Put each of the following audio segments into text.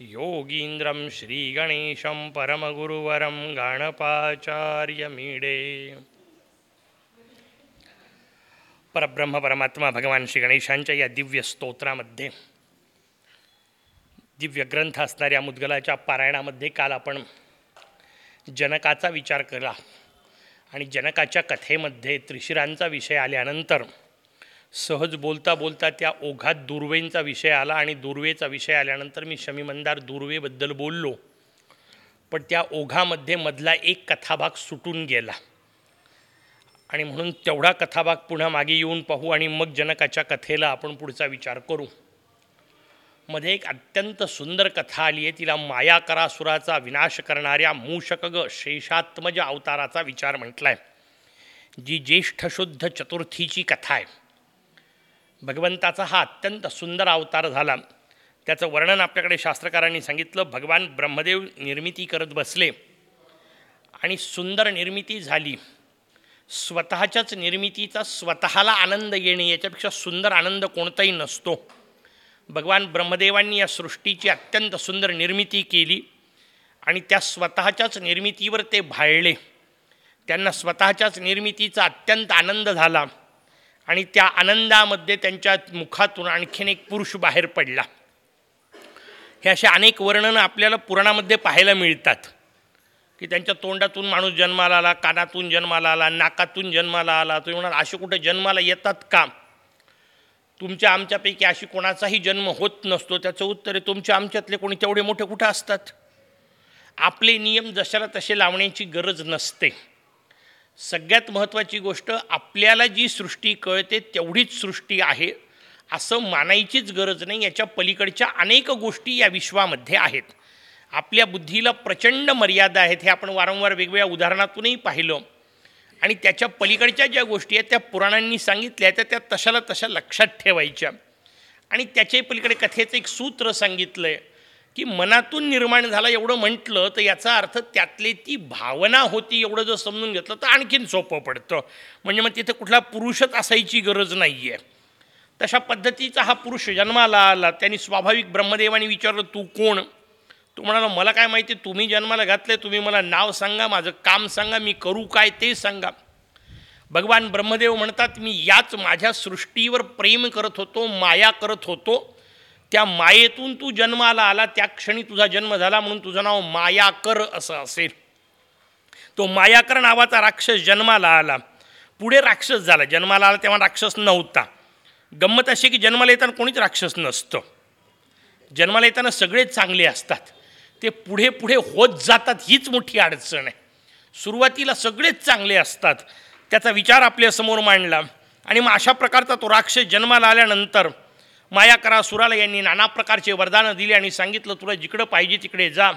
योगींद्रम श्रीगणेशं परमगुरुवरं गणपाचार्यमीडे। परब्रह्म परमात्मा भगवान श्री गणेशांच्या या दिव्य स्तोत्रामध्ये दिव्य ग्रंथ असणाऱ्या मुद्गलाच्या पारायणामध्ये काल आपण जनकाचा विचार केला आणि जनकाच्या कथेमध्ये त्रिशिरांचा विषय आल्यानंतर सहज बोलता बोलता त्या ओघात दुर्वेंचा विषय आला आणि दुर्वेचा विषय आल्यानंतर मी शमीमंदार दुर्वेबद्दल बोललो. पण त्या ओघामध्ये मधला एक कथाभाग सुटून गेला. आणि म्हणून तेवढा कथाभाग पुन्हा मागे येऊन पाहू आणि मग जनकाच्या कथेला आपण पुढचा विचार करू. मध्ये एक अत्यंत सुंदर कथा आली आहे तिला मायाकरासुराचा विनाश करणाऱ्या मूषकग शेषात्मज अवताराचा विचार म्हटला आहे जी ज्येष्ठशुद्ध चतुर्थीची कथा आहे. भगवंताचा हा अत्यंत सुंदर अवतार झाला. त्याचं वर्णन आपल्याकडे शास्त्रकारांनी सांगितलं भगवान ब्रह्मदेव निर्मिती करत बसले. आणि सुंदर निर्मिती झाली. स्वतःच्याच निर्मितीचा स्वतःला आनंद येणे याच्यापेक्षा सुंदर आनंद कोणताही नसतो. भगवान ब्रह्मदेवांनी या सृष्टीची अत्यंत सुंदर निर्मिती केली आणि त्या स्वतःच्याच निर्मितीवर ते भाळले. त्यांना स्वतःच्याच निर्मितीचा अत्यंत आनंद झाला. आणि त्या आनंदामध्ये त्यांच्या मुखातून आणखीन एक पुरुष बाहेर पडला. हे असे अनेक वर्णनं आपल्याला पुराणामध्ये पाहायला मिळतात. की त्यांच्या तोंडातून माणूस जन्माला आला कानातून जन्माला आला नाकातून जन्माला आला. तुम्ही म्हणाल असे कुठे जन्माला येतात का? तुमच्या आमच्यापैकी अशी कोणाचाही जन्म होत नसतो. त्याचं उत्तर आहे तुमच्या आमच्यातले कोणी तेवढे मोठे कुठं असतात? आपले नियम जशाला तसे लावण्याची गरज नसते. सगळ्यात महत्त्वाची गोष्ट आपल्याला जी सृष्टी कळते तेवढीच सृष्टी आहे. असं मानायचीच गरज नाही. याच्या पलीकडच्या अनेक गोष्टी या विश्वामध्ये आहेत. आपल्या बुद्धीला प्रचंड मर्यादा आहेत. हे आपण वारंवार वेगवेगळ्या उदाहरणातूनही पाहिलं. आणि त्याच्या पलीकडच्या ज्या गोष्टी आहेत त्या पुराणांनी सांगितल्या त्या त्या तशाला तशा लक्षात ठेवायच्या. आणि त्याच्याही पलीकडे कथेचं एक सूत्र सांगितलं आहे की मनातून निर्माण झाला एवढं म्हटलं तर याचा अर्थ त्यातली ती भावना होती एवढं जर समजून घेतलं तर आणखीन सोपं पडतं. म्हणजे मग तिथे कुठला पुरुषच असायची गरज नाही आहे तशा पद्धतीचा हा पुरुष जन्माला आला त्यांनी स्वाभाविक ब्रह्मदेवाने विचारलं तू कोण? तो म्हणाला मला काय माहिती तुम्ही जन्माला घातले तुम्ही मला नाव सांगा माझं काम सांगा मी करू काय ते सांगा. भगवान ब्रह्मदेव म्हणतात मी याच माझ्या सृष्टीवर प्रेम करत होतो माया करत होतो त्या मायेतून तू जन्माला आला त्या क्षणी तुझा जन्म झाला म्हणून तुझं नाव मायाकर असं असेल. तो मायाकर नावाचा राक्षस जन्माला आला. पुढे राक्षस झाला. जन्माला आला तेव्हा राक्षस नव्हता. गंमत अशी की जन्माला येताना कोणीच राक्षस नसतं. जन्माला येताना सगळेच चांगले असतात. ते पुढे पुढे होत जातात हीच मोठी अडचण आहे. सुरुवातीला सगळेच चांगले असतात. त्याचा विचार आपल्यासमोर मांडला. आणि मग अशा प्रकारचा तो राक्षस जन्माला आल्यानंतर मायाकरा सुराला यांनी नाना प्रकारचे वरदानं दिली आणि सांगितलं तुला जिकडं पाहिजे तिकडे जा.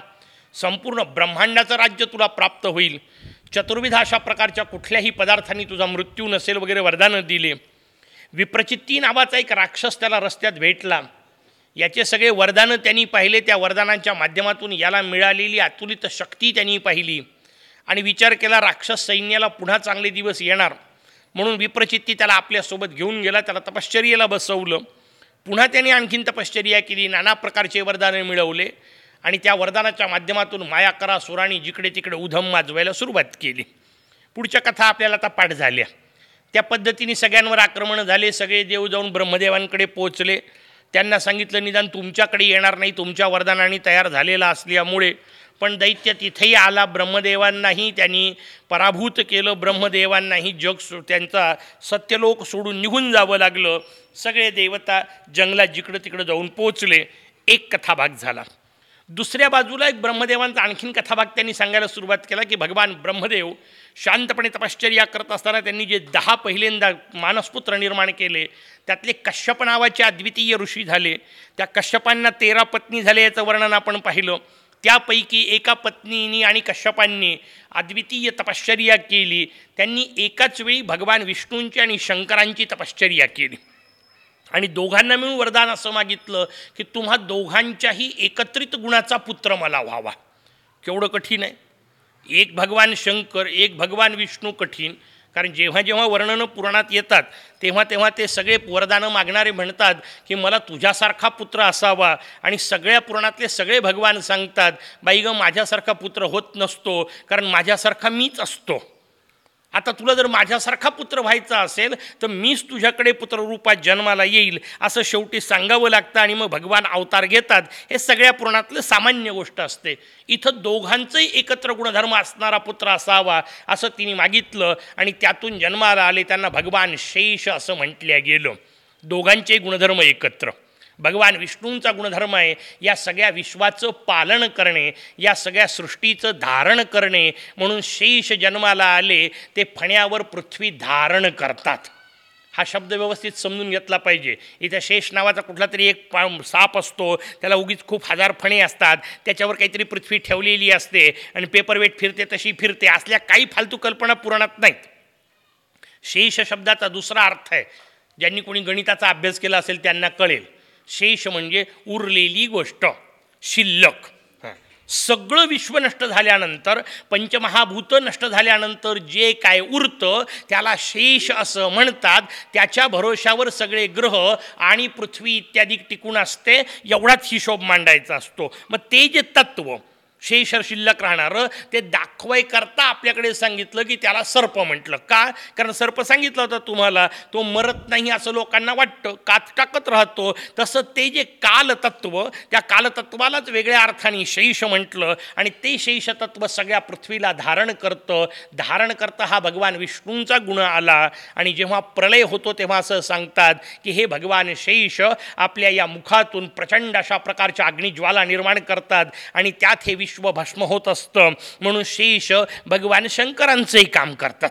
संपूर्ण ब्रह्मांडाचं राज्य तुला प्राप्त होईल. चतुर्विध अशा प्रकारच्या कुठल्याही पदार्थांनी तुझा मृत्यू नसेल वगैरे वरदानं दिले. विप्रचित्ती नावाचा एक राक्षस त्याला रस्त्यात भेटला. याचे सगळे वरदानं त्यांनी पाहिले. त्या वरदानांच्या माध्यमातून याला मिळालेली अतुलित शक्ती त्यांनी पाहिली. आणि विचार केला राक्षस सैन्याला पुन्हा चांगले दिवस येणार. म्हणून विप्रचित्ती त्याला आपल्यासोबत घेऊन गेला. त्याला तपश्चर्येला बसवलं. पुन्हा त्यांनी आणखीन तपश्चर्या केली नाना प्रकारचे वरदानं मिळवले आणि त्या वरदानाच्या माध्यमातून माया करा सुराणी जिकडे तिकडे उधम माजवायला सुरुवात केली. पुढच्या कथा आपल्याला आता पाठ झाल्या. त्या पद्धतीने सगळ्यांवर आक्रमण झाले सगळे देव जाऊन ब्रह्मदेवांकडे पोचले त्यांना सांगितलं निदान तुमच्याकडे येणार नाही तुमच्या वरदानाने तयार झालेला असल्यामुळे. पण दैत्य तिथेही आला ब्रह्मदेवांनाही त्यांनी पराभूत केलं ब्रह्मदेवांनाही जग सो त्यांचा सत्यलोक सोडून निघून जावं लागलं. सगळे देवता जंगलात जिकडं तिकडं जाऊन पोचले एक कथाभाग झाला. दुसऱ्या बाजूला एक ब्रह्मदेवांचा आणखीन कथाभाग त्यांनी सांगायला सुरुवात केला की भगवान ब्रह्मदेव शांतपणे तपश्चर्या करत असताना त्यांनी जे दहा पहिल्यांदा मानसपुत्र निर्माण केले त्यातले कश्यप नावाचे अद्वितीय ऋषी झाले. त्या कश्यपांना तेरा पत्नी झाले याचं वर्णन आपण पाहिलं. त्यापैकी एका पत्नीनी आणि कश्यपांनी अद्वितीय तपश्चर्या केली. त्यांनी एकाच वेळी भगवान विष्णूंची आणि शंकरांची तपश्चर्या केली. आणि दोघांना मिळून वरदान असं मागितलं की तुम्हा दोघांच्याही एकत्रित गुणाचा पुत्र मला व्हावा. केवढं कठीण आहे. एक भगवान शंकर एक भगवान विष्णू कठीण. कारण जेव्हा जेव्हा वर्णनं पुराणात येतात तेव्हा तेव्हा ते सगळे वरदानं मागणारे म्हणतात की मला तुझ्यासारखा पुत्र असावा. आणि सगळ्या पुराणातले सगळे भगवान सांगतात बाई गं माझ्यासारखा पुत्र होत नसतो. कारण माझ्यासारखा मीच असतो. आता तुला जर माझ्यासारखा पुत्र व्हायचा असेल तर मीच तुझ्याकडे पुत्ररूपात जन्माला येईल असं शेवटी सांगावं लागतं आणि मग भगवान अवतार घेतात. हे सगळ्या पुराणातलं सामान्य गोष्ट असते. इथं दोघांचंही एकत्र गुणधर्म असणारा पुत्र असावा असं तिने मागितलं आणि त्यातून जन्माला आले त्यांना भगवान शेष असं म्हटलं गेलं. दोघांचे गुणधर्म एकत्र. भगवान विष्णूंचा गुणधर्म आहे या सगळ्या विश्वाचं पालन करणे या सगळ्या सृष्टीचं धारण करणे म्हणून शेष जन्माला आले ते फण्यावर पृथ्वी धारण करतात. हा शब्द व्यवस्थित समजून घेतला पाहिजे. इथे शेष नावाचा कुठला तरी एक पा साप असतो त्याला उगीच खूप हजार फणे असतात त्याच्यावर काहीतरी पृथ्वी ठेवलेली असते आणि पेपरवेट फिरते तशी फिरते असल्या काही फालतू कल्पना पुराणात नाहीत. शेष शब्दाचा दुसरा अर्थ आहे ज्यांनी कोणी गणिताचा अभ्यास केला असेल त्यांना कळेल. शेष म्हणजे उरलेली गोष्ट शिल्लक. सगळं विश्व नष्ट झाल्यानंतर पंचमहाभूत नष्ट झाल्यानंतर जे काय उरतं त्याला शेष असं म्हणतात. त्याच्या भरोशावर सगळे ग्रह आणि पृथ्वी इत्यादी टिकून असते. एवढाच हिशोब मांडायचा असतो. मग ते जे तत्व शेषर शिल्लक राहणारं. ते दाखवायकरता आपल्याकडे सांगितलं की त्याला सर्प म्हटलं. का? कारण सर्प सांगितलं होतं तुम्हाला तो मरत नाही असं लोकांना वाटतं. कात टाकत राहतो. तसं ते जे कालतत्व त्या कालतत्वालाच वेगळ्या अर्थाने शैष म्हटलं आणि ते शैषतत्व सगळ्या पृथ्वीला धारण करतं. धारण करतं हा भगवान विष्णूंचा गुण आला आणि जेव्हा प्रलय होतो तेव्हा असं सांगतात की हे भगवान शैष आपल्या या मुखातून प्रचंड अशा प्रकारच्या अग्निज्वाला निर्माण करतात आणि त्यात हे विष्णू विश्व भस्म होत असतं. म्हणून शेष भगवान शंकरांचंही काम करतात.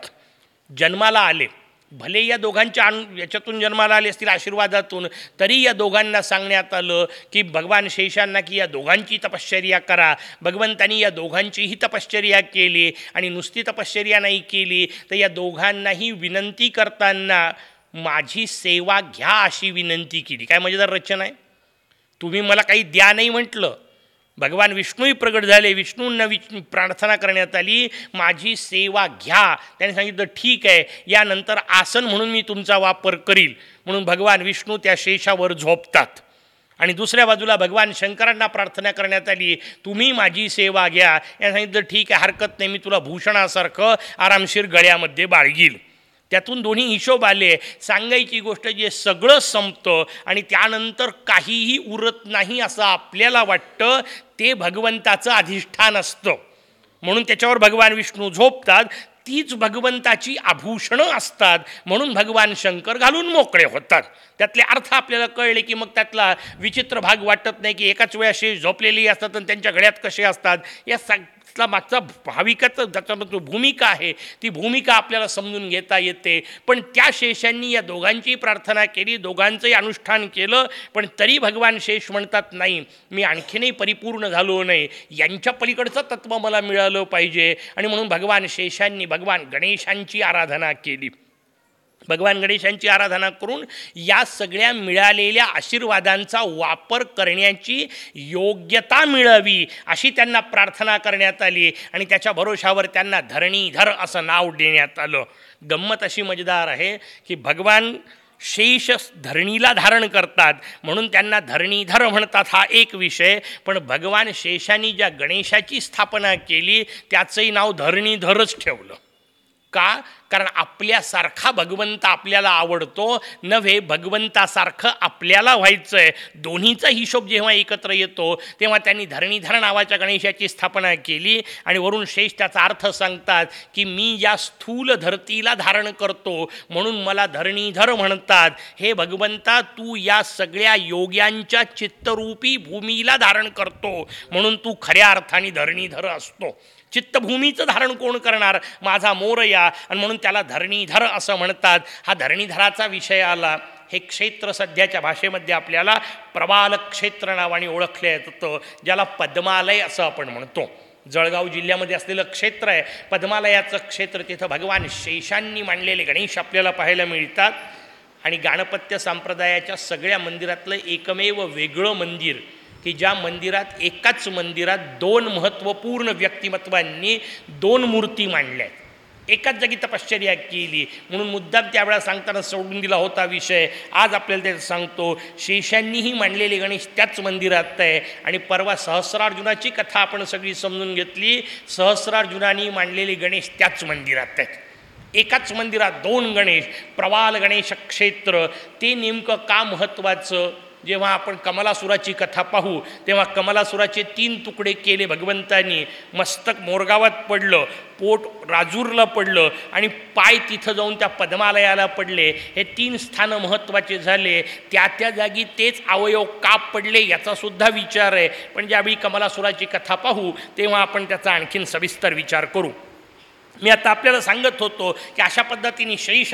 जन्माला आले. भले या दोघांच्या अनु याच्यातून जन्माला आले असतील आशीर्वादातून तरी या दोघांना सांगण्यात आलं की भगवान शेषांना की या दोघांची तपश्चर्या करा. भगवंतांनी या दोघांचीही तपश्चर्या केली आणि नुसती तपश्चर्या नाही केली तर या दोघांनाही विनंती करताना माझी सेवा घ्या अशी विनंती केली. काय मजेदार रचना आहे. तुम्ही मला काही द्या नाही म्हटलं भगवान विष्णूही प्रगट झाले. विष्णूंना विच प्रार्थना करण्यात आली माझी सेवा घ्या. त्याने सांगितलं ठीक आहे. यानंतर आसन म्हणून मी तुमचा वापर करील. म्हणून भगवान विष्णू त्या शेषावर झोपतात. आणि दुसऱ्या बाजूला भगवान शंकरांना प्रार्थना करण्यात आली तुम्ही माझी सेवा घ्या. या सांगितलं ठीक आहे हरकत नाही. मी तुला भूषणासारखं आरामशीर गळ्यामध्ये बाळगील. त्यातून दोन्ही हिशोब आले. सांगायची गोष्ट जे सगळं संपतं आणि त्यानंतर काहीही उरत नाही असं आपल्याला वाटतं ते भगवंताचं अधिष्ठान असतं. म्हणून त्याच्यावर भगवान विष्णू झोपतात तीच भगवंताची आभूषणं असतात म्हणून भगवान शंकर घालून मोकळे होतात. त्यातले अर्थ आपल्याला कळले की मग त्यातला विचित्र भाग वाटत नाही की एकाच वेळाशी झोपलेली असतात आणि त्यांच्या गळ्यात कसे असतात या सग त्यातला मागचा भाविकाचं त्याच्यामध्ये भूमिका आहे ती भूमिका आपल्याला समजून घेता येते. पण त्या शेषांनी या दोघांची प्रार्थना केली दोघांचंही अनुष्ठान केलं पण तरी भगवान शेष म्हणतात नाही मी आणखीनही परिपूर्ण झालो नाही. यांच्या पलीकडचं तत्त्व मला मिळालं पाहिजे. आणि म्हणून भगवान शेषांनी भगवान गणेशांची आराधना केली. भगवान गणेशांची आराधना करून या सगळ्या मिळालेल्या आशीर्वादांचा वापर करण्याची योग्यता मिळावी अशी त्यांना प्रार्थना करण्यात आली आणि त्याच्या भरोशावर त्यांना धरणीधर असं नाव देण्यात आलं. गंमत अशी मजेदार आहे की भगवान शेष धरणीला धारण करतात म्हणून त्यांना धरणीधर म्हणतात हा एक विषय पण भगवान शेषांनी ज्या गणेशाची स्थापना केली त्याचंही नाव धरणीधरच ठेवलं. का? कारण आपल्यासारखा भगवंत आपल्याला आवडतो. नव्हे भगवंतासारखं आपल्याला व्हायचं आहे दोन्हीचा हिशोब जेव्हा एकत्र येतो तेव्हा त्यांनी धरणीधर नावाच्या गणेशाची स्थापना केली आणि वरून शेष त्याचा अर्थ सांगतात की मी या स्थूल धरतीला धारण करतो. म्हणून मला धरणीधर म्हणतात हे भगवंता तू या सगळ्या योग्यांच्या चित्तरूपी भूमीला धारण करतो. म्हणून तू खऱ्या अर्थाने धरणीधर असतो. चित्तभूमीचं धारण कोण करणार? माझा मोरया आणि म्हणून त्याला धरणीधर असं म्हणतात. हा धरणीधराचा विषय आला. हे क्षेत्र सध्याच्या भाषेमध्ये आपल्याला प्रबाल क्षेत्र नावाने ओळखले जातं. ज्याला पद्मालय असं आपण म्हणतो. जळगाव जिल्ह्यामध्ये असलेलं क्षेत्र आहे. पद्मालयाचं क्षेत्र तिथं भगवान शेषांनी मांडलेले गणेश आपल्याला पाहायला मिळतात. आणि गाणपत्य संप्रदायाच्या सगळ्या मंदिरातलं एकमेव वेगळं मंदिर की ज्या मंदिरात एकाच मंदिरात दोन महत्त्वपूर्ण व्यक्तिमत्वांनी दोन मूर्ती मांडल्या. आहेत एकाच जागी तपश्चर्या केली. म्हणून मुद्दाम त्यावेळा सांगताना सोडून दिला होता विषय. आज आपल्याला ते सांगतो शेषांनीही मांडलेले गणेश त्याच मंदिरात आहे. आणि परवा सहस्रार्जुनाची कथा आपण सगळी समजून घेतली. सहस्रार्जुनानी मांडलेले गणेश त्याच मंदिरात आहेत एकाच मंदिरात दोन गणेश प्रवाल गणेश क्षेत्र. ते नेमकं का महत्त्वाचं? जेव्हा आपण कमलासुराची कथा पाहू तेव्हा कमलासुराचे तीन तुकडे केले भगवंतांनी. मस्तक मोरगावात पडलं पोट राजूरला पडलं आणि पाय तिथं जाऊन त्या पद्मालयाला पडले. हे तीन स्थानं महत्त्वाचे झाले. त्या त्या जागी तेच अवयव का पडले याचासुद्धा विचार आहे. पण ज्यावेळी कमलासुराची कथा पाहू तेव्हा आपण त्याचा आणखीन सविस्तर विचार करू. मी आता आपल्याला सांगत होतो की अशा पद्धतीने शैष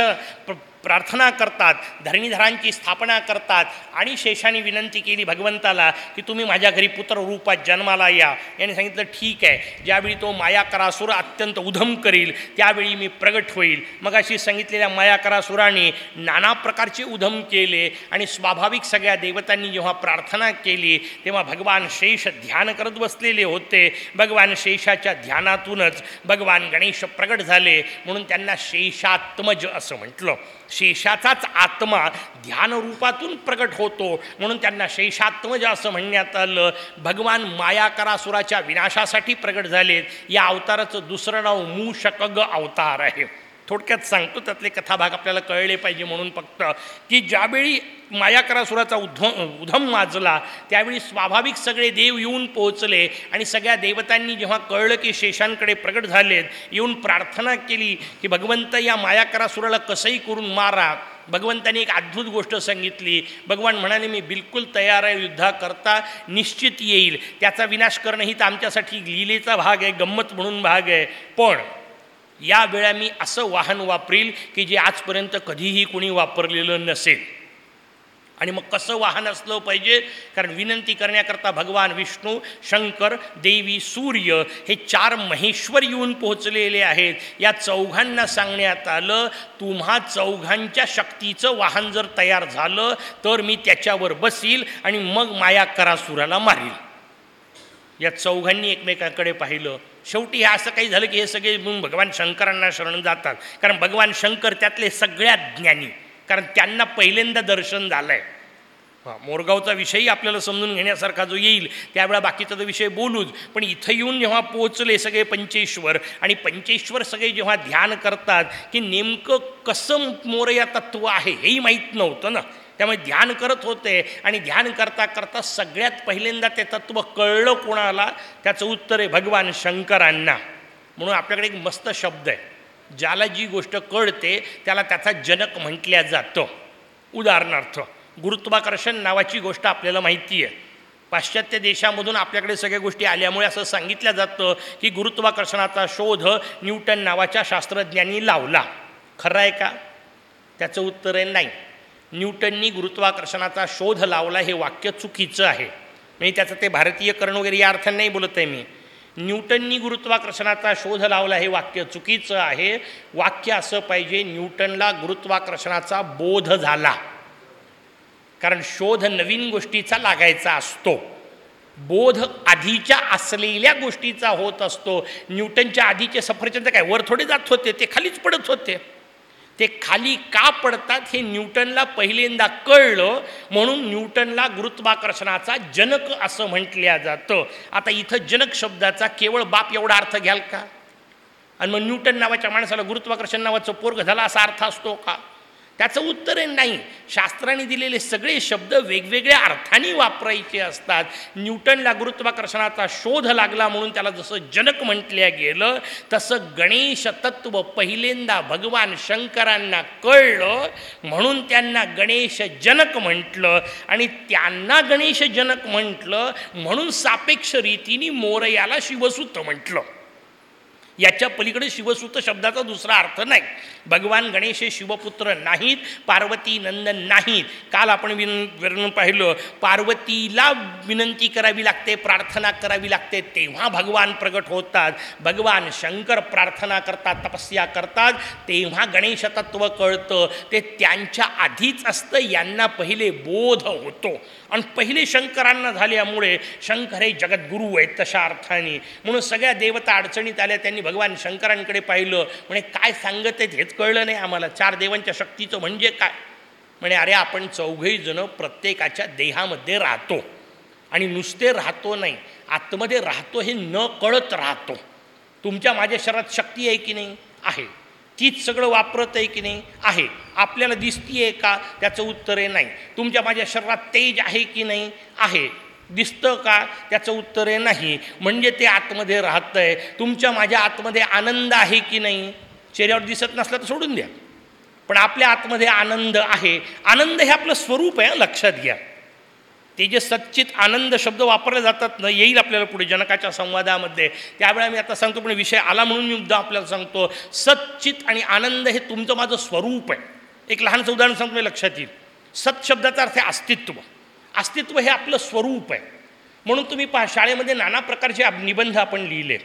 प्रार्थना करतात धरणीधरांची स्थापना करतात आणि शेषाने विनंती केली भगवंताला की तुम्ही माझ्या घरी पुत्र रूपात जन्माला या. याने सांगितलं ठीक आहे. ज्यावेळी तो मायाकरासुर अत्यंत उधम करील त्यावेळी मी प्रगट होईल. मग अशी सांगितलेल्या मायाकरासुराने नाना प्रकारचे उधम केले आणि स्वाभाविक सगळ्या देवतांनी जेव्हा प्रार्थना केली तेव्हा भगवान शेष ध्यान करत बसलेले होते. भगवान शेषाच्या ध्यानातूनच भगवान गणेश प्रगट झाले म्हणून त्यांना शेषात्मज असं म्हटलं. शेषाचाच आत्मा ध्यानरूपातून प्रकट होतो. म्हणून त्यांना शेषात्मज असं म्हणण्यात आलं भगवान मायाकरासुराच्या विनाशासाठी प्रकट झालेत. या अवताराचं दुसरं नाव मूषकग अवतार आहे. थोडक्यात सांगतो त्यातले कथाभाग आपल्याला कळले पाहिजे म्हणून फक्त की ज्यावेळी मायाकरासुराचा उद्धम उधम माजला त्यावेळी स्वाभाविक सगळे देव येऊन पोहोचले आणि सगळ्या देवतांनी जेव्हा कळलं की शेषांकडे प्रगट झालेत येऊन प्रार्थना केली की भगवंत या मायाकरासुराला कसंही करून मारा. भगवंताने एक अद्भुत गोष्ट सांगितली. भगवान म्हणाले मी बिलकुल तयार आहे युद्धाकरता निश्चित येईल. त्याचा विनाश करणं ही तर आमच्यासाठी लीलेचा भाग आहे गंमत म्हणून भाग आहे. पण या वेळा मी असं वाहन वापरील की जे आजपर्यंत कधीही कोणी वापरलेलं नसेल. आणि मग कसं वाहन असलं पाहिजे? कारण विनंती करण्याकरता भगवान विष्णू शंकर देवी सूर्य हे चार महेश्वर येऊन पोहोचलेले आहेत. या चौघांना सांगण्यात आलं तुम्हा चौघांच्या शक्तीचं वाहन जर तयार झालं तर मी त्याच्यावर बसील आणि मग माया करासुराला मारील. या चौघांनी एकमेकांकडे पाहिलं. शेवटी हे असं काही झालं की हे सगळे म्हणून भगवान शंकरांना शरण जातात. कारण भगवान शंकर त्यातले सगळ्यात ज्ञानी. कारण त्यांना पहिल्यांदा दर्शन झालं आहे हां मोरगावचा विषयही आपल्याला समजून घेण्यासारखा जो येईल त्यावेळा बाकीचा तो विषय बोलूच. पण इथं येऊन जेव्हा पोचले सगळे पंचेश्वर आणि पंचेश्वर सगळे जेव्हा ध्यान करतात की नेमकं कसं मोरया तत्व आहे हेही माहीत नव्हतं ना. त्यामुळे ध्यान करत होते. आणि ध्यान करता करता सगळ्यात पहिल्यांदा ते तत्त्व कळलं कोणाला? त्याचं उत्तर आहे भगवान शंकरांना. म्हणून आपल्याकडे एक मस्त शब्द आहे. ज्याला जी गोष्ट कळते त्याला त्याचा जनक म्हटल्या जातं. उदाहरणार्थ गुरुत्वाकर्षण नावाची गोष्ट आपल्याला माहिती आहे. पाश्चात्य देशामधून आपल्याकडे सगळ्या गोष्टी आल्यामुळे असं सांगितलं जातं की गुरुत्वाकर्षणाचा शोध न्यूटन नावाच्या शास्त्रज्ञांनी लावला. खरं आहे का? त्याचं उत्तर आहे नाही. न्यूटननी गुरुत्वाकर्षणाचा शोध लावला हे वाक्य चुकीचं आहे. म्हणजे त्याचं ते भारतीयकरण वगैरे या अर्थाने नाही बोलत आहे मी. न्यूटननी गुरुत्वाकर्षणाचा शोध लावला हे वाक्य चुकीचं आहे. वाक्य असं पाहिजे न्यूटनला गुरुत्वाकर्षणाचा बोध झाला. कारण शोध नवीन गोष्टीचा लागायचा असतो. बोध आधीच्या असलेल्या गोष्टीचा होत असतो. न्यूटनच्या आधीचे सफरचंद काय वर थोडे जात होते ते खालीच पडत होते. ते खाली का पडतात हे न्यूटनला पहिल्यांदा कळलं. म्हणून न्यूटनला गुरुत्वाकर्षणाचा जनक असं म्हटल्या जातं. आता इथं जनक शब्दाचा केवळ बाप एवढा अर्थ घ्याल का? आणि मग न्यूटन नावाच्या माणसाला गुरुत्वाकर्षण नावाचं पोरग झाला असा अर्थ असतो का? त्याचं उत्तर नाही. शास्त्राने दिलेले सगळे शब्द वेगवेगळ्या अर्थाने वापरायचे असतात. न्यूटनला गुरुत्वाकर्षणाचा शोध लागला म्हणून त्याला जसं जनक म्हटल्या गेलं तसं गणेश तत्व पहिल्यांदा भगवान शंकरांना कळलं म्हणून त्यांना गणेश जनक म्हटलं आणि त्यांना गणेश जनक म्हटलं म्हणून सापेक्ष रीतीने मोरयाला शिवसूत म्हटलं. याच्या पलीकडे शिवसूत शब्दाचा दुसरा अर्थ नाही. भगवान गणेश शिवपुत्र नाहीत पार्वती नंदन नाहीत. काल आपण विन विन पाहिलं पार्वतीला विनंती करावी लागते प्रार्थना करावी लागते तेव्हा भगवान प्रगट होतात. भगवान शंकर प्रार्थना करतात तपस्या करतात तेव्हा गणेश तत्व कळतं. ते त्यांच्या आधीच असतं यांना पहिले बोध होतो. आणि पहिले शंकरांना झाल्यामुळे शंकर हे जगद्गुरू आहेत तशा अर्थाने म्हणून सगळ्या देवता अडचणीत आल्या त्यांनी भगवान शंकरांकडे पाहिलं. म्हणे काय सांगत आहेत हेच कळलं नाही आम्हाला. चार देवांच्या शक्तीचं म्हणजे काय? म्हणे अरे आपण चौघही जण प्रत्येकाच्या देहामध्ये राहतो आणि नुसते राहतो नाही आतमध्ये राहतो हे न कळत राहतो. तुमच्या माझ्या शरीरात शक्ती आहे की नाही? आहे. तीच सगळं वापरत आहे की नाही? आहे. आपल्याला दिसतीये का? त्याचं उत्तर आहे नाही. तुमच्या माझ्या शरीरात तेज आहे की नाही? आहे. दिसतं का? त्याचं उत्तर आहे नाही. म्हणजे ते आतमध्ये राहतं आहे तुमच्या माझ्या आतमध्ये आनंद आहे की नाही? चेहऱ्यावर दिसत नसलं तर सोडून द्या. पण आपल्या आतमध्ये आनंद आहे. आनंद हे आपलं स्वरूप आहे लक्षात घ्या. ते जे सच्चित आनंद शब्द वापरले जातात ना येईल आपल्याला पुढे जनकाच्या संवादामध्ये. त्यावेळेला मी आता सांगतो पण विषय आला म्हणून मी मुद्दा आपल्याला सांगतो सच्चित आणि आनंद हे तुमचं माझं स्वरूप आहे. एक लहानचं उदाहरण सांगतो मी लक्षात येईल. सत शब्दाचा अर्थ आहे अस्तित्व. अस्तित्व हे आपलं स्वरूप आहे. म्हणून तुम्ही पहा शाळेमध्ये नाना प्रकारचे निबंध आपण लिहिले.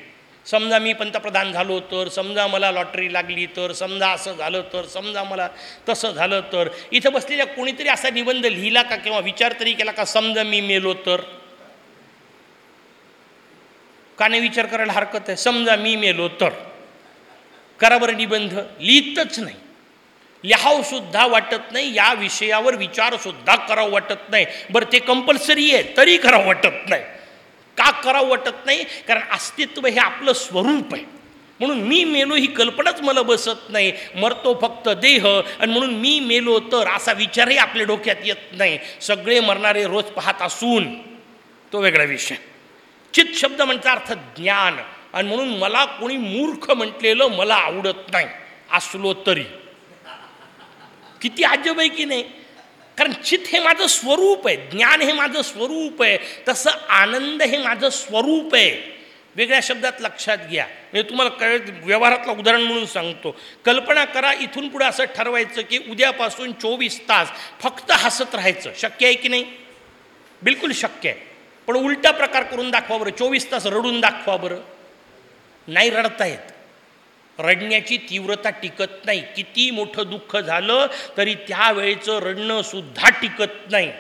समजा मी पंतप्रधान झालो तर समजा मला लॉटरी लागली तर समजा असं झालं तर समजा मला तसं झालं तर इथं बसलेल्या कोणीतरी असा निबंध लिहिला का किंवा विचार तरी केला का समजा मी मेलो तर? का नाही विचार करायला हरकत आहे समजा मी मेलो तर? करा बरं निबंध लिहितच नाही. लिहावसुद्धा वाटत नाही या विषयावर विचारसुद्धा करावं वाटत नाही. बरं ते कंपल्सरी आहे तरी करावं वाटत नाही. का करावं वाटत नाही? कारण अस्तित्व हे आपलं स्वरूप आहे. म्हणून मी मेलो ही कल्पनाच मला बसत नाही. मरतो फक्त देह. आणि म्हणून मी मेलो तर असा विचारही आपल्या डोक्यात येत नाही. सगळे मरणारे रोज पाहत असून तो वेगळा विषय. चित शब्द म्हणचा अर्थ ज्ञान. आणि म्हणून मला कोणी मूर्ख म्हटलेलं मला आवडत नाही. असलो तरी. किती अजब आहे की नाही? कारण चित हे माझं स्वरूप आहे ज्ञान हे माझं स्वरूप आहे तसं आनंद हे माझं स्वरूप आहे. वेगळ्या शब्दात लक्षात घ्या. म्हणजे तुम्हाला कळ व्यवहारातलं उदाहरण म्हणून सांगतो. कल्पना करा इथून पुढे असं ठरवायचं की उद्यापासून चोवीस तास फक्त हसत राहायचं. शक्य आहे की नाही? बिलकुल शक्य आहे. पण उलटा प्रकार करून दाखवा बरं. चोवीस तास रडून दाखवा बरं. नाही रडता येत. रडण्याची तीव्रता टिकत नाही. किती मोठं दुःख झालं तरी त्यावेळेचं रडणं सुद्धा टिकत नाही.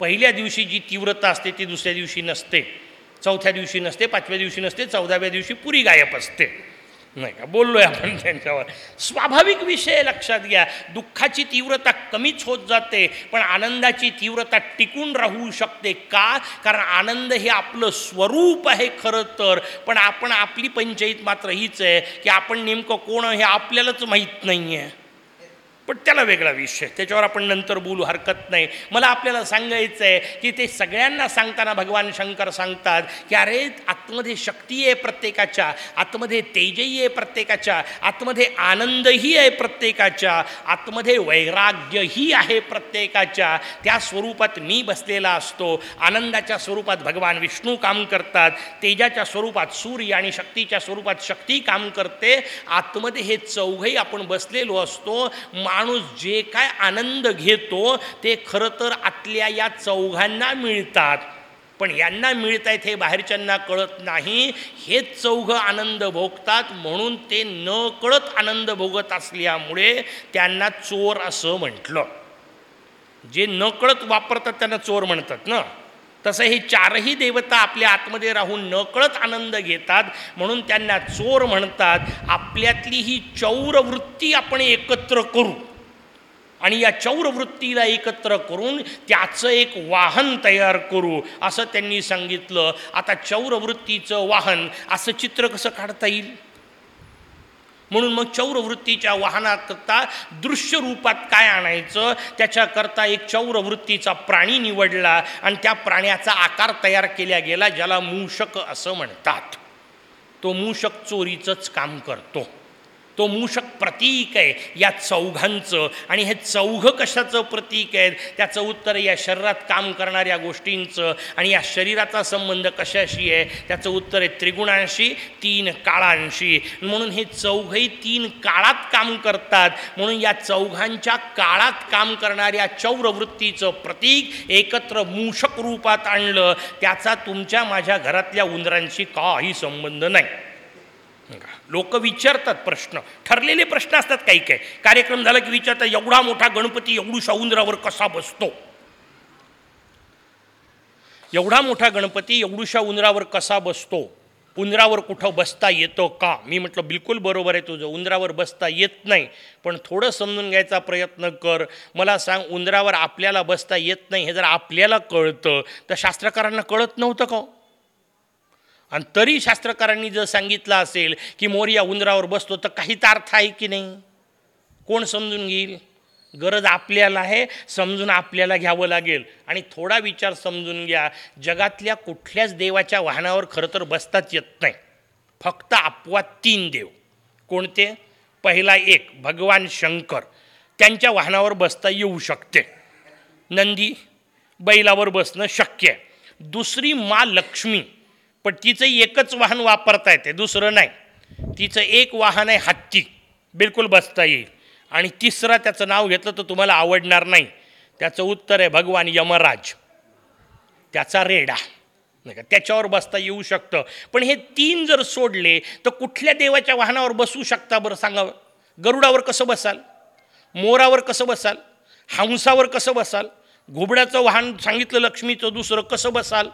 पहिल्या दिवशी जी तीव्रता असते ती दुसऱ्या दिवशी नसते. चौथ्या दिवशी नसते पाचव्या दिवशी नसते चौदाव्या दिवशी पुरी गायब असते. नाही का? बोललो आहे आपण त्यांच्यावर. स्वाभाविक विषय लक्षात घ्या. दुःखाची तीव्रता कमीच होत जाते पण आनंदाची तीव्रता टिकून राहू शकते का? कारण आनंद हे आपलं स्वरूप आहे खरं तर. पण आपण आपली पंचायत मात्र हीच आहे की आपण नेमकं कोण हे आपल्यालाच माहीत नाही आहे पण त्याला वेगळा विषय त्याच्यावर आपण नंतर बोलू हरकत नाही. मला आपल्याला सांगायचं आहे की ते सगळ्यांना सांगताना भगवान शंकर सांगतात की अरे आतमध्ये शक्ती आहे प्रत्येकाच्या आतमध्ये तेजही आहे प्रत्येकाच्या आतमध्ये आनंदही आहे प्रत्येकाच्या आतमध्ये वैराग्यही आहे प्रत्येकाच्या. त्या स्वरूपात मी बसलेला असतो. आनंदाच्या स्वरूपात भगवान विष्णू काम करतात. तेजाच्या स्वरूपात सूर्य आणि शक्तीच्या स्वरूपात शक्ती काम करते. आतमध्ये हे चौघही आपण बसलेलो असतो. मा माणूस जे काय आनंद घेतो ते खरं तर आतल्या या चौघांना मिळतात. पण यांना मिळत आहेत हे बाहेरच्यांना कळत नाही. हेच चौघं आनंद भोगतात म्हणून ते न कळत आनंद भोगत असल्यामुळे त्यांना चोर असं म्हटलं. जे नकळत वापरतात त्यांना चोर म्हणतात ना. तसं हे चारही देवता आपल्या आतमध्ये राहून नकळत आनंद घेतात. म्हणून त्यांना चोर म्हणतात आपल्यातली ही चौरवृत्ती आपण एकत्र करू. आणि या चौरवृत्तीला एकत्र करून त्याचं एक वाहन तयार करू असं त्यांनी सांगितलं. आता चौरवृत्तीचं वाहन असं चित्र कसं काढता येईल? म्हणून मग चौरवृत्तीच्या वाहनाकरता दृश्य रूपात काय आणायचं? त्याच्याकरता एक चौरवृत्तीचा प्राणी निवडला आणि त्या प्राण्याचा आकार तयार केला गेला ज्याला मूषक असं म्हणतात. तो मूषक चोरीचंच काम करतो. तो मूषक प्रतीक आहे. या चौघांचं आणि हे चौघं कशाचं प्रतीक आहे त्याचं उत्तर या शरीरात काम करणाऱ्या गोष्टींचं आणि या शरीराचा संबंध कशाशी आहे? त्याचं उत्तर आहे त्रिगुणांशी तीन काळांशी. म्हणून हे चौघही तीन काळात काम करतात. म्हणून या चौघांच्या काळात काम करणाऱ्या चौरवृत्तीचं प्रतीक एकत्र मूषक रूपात आणलं. त्याचा तुमच्या माझ्या घरातल्या उंदरांशी काही संबंध नाही. लोक विचारतात प्रश्न. ठरलेले प्रश्न असतात काही काही. कार्यक्रम झाला की विचारतात एवढा मोठा गणपती एवढू उंदरावर कसा बसतो? एवढा मोठा गणपती एवढूशा उंदरावर कसा बसतो? उंदरावर कुठं बसता येतं का? मी म्हटलं बिलकुल बरोबर आहे तुझं. उंदरावर बसता येत नाही. पण थोडं समजून घ्यायचा प्रयत्न कर. मला सांग उंदरावर आपल्याला बसता येत नाही हे जर आपल्याला कळतं तर शास्त्रकारांना कळत नव्हतं का हो? आणि तरी शास्त्रकारांनी जर सांगितलं असेल की मोर या उंदरावर बसतो तर काही तर अर्थ आहे की नाही? कोण समजून घेईल? गरज आपल्याला आहे समजून आपल्याला घ्यावं लागेल. आणि थोडा विचार समजून घ्या जगातल्या कुठल्याच देवाच्या वाहनावर खरं तर बसताच येत नाही. फक्त अपवाद तीन देव. कोणते? पहिला एक भगवान शंकर. त्यांच्या वाहनावर बसता येऊ शकते. नंदी बैलावर बसणं शक्य आहे. दुसरी मा लक्ष्मी. पण तिचं एकच वाहन वापरता येते दुसरं नाही. तिचं एक वाहन आहे हत्ती. बिलकुल बसता येईल. आणि तिसरं त्याचं नाव घेतलं तर तुम्हाला आवडणार नाही. त्याचं उत्तर आहे भगवान यमराज. त्याचा रेडा. नाही का? त्याच्यावर बसता येऊ शकतं. पण हे तीन जर सोडले तर कुठल्या देवाच्या वाहनावर बसू शकता बरं? सांगा. गरुडावर कसं बसाल? मोरावर कसं बसाल? हंसावर कसं बसाल? घुबड्याचं वाहन सांगितलं लक्ष्मीचं दुसरं कसं बसाल?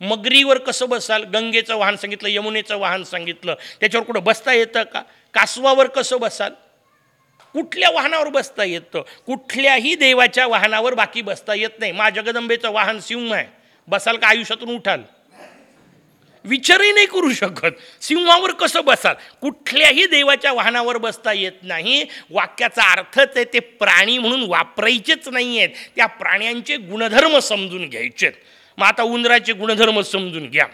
मगरीवर कसं बसाल? गंगेचं वाहन सांगितलं यमुनेचं वाहन सांगितलं. त्याच्यावर कुठं बसता येतं का? कासवावर कसं बसाल? कुठल्या वाहनावर बसता येतं? कुठल्याही देवाच्या वाहनावर बाकी बसता येत नाही. मा जगदंबेचं वाहन सिंह आहे. बसाल का आयुष्यातून उठाल? विचारही नाही करू शकत. सिंहावर कसं बसाल? कुठल्याही देवाच्या वाहनावर बसता येत नाही. वाक्याचा अर्थच आहे ते प्राणी म्हणून वापरायचेच नाही आहेत त्या प्राण्यांचे गुणधर्म समजून घ्यायचेत. मग आता उंदराचे गुणधर्म समजून घ्या.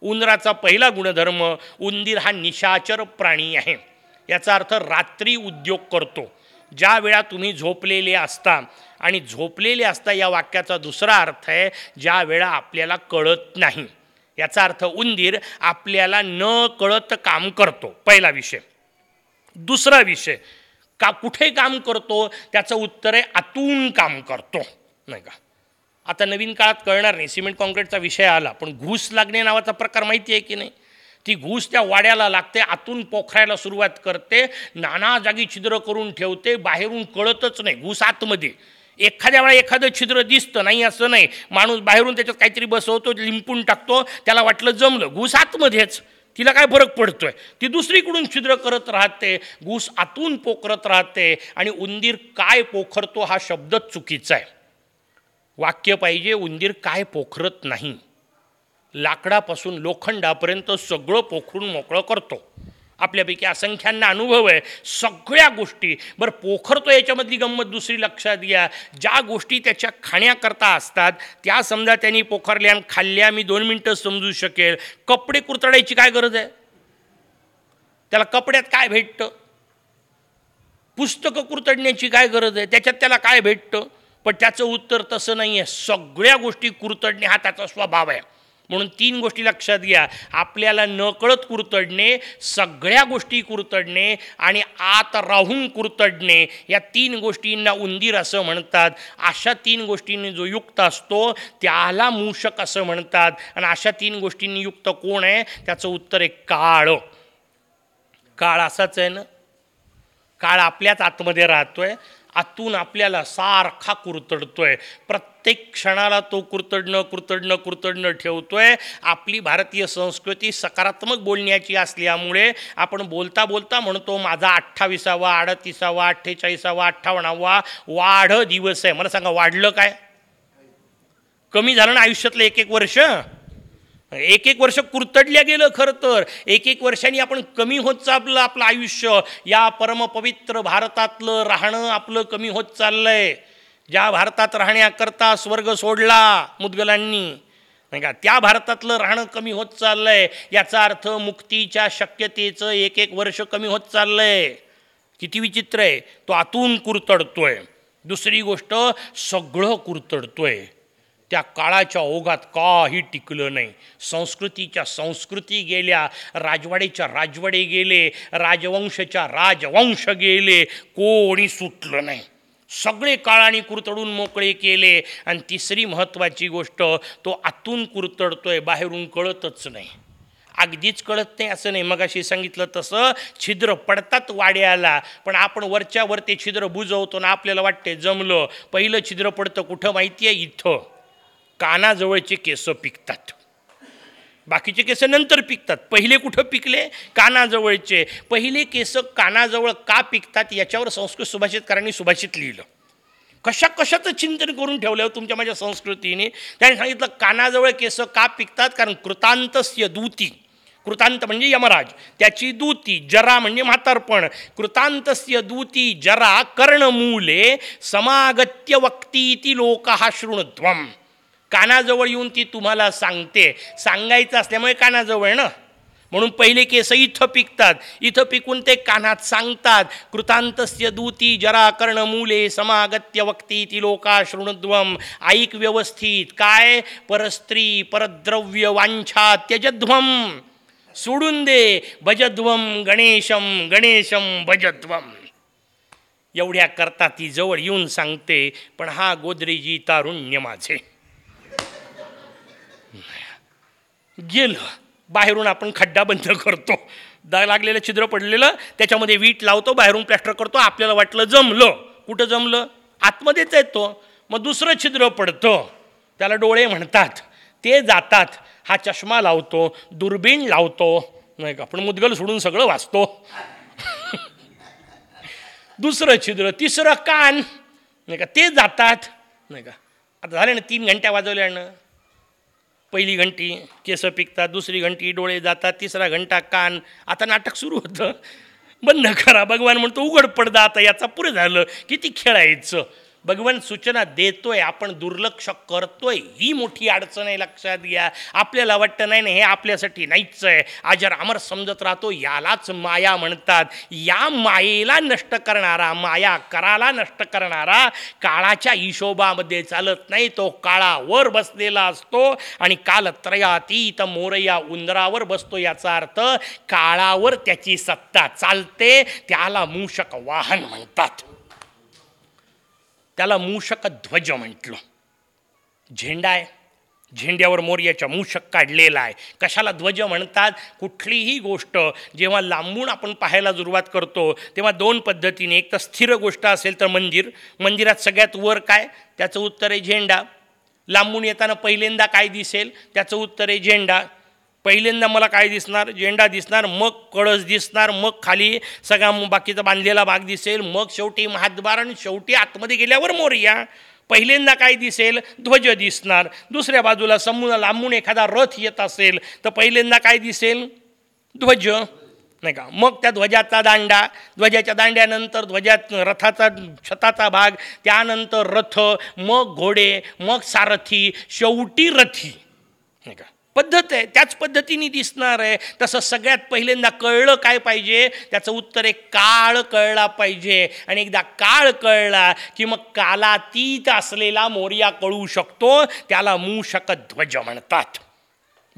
उंदराचा पहिला गुणधर्म उंदीर हा निशाचर प्राणी आहे. याचा अर्थ रात्री उद्योग करतो. ज्या वेळा तुम्ही झोपलेले असता आणि झोपलेले असता या वाक्याचा दुसरा अर्थ आहे ज्या वेळा आपल्याला कळत नाही. याचा अर्थ उंदीर आपल्याला न कळत काम करतो. पहिला विषय. दुसरा विषय. का कुठे काम करतो? त्याचं उत्तर आहे आतून काम करतो. नाही का? आता नवीन काळात कळणार नाही. सिमेंट काँक्रीटचा विषय आला पण घूस लागणे नावाचा प्रकार माहिती आहे की नाही? ती घूस त्या वाड्याला लागते आतून पोखरायला सुरुवात करते नाना जागी छिद्र करून ठेवते बाहेरून कळतच नाही. घूस आतमध्ये. एखाद्या वेळा एखादं छिद्र दिसतं नाही असं नाही. माणूस बाहेरून त्याच्यात काहीतरी बसवतो लिंपून टाकतो त्याला वाटलं जमलं. घूस आतमध्येच. तिला काय फरक पडतोय? ती दुसरीकडून छिद्र करत राहते घूस आतून पोखरत राहते आणि उंदीर काय पोखरतो हा शब्दच चुकीचा आहे. वाक्य पाहिजे उंदीर काय पोखरत नाही. लाकडापासून लोखंडापर्यंत सगळं पोखरून मोकळं करतो. आपल्यापैकी असंख्यांना अनुभव आहे. सगळ्या गोष्टी बरं पोखरतो याच्यामधली गंमत दुसरी लक्षात घ्या. ज्या गोष्टी त्याच्या खाण्याकरता असतात त्या समजा त्यांनी पोखरल्या आणि खाल्ल्या मी दोन मिनटं समजू शकेल. कपडे कुरतडायची काय गरज आहे? त्याला कपड्यात काय भेटतं? पुस्तकं कुरतडण्याची काय गरज आहे? त्याच्यात त्याला काय भेटतं? पण त्याचं उत्तर तसं नाही आहे सगळ्या गोष्टी कुरतडणे हा त्याचा स्वभाव आहे. म्हणून तीन गोष्टी लक्षात घ्या. आपल्याला नकळत कुरतडणे सगळ्या गोष्टी कुरतडणे आणि आत राहून कुरतडणे या तीन गोष्टींना उंदीर असं म्हणतात. अशा तीन गोष्टींनी जो युक्त असतो त्याला मूषक असं म्हणतात. आणि अशा तीन गोष्टींनी युक्त कोण आहे? त्याचं उत्तर आहे काळ. काळ असाच आहे ना? काळ आपल्याच आतमध्ये राहतो आहे आतून आपल्याला सारखा कुरतडतोय. प्रत्येक क्षणाला तो कुरतडणं कुरतडणं कुरतडणं ठेवतोय. आपली भारतीय संस्कृती सकारात्मक बोलण्याची असल्यामुळे आपण बोलता बोलता म्हणतो माझा अठ्ठावीसावा अडतीसावा अठ्ठेचाळीसावा अठ्ठावन्नावा वाढ दिवस आहे. मला सांगा वाढलं काय? कमी झालं ना आयुष्यातलं एक एक वर्ष? एक एक वर्ष कुरतडल्या गेलं खरं तर. एक एक वर्षांनी आपण कमी होत चाललं आपलं आयुष्य. या परमपवित्र भारतातलं राहणं आपलं कमी होत चाललंय. ज्या भारतात राहण्याकरता स्वर्ग सोडला मुदगलांनी नाही का? त्या भारतातलं राहणं कमी होत चाललंय. याचा अर्थ मुक्तीच्या शक्यतेचं एक एक वर्ष कमी होत चाललंय. किती विचित्र आहे. तो आतून कुरतडतोय. दुसरी गोष्ट सगळं कुरतडतोय. त्या काळाच्या ओघात काही टिकलं नाही. संस्कृतीच्या संस्कृती गेल्या राजवाडेच्या राजवाडे गेले राजवंशच्या राजवंश गेले कोणी सुटलं नाही. सगळे काळाने कुरतडून मोकळे केले. आणि तिसरी महत्त्वाची गोष्ट तो आतून कुरतडतोय बाहेरून कळतच नाही. अगदीच कळत नाही असं नाही. मगाशी सांगितलं तसं छिद्र पडतात वाड्याला पण आपण वरच्यावर ते छिद्र बुजवतो ना आपल्याला वाटते जमलं. पहिलं छिद्र पडतं कुठं माहिती आहे इथं. कानाजवळचे केस पिकतात. बाकीचे केस नंतर पिकतात. पहिले कुठं पिकले? कानाजवळचे. पहिले केस कानाजवळ का पिकतात याच्यावर संस्कृत सुभाषितकारांनी सुभाषित लिहिलं. कशा कशाचं चिंतन करून ठेवलं तुमच्या माझ्या संस्कृतीने त्याने सांगितलं कानाजवळ केस का पिकतात? कारण कृतांतस्य दूती. कृतांत म्हणजे यमराज. त्याची दूती जरा म्हणजे म्हातारपण. कृतांतस्य दूती जरा कर्णमूले समागत्य वक्तीती लोक हा शृणध्वम कानाजवळ येऊन ती तुम्हाला सांगते. सांगायचं असल्यामुळे कानाजवळ ना? म्हणून पहिले केस इथं पिकतात. इथं पिकून ते कानात सांगतात. कृतांतस्य दूती जरा कर्णमूले समागत्य वक्ती ती लोका शृणुध्वम. ऐक व्यवस्थित. काय? परस्त्री परद्रव्य वांछा त्यजध्वम. सोडून दे. भजध्वम गणेशम गणेशम भजध्वम. एवढ्या करता ती जवळ येऊन सांगते पण हा गोदरेजी तारुण्य माझे. गेलं. बाहेरून आपण खड्डा बंद करतो. दा लागलेलं छिद्र पडलेलं त्याच्यामध्ये वीट लावतो बाहेरून प्लॅस्टर करतो आपल्याला वाटलं जमलं. कुठं जमलं? आतमध्येच येतो. मग दुसरं छिद्र पडतं. त्याला डोळे म्हणतात. ते जातात. हा चष्मा लावतो दुर्बीण लावतो. नाही का? आपण मुदगल सोडून सगळं वाचतो. दुसरं छिद्र तिसरं कान. नाही का? ते जातात. नाही का? आता झाले ना तीन घंट्या वाजवल्यानं. पहिली घंटी केस पिकतात दुसरी घंटी डोळे जातात तिसरा घंटा कान. आता नाटक सुरू होतं. बंद करा. भगवान म्हणतो उघड पडदा आता याचा पुरे झालं. किती खेळायचं? भगवान सूचना देतोय आपण दुर्लक्ष करतोय ही मोठी अडचण आहे लक्षात घ्या. आपल्याला वाटतं नाही नाही हे आपल्यासाठी नाहीच आहे. आजर अमर समजत राहतो यालाच माया म्हणतात. या मायेला नष्ट करणारा माया कराला नष्ट करणारा काळाच्या हिशोबामध्ये चालत नाही तो काळावर बसलेला असतो आणि कालत्रयातीत मोरया उंदरावर बसतो याचा अर्थ काळावर त्याची सत्ता चालते त्याला मूषक वाहन म्हणतात. त्याला मूषक ध्वज म्हटलं. झेंडा आहे. झेंड्यावर मोर्याच्या मूषक काढलेला आहे. कशाला ध्वज म्हणतात? कुठलीही गोष्ट. जेव्हा लांबून आपण पाहायला सुरुवात करतो तेव्हा दोन पद्धतीने. एक तर स्थिर गोष्ट असेल तर मंदिर. मंदिरात सगळ्यात वर काय? त्याचं उत्तर आहे झेंडा. लांबून येताना पहिल्यांदा काय दिसेल? त्याचं उत्तर आहे झेंडा. पहिल्यांदा मला काय दिसणार? झेंडा दिसणार मग कळस दिसणार मग खाली सगळा बाकीचा बांधलेला भाग दिसेल मग शेवटी महाद्वार आणि शेवटी आतमध्ये गेल्यावर मोर्या. पहिल्यांदा काय दिसेल? ध्वज दिसणार. दुसऱ्या बाजूला समूह लांबून एखादा रथ येत असेल तर पहिल्यांदा काय दिसेल? ध्वज. नाही का? मग त्या ध्वजाचा दांडा ध्वजाच्या दांड्यानंतर ध्वजात रथाचा छताचा भाग त्यानंतर रथ मग घोडे मग सारथी शेवटी रथी. नाही का? पद्धत आहे त्याच पद्धतीने दिसणार आहे. तसं सगळ्यात पहिल्यांदा कळलं काय पाहिजे? त्याचं उत्तर आहे काळ कळला पाहिजे. आणि एकदा काळ कळला की मग कालातीत असलेला मोर्या कळू शकतो त्याला मूषक ध्वज म्हणतात.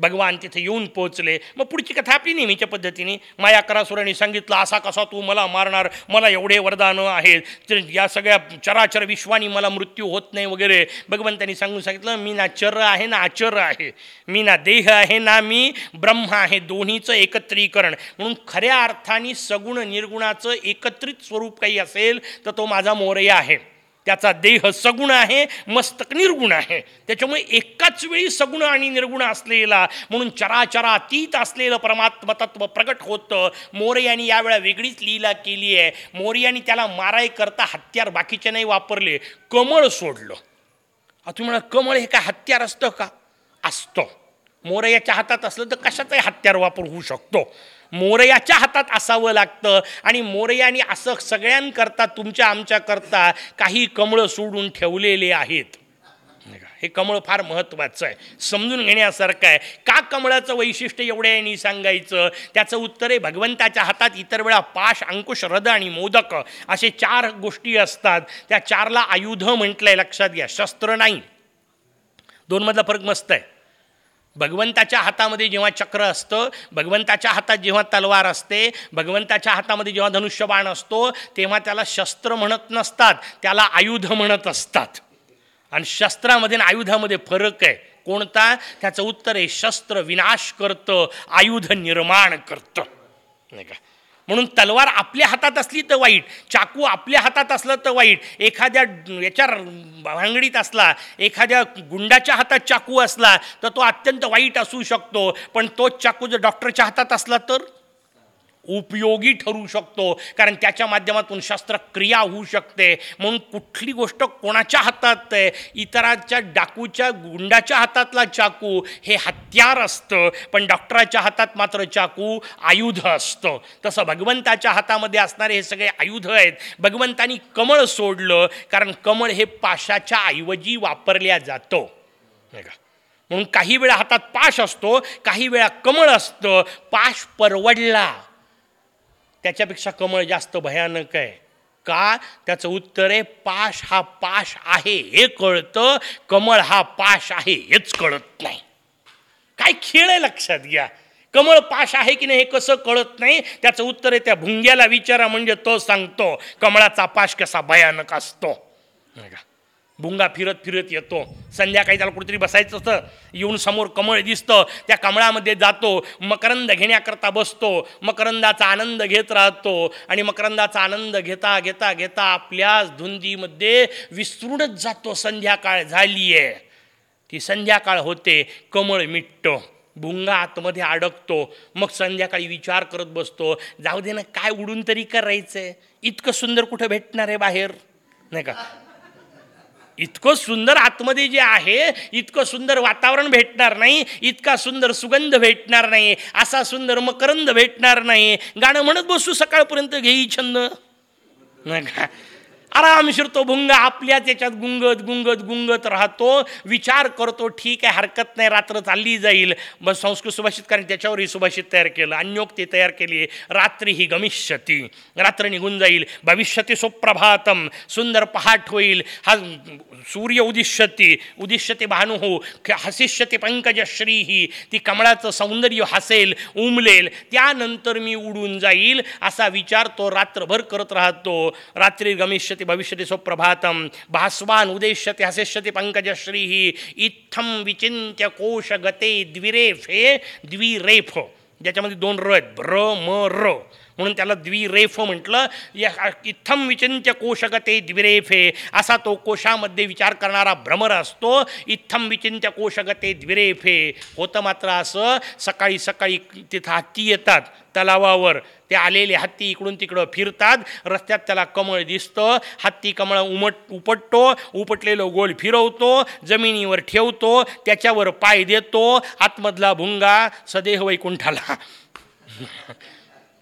भगवान तिथे येऊन पोचले मग पुढची कथा आपली नेहमीच्या पद्धतीने. माया करासुराने सांगितलं असा कसा तू मला मारणार? मला एवढे वरदानं आहेत. तर या सगळ्या चराचर विश्वानी मला मृत्यू होत नाही वगैरे. भगवंतांनी सांगून सांगितलं मी ना चर आहे ना आचर आहे. मी ना देह आहे ना मी ब्रह्म आहे. दोन्हीचं एकत्रीकरण. म्हणून खऱ्या अर्थाने सगुण निर्गुणाचं एकत्रित स्वरूप काही असेल तर तो माझा मोरया आहे. त्याचा देह सगुण आहे मस्तक निर्गुण आहे. त्याच्यामुळे एकाच वेळी सगुण आणि निर्गुण असलेला म्हणून चराचरातीत असलेलं परमात्म तत्व प्रगट होतं. मोर्यानी यावेळा वेगळीच लीला केली आहे. मोर्यानी त्याला माराय करता हत्यार बाकीचे नाही वापरले. कमळ सोडलं. तुम्ही म्हणा कमळ हे काय हत्यार असतं का? असतं. मोरयाच्या हातात असलं तर कशाचाही हत्यार वापर होऊ शकतो. मोरयाच्या हातात असावं लागतं. आणि मोरयाने असं सगळ्यांकरता तुमच्या आमच्याकरता काही कमळं सोडून ठेवलेले आहेत. हे कमळ फार महत्त्वाचं आहे. समजून घेण्यासारखं आहे. का कमळाचं वैशिष्ट्य एवढ्या यांनी सांगायचं? त्याचं उत्तर आहे भगवंताच्या हातात इतर वेळा पाश अंकुश रद आणि मोदक असे चार गोष्टी असतात. त्या चारला आयुध म्हटलं आहे लक्षात घ्या. शस्त्र नाही. दोनमधला फरक मस्त आहे. भगवंताच्या हातामध्ये जेव्हा चक्र असतं भगवंताच्या हातात जेव्हा तलवार असते भगवंताच्या हातामध्ये जेव्हा धनुष्यबाण असतो तेव्हा त्याला शस्त्र म्हणत नसतात त्याला आयुध म्हणत असतात. आणि शस्त्रामध्ये आणि आयुधामध्ये फरक आहे. कोणता? त्याचं उत्तर आहे शस्त्र विनाश करतं आयुध निर्माण करतं. नाही का? म्हणून तलवार आपल्या हातात असली तर वाईट चाकू आपल्या हातात असलं तर वाईट. एखाद्या याच्या भांगडीत असला एखाद्या गुंडाच्या हातात चाकू असला तर तो अत्यंत वाईट असू शकतो. पण तोच चाकू जर डॉक्टरच्या हातात असला तर? उपयोगी ठरू शकतो. कारण त्याच्या माध्यमातून शस्त्रक्रिया होऊ शकते. म्हणून कुठली गोष्ट कोणाच्या हातात आहे? इतराच्या डाकूच्या गुंडाच्या हातातला चाकू हे हत्यार असतं. पण डॉक्टराच्या हातात मात्र चाकू आयुध असतं. तसं भगवंताच्या हातामध्ये असणारे हे सगळे आयुध आहेत. भगवंतानी कमळ सोडलं कारण कमळ हे पाशाच्या ऐवजी वापरल्या जातो. नाही का म्हणून काही वेळा हातात पाश असतो काही वेळा कमळ असतं. पाश परवडला. त्याच्यापेक्षा कमळ जास्त भयानक आहे. का? त्याचं उत्तर आहे पाश हा पाश आहे हे कळतं. कमळ हा पाश आहे हेच कळत नाही. काय खेळ आहे लक्षात घ्या. कमळ पाश आहे की नाही हे कसं कळत नाही? त्याचं उत्तर आहे त्या भुंग्याला विचारा म्हणजे तो सांगतो कमळाचा पाश कसा भयानक असतो. का? भुंगा फिरत फिरत येतो. संध्याकाळी त्याला कुठेतरी बसायचं असतं. येऊन समोर कमळ दिसतं. त्या कमळामध्ये जातो. मकरंद घेण्याकरता बसतो. मकरंदाचा आनंद घेत राहतो. आणि मकरंदाचा आनंद घेता घेता घेता आपल्याच धुंदीमध्ये विसरूनच जातो. संध्याकाळ झाली आहे ती संध्याकाळ होते कमळ मिटतं. भुंगा आतमध्ये अडकतो. मग संध्याकाळी विचार करत बसतो. जाऊ दे ना काय उडून तरी करायचं आहे इतकं सुंदर कुठं भेटणार आहे बाहेर? नाही का? इतकं सुंदर आतमध्ये जे आहे इतकं सुंदर वातावरण भेटणार नाही इतका सुंदर सुगंध भेटणार नाही असा सुंदर मकरंद भेटणार नाही. गाणं म्हणत बसू सकाळपर्यंत घेई छंद. नाही का? आरामशीर तो भुंग आपल्याच याच्यात गुंगत गुंगत गुंगत राहतो. विचार करतो ठीक आहे हरकत नाही रात्र चालली जाईल. मग संस्कृत सुभाषित कारण त्याच्यावरही सुभाषित तयार केलं. अन्योक्ती तयार केली. रात्री ही गमिष्यती. रात्र निघून जाईल. भविष्यती सुप्रभातम. सुंदर पहाट होईल. हा सूर्य उदिष्यती. उदिष्यते भानुहो हसिष्यती पंकजश्री ही ती कमळाचं सौंदर्य हसेल उमलेल. त्यानंतर मी उडून जाईल. असा विचार तो रात्रभर करत राहतो. रात्री गमिष्यती भविष्यति भविष्यति सुप्रभातं। भास्वान् उदेश्यते हसिष्यति पङ्कजश्रीः। इत्थम विचिन्त्य कोशगते द्विरेफे द्विरेफ। ज्याच्यामध्ये दोन र आहेत. भ्र म र. म्हणून त्याला द्विरेफ म्हटलं. या इत्थम विचिंत्य कोशगते द्विरेफे. असा तो कोशामध्ये विचार करणारा भ्रमर असतो. इत्थम विचिंत्य कोशगते द्विरेफे. होतं मात्र असं सकाळी सकाळी तिथं हत्ती येतात तलावावर. ते आलेले हत्ती इकडून तिकडं फिरतात. रस्त्यात त्याला कमळ दिसतं. हत्ती कमळ उमट उपटतो. उपटलेलं गोल फिरवतो. जमिनीवर ठेवतो. त्याच्यावर पाय देतो. आतमधला भुंगा सदेह वैकुंठाला.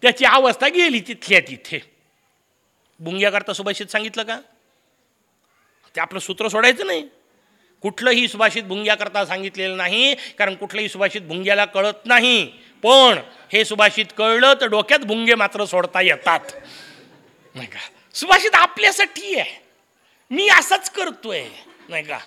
त्याची अवस्था गेली तिथल्या तिथे. भुंग्याकरता सुभाषित सांगितलं का? ते आपलं सूत्र सोडायचं नाही. कुठलंही सुभाषित भुंग्याकरता सांगितलेलं नाही कारण कुठलंही सुभाषित भुंग्याला कळत नाही. पण हे सुभाषित कळलं तर डोक्यात भुंगे मात्र सोडता येतात. नाही का? सुभाषित आपल्यासाठी आहे. मी असंच करतोय. नाही का?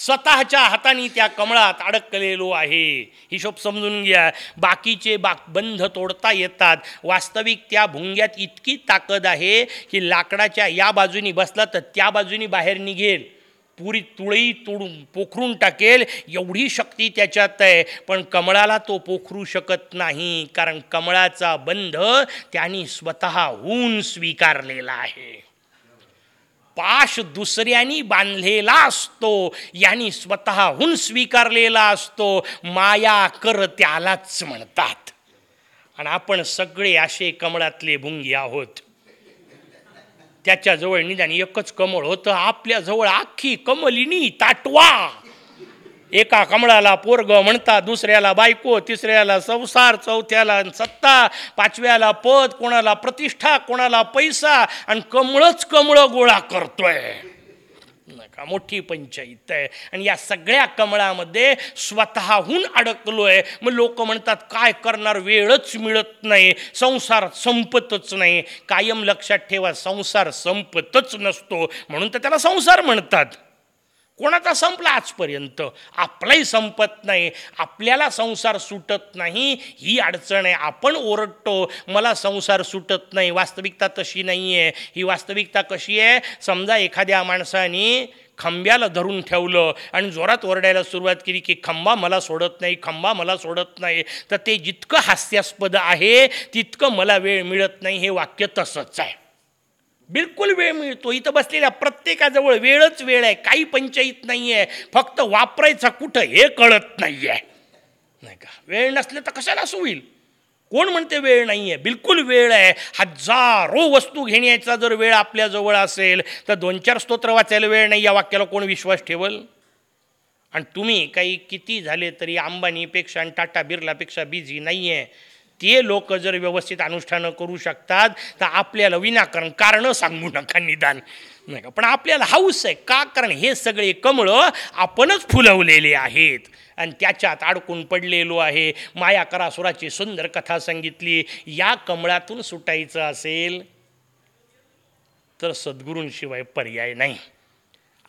स्वतःच्या हाताने त्या कमळात अडकलेलो आहे. हिशोब समजून घ्या. बाकीचे बाक बंध तोडता येतात. वास्तविक त्या भुंग्यात इतकी ताकद आहे की लाकडाच्या या बाजूनी बसला तर त्या बाजूनी बाहेर निघेल. पुरी तुळई तोडून पोखरून टाकेल एवढी शक्ती त्याच्यात आहे. पण कमळाला तो पोखरू शकत नाही. कारण कमळाचा बंध त्यांनी स्वतःहून स्वीकारलेला आहे. पाश दुसऱ्यांनी बांधलेला असतो यांनी स्वतःहून स्वीकारलेला असतो माया कर त्यालाच म्हणतात. आणि आपण सगळे असे कमळातले भुंगी आहोत. त्याच्याजवळ निदान एकच कमळ होतं आपल्याजवळ आखी कमलिनी ताटवा. एका कमळाला पोरग म्हणतात दुसऱ्याला बायको तिसऱ्याला संसार चौथ्याला सत्ता पाचव्याला पद कोणाला प्रतिष्ठा कोणाला पैसा आणि कमळच कमळं गोळा करतोय. नका मोठी पंचायत आहे. आणि या सगळ्या कमळामध्ये स्वतःहून अडकलोय. मग लोक म्हणतात काय करणार? वेळच मिळत नाही. संसार संपतच नाही. कायम लक्षात ठेवा संसार संपतच नसतो. म्हणून तर त्याला संसार म्हणतात. कोणाचा संपला आजपर्यंत? आपलाही संपत नाही. आपल्याला संसार सुटत नाही. ही अडचण आहे. आपण ओरडतो. मला संसार सुटत नाही. वास्तविकता तशी नाही आहे ही वास्तविकता कशी आहे? समजा एखाद्या माणसाने खंब्याला धरून ठेवलं आणि जोरात ओरडायला सुरुवात केली की खंबा मला सोडत नाही. खंबा मला सोडत नाही. तर ते जितकं हास्यास्पद आहे तितकं मला वेळ मिळत नाही. हे वाक्य तसंच आहे. बिलकुल वेळ मिळतो. इथं बसलेल्या प्रत्येकाजवळ वेळच वेळ आहे. काही पंचायत नाही आहे फक्त वापरायचा कुठं हे कळत नाही आहे नाही का? वेळ नसले तर कशाला होईल? कोण म्हणते वेळ नाही आहे बिलकुल वेळ आहे. हजारो वस्तू घेण्याचा जर वेळ आपल्याजवळ असेल तर दोन चार स्तोत्र वाचायला वेळ नाही. या वाक्याला कोण विश्वास ठेवल? आणि तुम्ही काही किती झाले तरी अंबानीपेक्षा आणि टाटा बिर्लापेक्षा बिझी नाही आहे ते लोक जर व्यवस्थित अनुष्ठानं करू शकतात तर आपल्याला विनाकारण कारणं सांगू नका निदान. नाही का? पण आपल्याला हाऊस आहे. का? कारण हे सगळे कमळं आपणच फुलवलेले आहेत. आणि त्याच्यात अडकून पडलेलो आहे. माया करासुराची सुंदर कथा सांगितली. या कमळातून सुटायचं असेल तर सद्गुरूंशिवाय पर्याय नाही.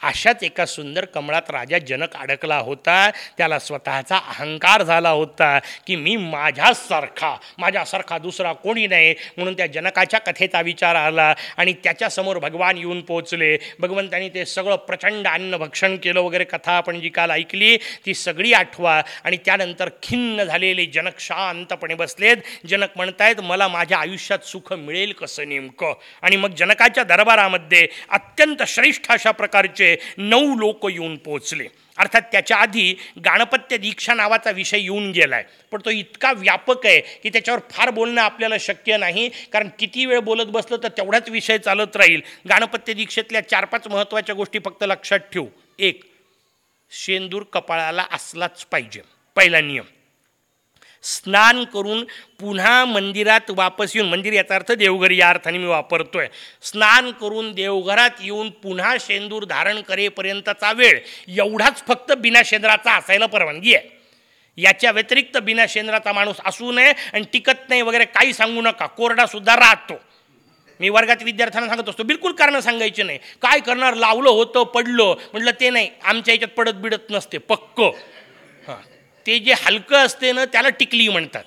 अशाच एका सुंदर कमळात राजा जनक अडकला होता. त्याला स्वतःचा अहंकार झाला होता की मी माझ्यासारखा माझ्यासारखा दुसरा कोणी नाही. म्हणून त्या जनकाच्या कथेचा विचार आला आणि त्याच्यासमोर भगवान येऊन पोचले भगवंतानी ते सगळं प्रचंड अन्न भक्षण केलं वगैरे कथा आपण जी काल ऐकली ती सगळी आठवा. आणि त्यानंतर खिन्न झालेले जनक शांतपणे बसलेत. जनक म्हणतायत मला माझ्या आयुष्यात सुख मिळेल कसं नेमकं? आणि मग जनकाच्या दरबारामध्ये अत्यंत श्रेष्ठ अशा प्रकारचे नऊ लोक येऊन पोचले अर्थात त्याच्या आधी गाणपत्य दीक्षा नावाचा विषय येऊन गेलाय. पण तो इतका व्यापक आहे की त्याच्यावर फार बोलणं आपल्याला शक्य नाही. कारण किती वेळ बोलत बसलं तर तेवढाच विषय चालत राहील. गाणपत्य दीक्षेतल्या चार पाच महत्त्वाच्या गोष्टी फक्त लक्षात ठेवू. एक शेंदूर कपाळाला असलाच पाहिजे. पहिला नियम. स्नान करून पुन्हा मंदिरात वापस येऊन मंदिर याचा अर्थ देवघर या अर्थाने मी वापरतोय. स्नान करून देवघरात येऊन पुन्हा शेंदूर धारण करेपर्यंतचा वेळ एवढाच फक्त बिना शेंद्राचा असायला परवानगी आहे. याच्या व्यतिरिक्त बिना शेंद्राचा माणूस असू नये आणि टिकत नाही वगैरे काही सांगू नका. कोरडासुद्धा राहतो. मी वर्गात विद्यार्थ्यांना सांगत असतो बिलकुल कारणं सांगायची नाही. काय करणार? लावलं होतं पडलं. म्हटलं ते नाही. आमच्या याच्यात पडत बिडत नसते पक्क. ते जे हलकं असते ना त्याला टिकली म्हणतात.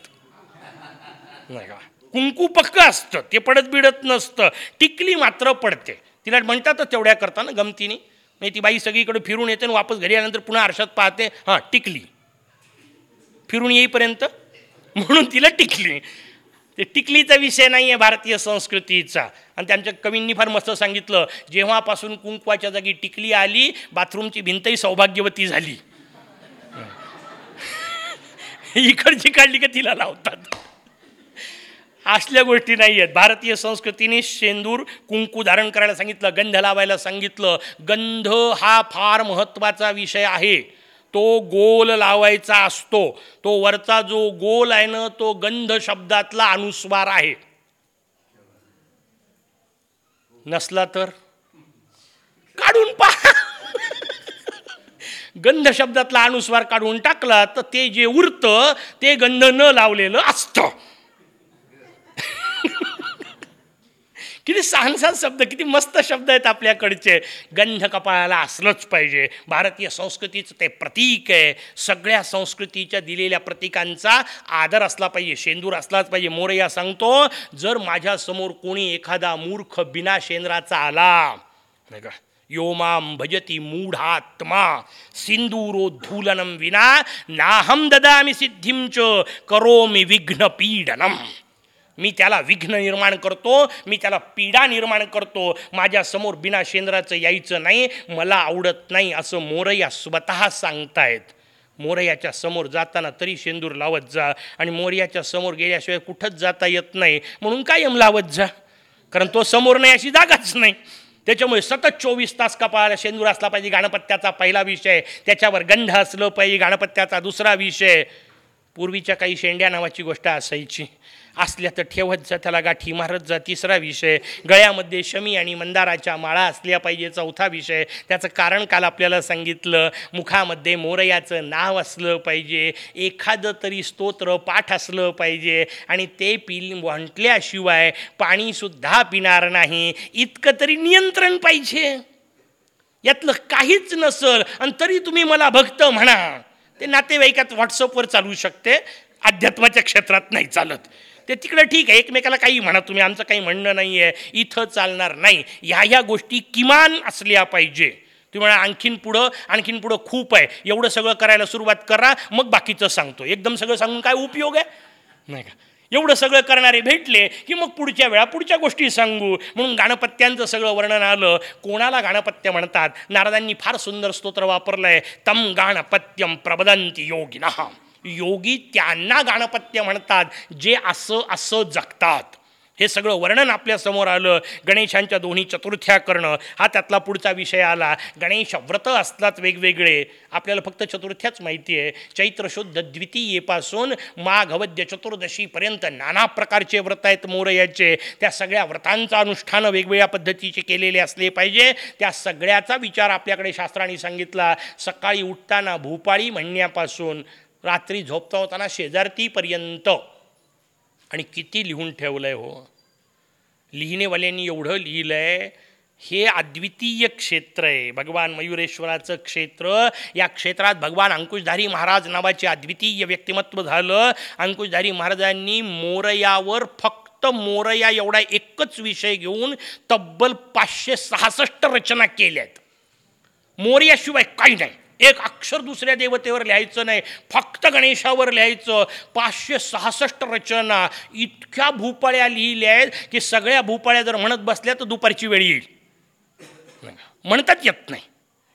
नाही का? कुंकू पक्क असतं ते पडत बिडत नसतं. टिकली मात्र पडते. तिला म्हणतातच तेवढ्या करता ना गमतीने. म्हणजे ती बाई सगळीकडे फिरून येते आणि वापस घरी आल्यानंतर पुन्हा आरशात पाहते हां टिकली. फिरून येईपर्यंत म्हणून तिला टिकली. ते टिकलीचा विषय नाही आहे भारतीय संस्कृतीचा. आणि त्यांच्या कवींनी फार मस्त सांगितलं जेव्हापासून कुंकवाच्या जागी टिकली आली बाथरूमची भिंतही सौभाग्यवती झाली. इकडची काढली का तिला लावतात. असल्या गोष्टी नाही आहेत. भारतीय संस्कृतीने शेंदूर कुंकू धारण करायला सांगितलं गंध लावायला सांगितलं. गंध हा फार महत्त्वाचा विषय आहे. तो गोल लावायचा असतो. तो वरचा जो गोल आहे ना तो गंध शब्दातला अनुस्वार आहे. नसला तर? काढून पहा. गंध शब्दातला अनुस्वार काढून टाकला तर ते जे उरतं ते गंध न लावलेलं असतं. किती सहानसान शब्द किती मस्त शब्द आहेत आपल्याकडचे. गंध कपाळाला असलंच पाहिजे. भारतीय संस्कृतीचं ते प्रतीक आहे. सगळ्या संस्कृतीच्या दिलेल्या प्रतीकांचा आदर असला पाहिजे शेंदूर असलाच पाहिजे. मोरया सांगतो जर माझ्यासमोर कोणी एखादा मूर्ख बिना शेंद्राचा आला नाही का? यो मां भजती मूढात्मा सिंदूरोद्धूलनं विना नाहं ददामि सिद्धिं च करोमि विघ्नपीडनम मी त्याला विघ्न निर्माण करतो मी त्याला पीडा निर्माण करतो माझ्यासमोर बिना शेंद्राचं यायचं नाही मला आवडत नाही असं मोरया स्वतः सांगतायत. मोरयाच्या समोर जाताना तरी शेंदूर लावत जा आणि मोरयाच्या समोर गेल्याशिवाय कुठंच जाता येत नाही म्हणून कायम लावत जा. कारण तो समोर नाही अशी जागाच नाही. त्याच्यामुळे सतत चोवीस तास कपाळ शेंदूर असला पाहिजे गणपत्याचा पहिला विषय. त्याच्यावर गंध असलं पाहिजे गणपत्याचा दुसरा विषय. पूर्वीच्या काही शेंड्या नावाची गोष्ट असायची. असल्या तर ठेवत जा त्याला गाठी मारत जा. तिसरा विषय गळ्यामध्ये शमी आणि मंदाराच्या माळा असल्या पाहिजे. चौथा विषय त्याचं कारण काल आपल्याला सांगितलं मुखामध्ये मोरयाचं नाव असलं पाहिजे. एखादं तरी स्तोत्र पाठ असलं पाहिजे. आणि ते पिल म्हटल्याशिवाय पाणीसुद्धा पिणार नाही. इतकं तरी नियंत्रण पाहिजे. यातलं काहीच नसल आणि तरी तुम्ही मला भक्त म्हणा. ते नातेवाईकात व्हॉट्सअपवर चालू शकते. अध्यात्माच्या क्षेत्रात नाही चालत. ते तिकडं ठीक आहे एकमेकाला काही म्हणा तुम्ही आमचं काही म्हणणं नाही आहे इथं चालणार नाही. ह्या ह्या गोष्टी किमान असल्या पाहिजे. तुम्ही म्हणा आणखीन पुढं आणखीन पुढं खूप आहे. एवढं सगळं करायला सुरुवात करा मग बाकीचं सांगतो. एकदम सगळं सांगून काय उपयोग आहे? नाही का? एवढं सगळं करणारे भेटले की मग पुढच्या वेळा पुढच्या गोष्टी सांगू. म्हणून गाणपत्यांचं सगळं वर्णन आलं. कोणाला गाणपत्य म्हणतात? नारदांनी फार सुंदर स्तोत्र वापरलं आहे तम गाणपत्यम प्रबदंती योगिना. योगी त्यांना गाणपत्य म्हणतात जे असं असं जगतात. हे सगळं वर्णन आपल्यासमोर आलं. गणेशांच्या दोन्ही चतुर्थ्या करणं हा त्यातला पुढचा विषय आला. गणेश व्रत असतात वेगवेगळे. आपल्याला फक्त चतुर्थ्याच माहिती आहे. चैत्र शुद्ध द्वितीयेपासून माघवद्य चतुर्दशीपर्यंत नाना प्रकारचे व्रत आहेत मोरयाचे. त्या सगळ्या व्रतांचं अनुष्ठानं वेगवेगळ्या पद्धतीचे केलेले असले पाहिजे. त्या सगळ्याचा विचार आपल्याकडे शास्त्राने सांगितला. सकाळी उठताना भूपाळी म्हणण्यापासून रात्री झोपता होताना शेजारतीपर्यंत. आणि किती लिहून ठेवलं आहे हो. लिहिणेवाल्यांनी एवढं लिहिलं आहे हे अद्वितीय क्षेत्र आहे. भगवान मयुरेश्वराचं क्षेत्र या क्षेत्रात भगवान अंकुशधारी महाराज नावाचे अद्वितीय व्यक्तिमत्व झालं. अंकुशधारी महाराजांनी मोरयावर फक्त मोरया एवढा एकच विषय घेऊन तब्बल पाचशे सहासष्ट रचना केल्या आहेत मोर्याशिवाय काही नाही. एक अक्षर दुसऱ्या देवतेवर लिहायचं नाही. फक्त गणेशावर लिहायचं. पाचशे सहासष्ट रचना. इतक्या भूपाळ्या लिहिल्या आहेत की सगळ्या भूपाळ्या जर म्हणत बसल्या तर दुपारची वेळ येईल. म्हणतात येत नाही.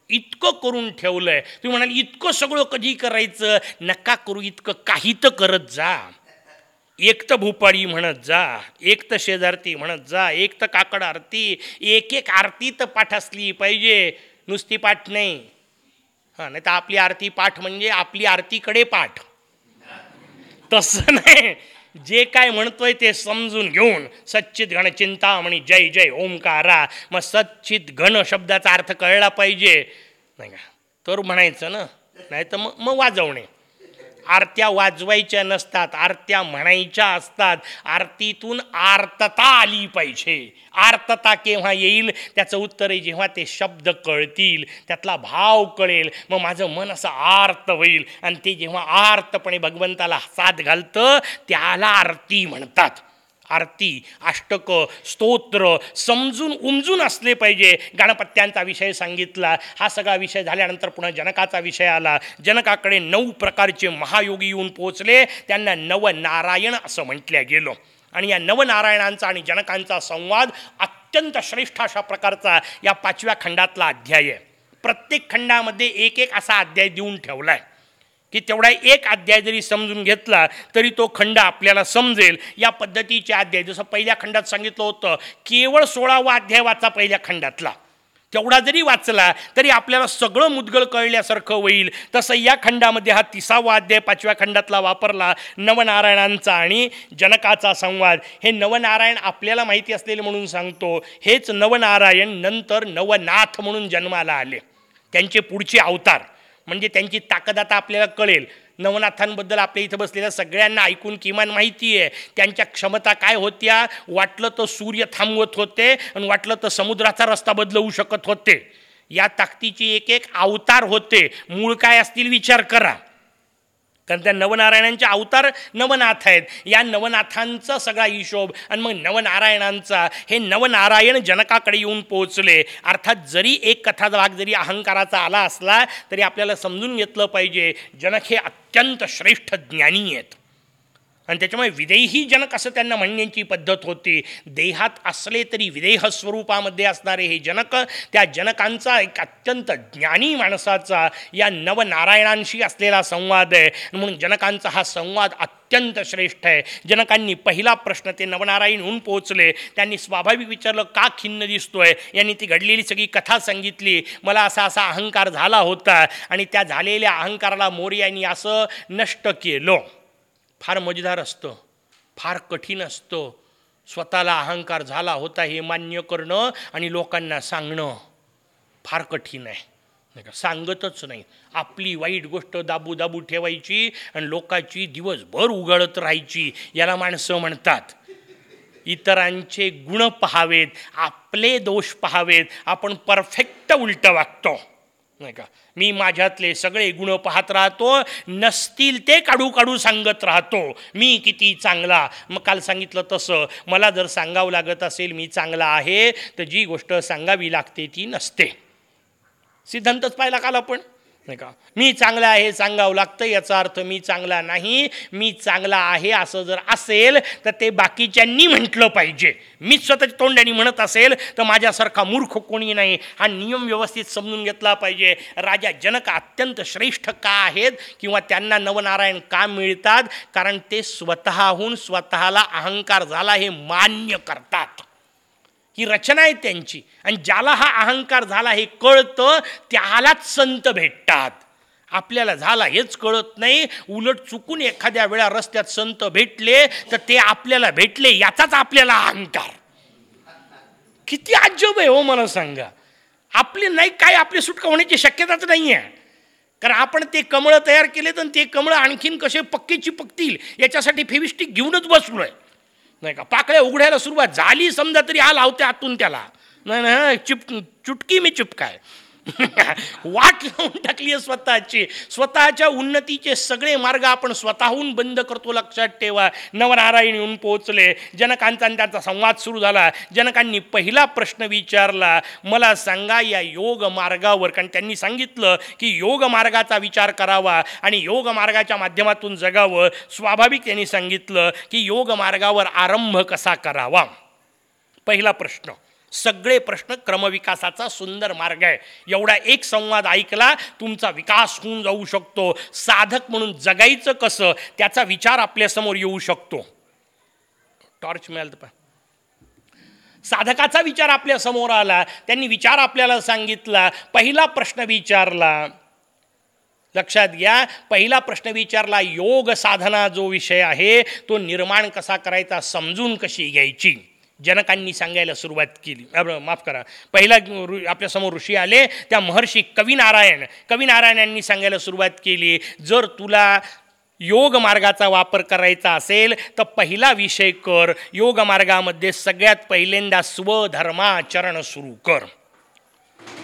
इतकं करून ठेवलं आहे तुम्ही म्हणाल इतकं सगळं कधी करायचं? नका करू इतकं काही तर करत जा. एक तर भूपाळी म्हणत जा एक तर शेजारती म्हणत जा एक तर काकड आरती एक एक आरती तर पाठ असली पाहिजे. नुसती पाठ नाही. हां नाही तर आपली आरती पाठ म्हणजे आपली आरतीकडे पाठ. तसं नाही. जे काय म्हणतोय ते समजून घेऊन सच्चित घन चिंतामणी जय जय ओंकारा. मग सच्चित घन शब्दाचा अर्थ कळला पाहिजे. नाही का? तर म्हणायचं ना? नाही तर मग मग वाजवणे. आरत्या वाजवायच्या नसतात आरत्या म्हणायच्या असतात. आरतीतून आर्तता आली पाहिजे. आर्तता केव्हा येईल? त्याचं उत्तर आहे जेव्हा ते शब्द कळतील त्यातला भाव कळेल मग माझं मन असं आर्त होईल. आणि ते जेव्हा आर्तपणे भगवंताला साथ घालतं त्याला आरती म्हणतात. आरती अष्टक स्तोत्र समजून उमजून असले पाहिजे. गणपत्यांचा विषय सांगितला. हा सगळा विषय झाल्यानंतर पुन्हा जनकाचा विषय आला. जनकाकडे नऊ प्रकारचे महायोगी येऊन पोहोचले. त्यांना नवनारायण असं म्हटलं गेलं. आणि या नवनारायणांचा आणि जनकांचा संवाद अत्यंत श्रेष्ठ अशा प्रकारचा या पाचव्या खंडातला अध्याय आहे. प्रत्येक खंडामध्ये एक एक असा अध्याय देऊन ठेवला आहे की तेवढा एक अध्याय जरी समजून घेतला तरी तो खंड आपल्याला समजेल. या पद्धतीचे अध्याय जसं पहिल्या खंडात सांगितलं होतं केवळ सोळावा अध्याय वाचा पहिल्या खंडातला. तेवढा जरी वाचला तरी आपल्याला सगळं मुदगल कळल्यासारखं होईल. तसं या खंडामध्ये हा तिसावा अध्याय पाचव्या खंडातला वापरला नवनारायणांचा आणि जनकाचा संवाद. हे नवनारायण आपल्याला माहिती असलेले म्हणून सांगतो हेच नवनारायण नंतर नवनाथ म्हणून जन्माला आले. त्यांचे पुढचे अवतार. म्हणजे त्यांची ताकद आता आपल्याला कळेल. नवनाथांबद्दल आपल्या इथं बसलेल्या सगळ्यांना ऐकून किमान माहिती आहे. त्यांच्या क्षमता काय होत्या? वाटलं तर सूर्य थांबवत होते आणि वाटलं तर समुद्राचा रस्ता बदलवू शकत होते. या ताकदीची एक एक अवतार होते. मूळ काय असतील विचार करा. कारण त्या नवनारायणांचे अवतार नवनाथ आहेत. या नवनाथांचा सगळा हिशोब आणि मग नवनारायणांचा हे नवनारायण जनकाकडे येऊन पोहोचले. अर्थात जरी एक कथा भाग जरी अहंकाराचा आला असला तरी आपल्याला समजून घेतलं पाहिजे जनक हे अत्यंत श्रेष्ठ ज्ञानी आहेत. आणि त्याच्यामुळे विदेही जनक असं त्यांना म्हणण्याची पद्धत होती. देहात असले तरी विदेह स्वरूपामध्ये असणारे हे जनक त्या जनकांचा एक अत्यंत ज्ञानी माणसाचा या नवनारायणांशी असलेला संवाद आहे. म्हणून जनकांचा हा संवाद अत्यंत श्रेष्ठ आहे. जनकांनी पहिला प्रश्न ते नवनारायण होऊन पोहोचले. त्यांनी स्वाभाविक विचारलं का खिन्न दिसतोय? यांनी ती घडलेली सगळी कथा सांगितली. मला असा असा अहंकार झाला होता. आणि त्या झालेल्या अहंकाराला मोर्यांनी असं नष्ट केलं. फार मजेदार असतं फार कठीण असतं. स्वतःला अहंकार झाला होता हे मान्य करणं आणि लोकांना सांगणं फार कठीण आहे. नाही का? सांगतच नाही. आपली वाईट गोष्ट दाबू दाबू ठेवायची आणि लोकांची दिवसभर उघडत राहायची याला माणसं म्हणतात. इतरांचे गुण पहावेत आपले दोष पहावेत आपण परफेक्ट उलटं वागतो. नाही का? मी माझ्यातले सगळे गुण पाहत राहतो नसतील ते काढू काढू सांगत राहतो. मी किती चांगला. मग काल सांगितलं तसं. मला जर सांगावं लागत असेल मी चांगला आहे तर जी गोष्ट सांगावी लागते ती नसते. सिद्धांतच पाहिला काल आपण. नाही का? मी चांगला आहे सांगावं लागतं याचा अर्थ मी चांगला नाही मी चांगला आहे असं जर असेल तर ते बाकीच्यांनी म्हटलं पाहिजे. मीच स्वतःच्या तोंडाने म्हणत असेल तर माझ्यासारखा मूर्ख कोणी नाही. हा नियम व्यवस्थित समजून घेतला पाहिजे. राजा जनक अत्यंत श्रेष्ठ का आहेत किंवा त्यांना नवनारायण का मिळतात? कारण ते स्वतःहून स्वतःला अहंकार झाला हे मान्य करतात. ही रचना आहे त्यांची. आणि ज्याला हा अहंकार झाला हे कळतं त्यालाच संत भेटतात. आपल्याला झाला हेच कळत नाही. उलट चुकून एखाद्या वेळा रस्त्यात संत भेटले तर ते आपल्याला भेटले याचाच आपल्याला अहंकार. किती अजब आहे हो मला सांगा. आपले नाही काय आपली सुटका होण्याची शक्यताच नाही आहे कारण आपण ते कमळं तयार केले तर ते कमळं आणखीन कसे पक्कीची पकतील याच्यासाठी फेविस्टिक घेऊनच बसलो आहे नाही का? पाकळ्या उघडायला सुरुवात झाली समजा तरी हा लावते आतून त्याला. नाही नाही चिप चुटकी मी चिपकाय. वाट लावून टाकली आहे स्वतःची. स्वतःच्या उन्नतीचे सगळे मार्ग आपण स्वतःहून बंद करतो लक्षात ठेवा. नवनारायण येऊन पोहोचले. जनकांचा आणि त्यांचा संवाद सुरू झाला. जनकांनी पहिला प्रश्न विचारला. मला सांगा या योग मार्गावर. कारण त्यांनी सांगितलं की योग मार्गाचा विचार करावा आणि योग मार्गाच्या माध्यमातून जगावं. स्वाभाविक त्यांनी सांगितलं की योग मार्गावर आरंभ कसा करावा? पहिला प्रश्न. सगळे प्रश्न क्रमविकासाचा सुंदर मार्ग आहे. एवढा एक संवाद ऐकला तुमचा विकास होऊन जाऊ शकतो. साधक म्हणून जगायचं कसं त्याचा विचार आपल्यासमोर येऊ शकतो. टॉर्च मिळाल तर साधकाचा विचार आपल्यासमोर आला त्यांनी विचार आपल्याला सांगितला पहिला प्रश्न विचारला. लक्षात घ्या पहिला प्रश्न विचारला योग साधना जो विषय आहे तो निर्माण कसा करायचा समजून कशी घ्यायची? जनकांनी सांगायला सुरुवात केली. माफ करा. पहिला आपल्यासमोर ऋषी आले त्या महर्षी कविनारायण यांनी सांगायला सुरुवात केली जर तुला योग मार्गाचा वापर करायचा असेल तर पहिला विषय कर. योग मार्गामध्ये सगळ्यात पहिल्यांदा स्वधर्माचरण सुरू कर.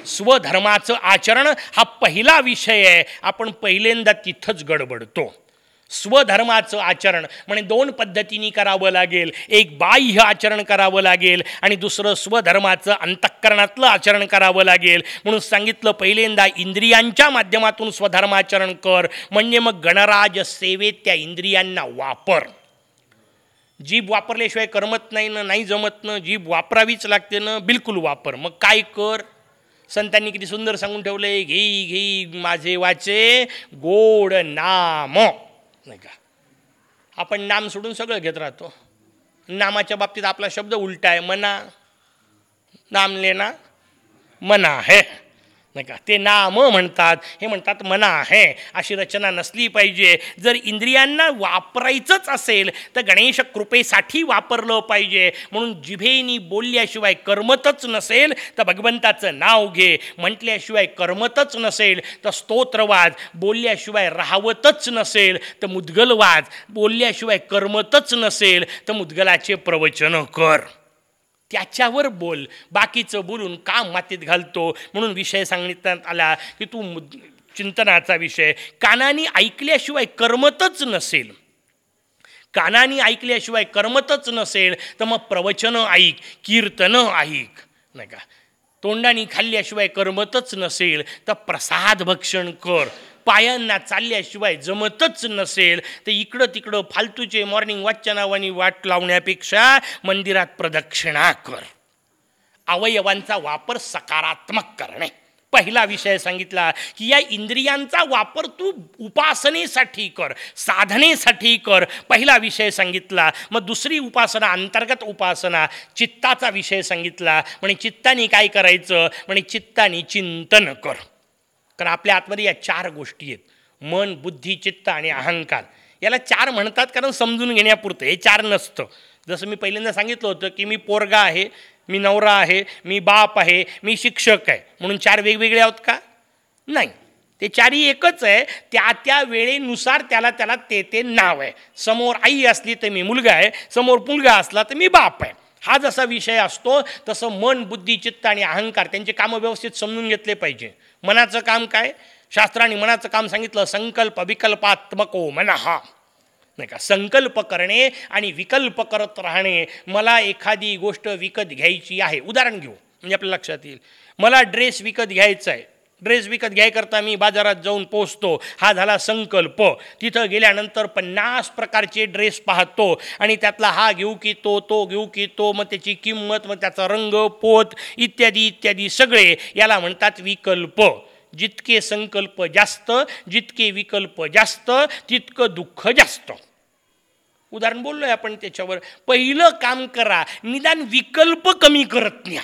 स्वधर्माचं आचरण हा पहिला विषय आहे. आपण पहिल्यांदा तिथंच गडबडतो. स्वधर्माचं आचरण म्हणजे दोन पद्धतीने करावं लागेल. एक बाह्य आचरण करावं लागेल आणि दुसरं स्वधर्माचं अंतःकरणातलं आचरण करावं लागेल. म्हणून सांगितलं पहिल्यांदा इंद्रियांच्या माध्यमातून स्वधर्माचरण कर. म्हणजे मग गणराज सेवेत त्या इंद्रियांना वापर. जीभ वापरल्याशिवाय करमत नाही ना नाही जमत ना जीभ वापरावीच लागते ना बिलकुल वापर. मग काय कर? संतांनी किती सुंदर सांगून ठेवले घेई घेई माझे वाचे गोड नाम. नाही का? आपण नाम सोडून सगळं घेत राहतो. नामाच्या बाबतीत आपला शब्द उलटा आहे मना. नाम लेना मना है. नाही का? ते नाम म्हणतात. हे म्हणतात मना आहे अशी रचना नसली पाहिजे. जर इंद्रियांना वापरायचंच असेल तर गणेश कृपेसाठी वापरलं पाहिजे. म्हणून जिभेनी बोलल्याशिवाय करमतच नसेल तर भगवंताचं नाव घे. म्हटल्याशिवाय करमतच नसेल तर स्तोत्रवाद. बोलल्याशिवाय राहावतच नसेल तर मुद्गलवाद. बोलल्याशिवाय करमतच नसेल तर मुद्गलाचे प्रवचन कर. त्याच्यावर बोल. बाकीचं बोलून का मातीत घालतो. म्हणून विषय सांगण्यात आला की तू चिंतनाचा विषय. कानानी ऐकल्याशिवाय करमतच नसेल. कानानी ऐकल्याशिवाय करमतच नसेल तर मग प्रवचनं ऐक कीर्तनं ऐक. नाही का? तोंडाने खाल्ल्याशिवाय करमतच नसेल तर प्रसाद भक्षण कर. पायांना चालल्याशिवाय जमतच नसेल तर इकडं तिकडं फालतूचे मॉर्निंग वॉचच्या नावाने वाट लावण्यापेक्षा मंदिरात प्रदक्षिणा कर. अवयवांचा वापर सकारात्मक करणे. पहिला विषय सांगितला की या इंद्रियांचा वापर तू उपासनेसाठी कर साधनेसाठी कर. पहिला विषय सांगितला मग दुसरी उपासना अंतर्गत उपासना चित्ताचा विषय सांगितला. म्हणजे चित्ताने काय करायचं? म्हणे चित्ताने चिंतन कर. कारण आपल्या आतमध्ये या चार गोष्टी आहेत. मन बुद्धी चित्त आणि अहंकार. याला चार म्हणतात कारण समजून घेण्यापुरतं. हे चार नसतं. जसं मी पहिल्यांदा सांगितलं होतं की मी पोरगा आहे मी नवरा आहे मी बाप आहे मी शिक्षक आहे. म्हणून चार वेगवेगळे आहोत का? नाही. ते चारही एकच आहे. त्या त्या वेळेनुसार त्याला त्याला ते ते नाव आहे. समोर आई असली तर मी मुलगा आहे. समोर मुलगा असला तर मी बाप आहे. हा जसा विषय असतो तसं मन बुद्धी चित्त आणि अहंकार त्यांचे कामं व्यवस्थित समजून घेतले पाहिजे. मनाचं काम काय? शास्त्राने मनाचं काम सांगितलं संकल्प विकल्पात्मको मनहा नाही का? संकल्प करणे आणि विकल्प करत राहणे मला एखादी गोष्ट विकत घ्यायची आहे. उदाहरण घेऊ म्हणजे आपल्या लक्षात येईल. मला ड्रेस विकत घ्यायचा आहे. ड्रेस विकत घ्यायकरता मी बाजारात जाऊन पोचतो हा झाला संकल्प. तिथं गेल्यानंतर पन्नास प्रकारचे ड्रेस पाहतो आणि त्यातला हा घेऊ की तो तो घेऊ की तो मग त्याची किंमत मग त्याचा रंग पोत इत्यादी इत्यादी सगळे याला म्हणतात विकल्प. जितके संकल्प जास्त जितके विकल्प जास्त तितकं दुःख जास्त. उदाहरण बोललो आहे आपण त्याच्यावर. पहिलं काम करा. निदान विकल्प कमी करत न्या.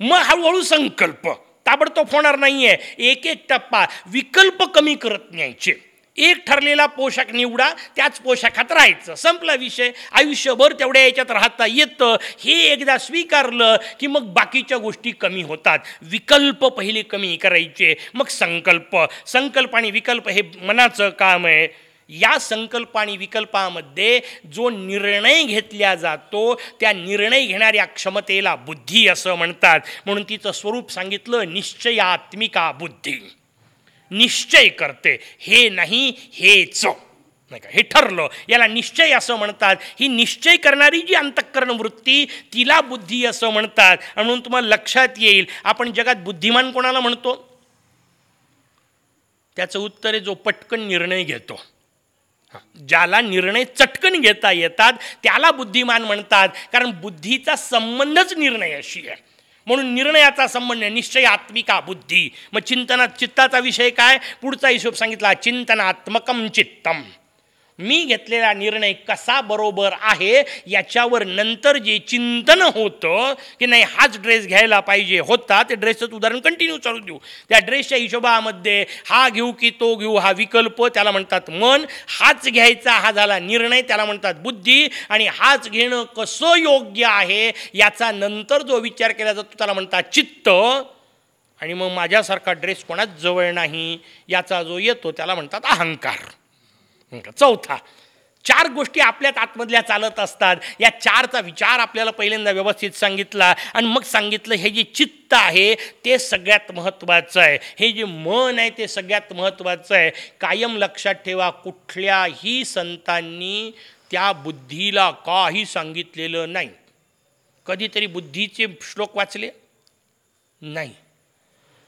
मग हळूहळू संकल्प. ताबडतोब होणार नाहीये. एक एक टप्पा विकल्प कमी करत न्यायचे. एक ठरलेला पोशाख निवडा त्याच पोशाखात राहायचं. संपला विषय. आयुष्यभर तेवढ्या याच्यात राहता येतं. हे एकदा स्वीकारलं की मग बाकीच्या गोष्टी कमी होतात. विकल्प पहिले कमी करायचे. मग संकल्प. संकल्प आणि विकल्प हे मनाचं काम आहे. या संकल्प आणि विकल्पामध्ये जो निर्णय घेतला जातो त्या निर्णय घेणाऱ्या क्षमतेला बुद्धी असं म्हणतात. म्हणून तिचं स्वरूप सांगितलं निश्चयात्मिका बुद्धी. निश्चय करते. हे नाही हेच. नाही का? हे ठरलं. याला निश्चय असं म्हणतात. ही निश्चय करणारी जी अंतःकरण वृत्ती तिला बुद्धी असं म्हणतात. म्हणून तुम्हाला लक्षात येईल आपण जगात बुद्धिमान कोणाला म्हणतो? त्याचं उत्तर आहे जो पटकन निर्णय घेतो. ज्याला निर्णय चटकन घेता येतात त्याला बुद्धिमान म्हणतात. कारण बुद्धीचा संबंधच निर्णयाशी आहे. म्हणून निर्णयाचा संबंध निश्चयात्मिका बुद्धी. मग चिंतनात चित्ताचा विषय काय? पुढचा हिशोब सांगितला चिंतनात्मकम चित्तम. मी घेतलेला निर्णय कसा बरोबर आहे याच्यावर नंतर जे चिंतन होतं की नाही हाच ड्रेस घ्यायला पाहिजे होता ते ड्रेसचं उदाहरण कंटिन्यू चालू देऊ. त्या ड्रेसच्या हिशोबामध्ये हा घेऊ की तो घेऊ हा विकल्प त्याला म्हणतात मन हाच घ्यायचा हा झाला निर्णय त्याला म्हणतात बुद्धी आणि हाच घेणं कसं योग्य आहे याचा नंतर जो विचार केला जातो त्याला म्हणतात चित्त. आणि मग माझ्यासारखा ड्रेस कोणाच जवळ नाही याचा जो येतो त्याला म्हणतात अहंकार. चौथा चार गोष्टी आपल्यात आतमधल्या चालत असतात. या चारचा विचार आपल्याला पहिल्यांदा व्यवस्थित सांगितला आणि मग सांगितलं हे जे चित्त आहे ते सगळ्यात महत्त्वाचं आहे. हे जे मन आहे ते सगळ्यात महत्त्वाचं आहे. कायम लक्षात ठेवा कुठल्याही संतांनी त्या बुद्धीला काही सांगितलेलं नाही. कधीतरी बुद्धीचे श्लोक वाचले? नाही.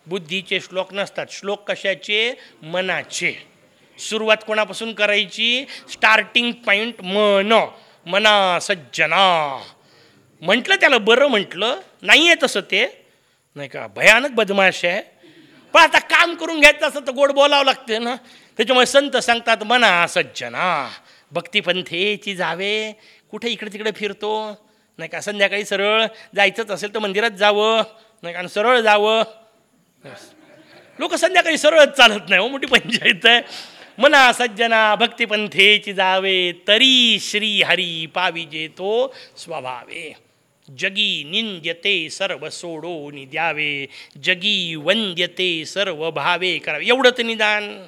बुद्धीचे श्लोक नसतात. श्लोक कशाचे? मनाचे. सुरुवात कोणापासून करायची? स्टार्टिंग पॉईंट मन मना सज्जना म्हटलं त्याला बरं म्हटलं नाही आहे तसं ते. नाही का? भयानक बदमाश आहे. पण आता काम करून घ्यायचं असं तर गोड बोलावं लागते ना. त्याच्यामुळे संत सांगतात मना सज्जना भक्तिपंथेची जावे. कुठे इकडे तिकडे फिरतो. नाही का? संध्याकाळी सरळ जायचंच असेल तर मंदिरात जावं. नाही का? सरळ जावं. लोक संध्याकाळी सरळच चालत नाही हो. मोठी पंचायत आहे. मना सज्जना भक्तिपंथेची जावे तरी श्री हरी पाविजे तो स्वभावे. जगी निंद्यते सर्व सोडो द्यावे जगी वंद्यते सर्व भावे करावे. एवढंच निदान.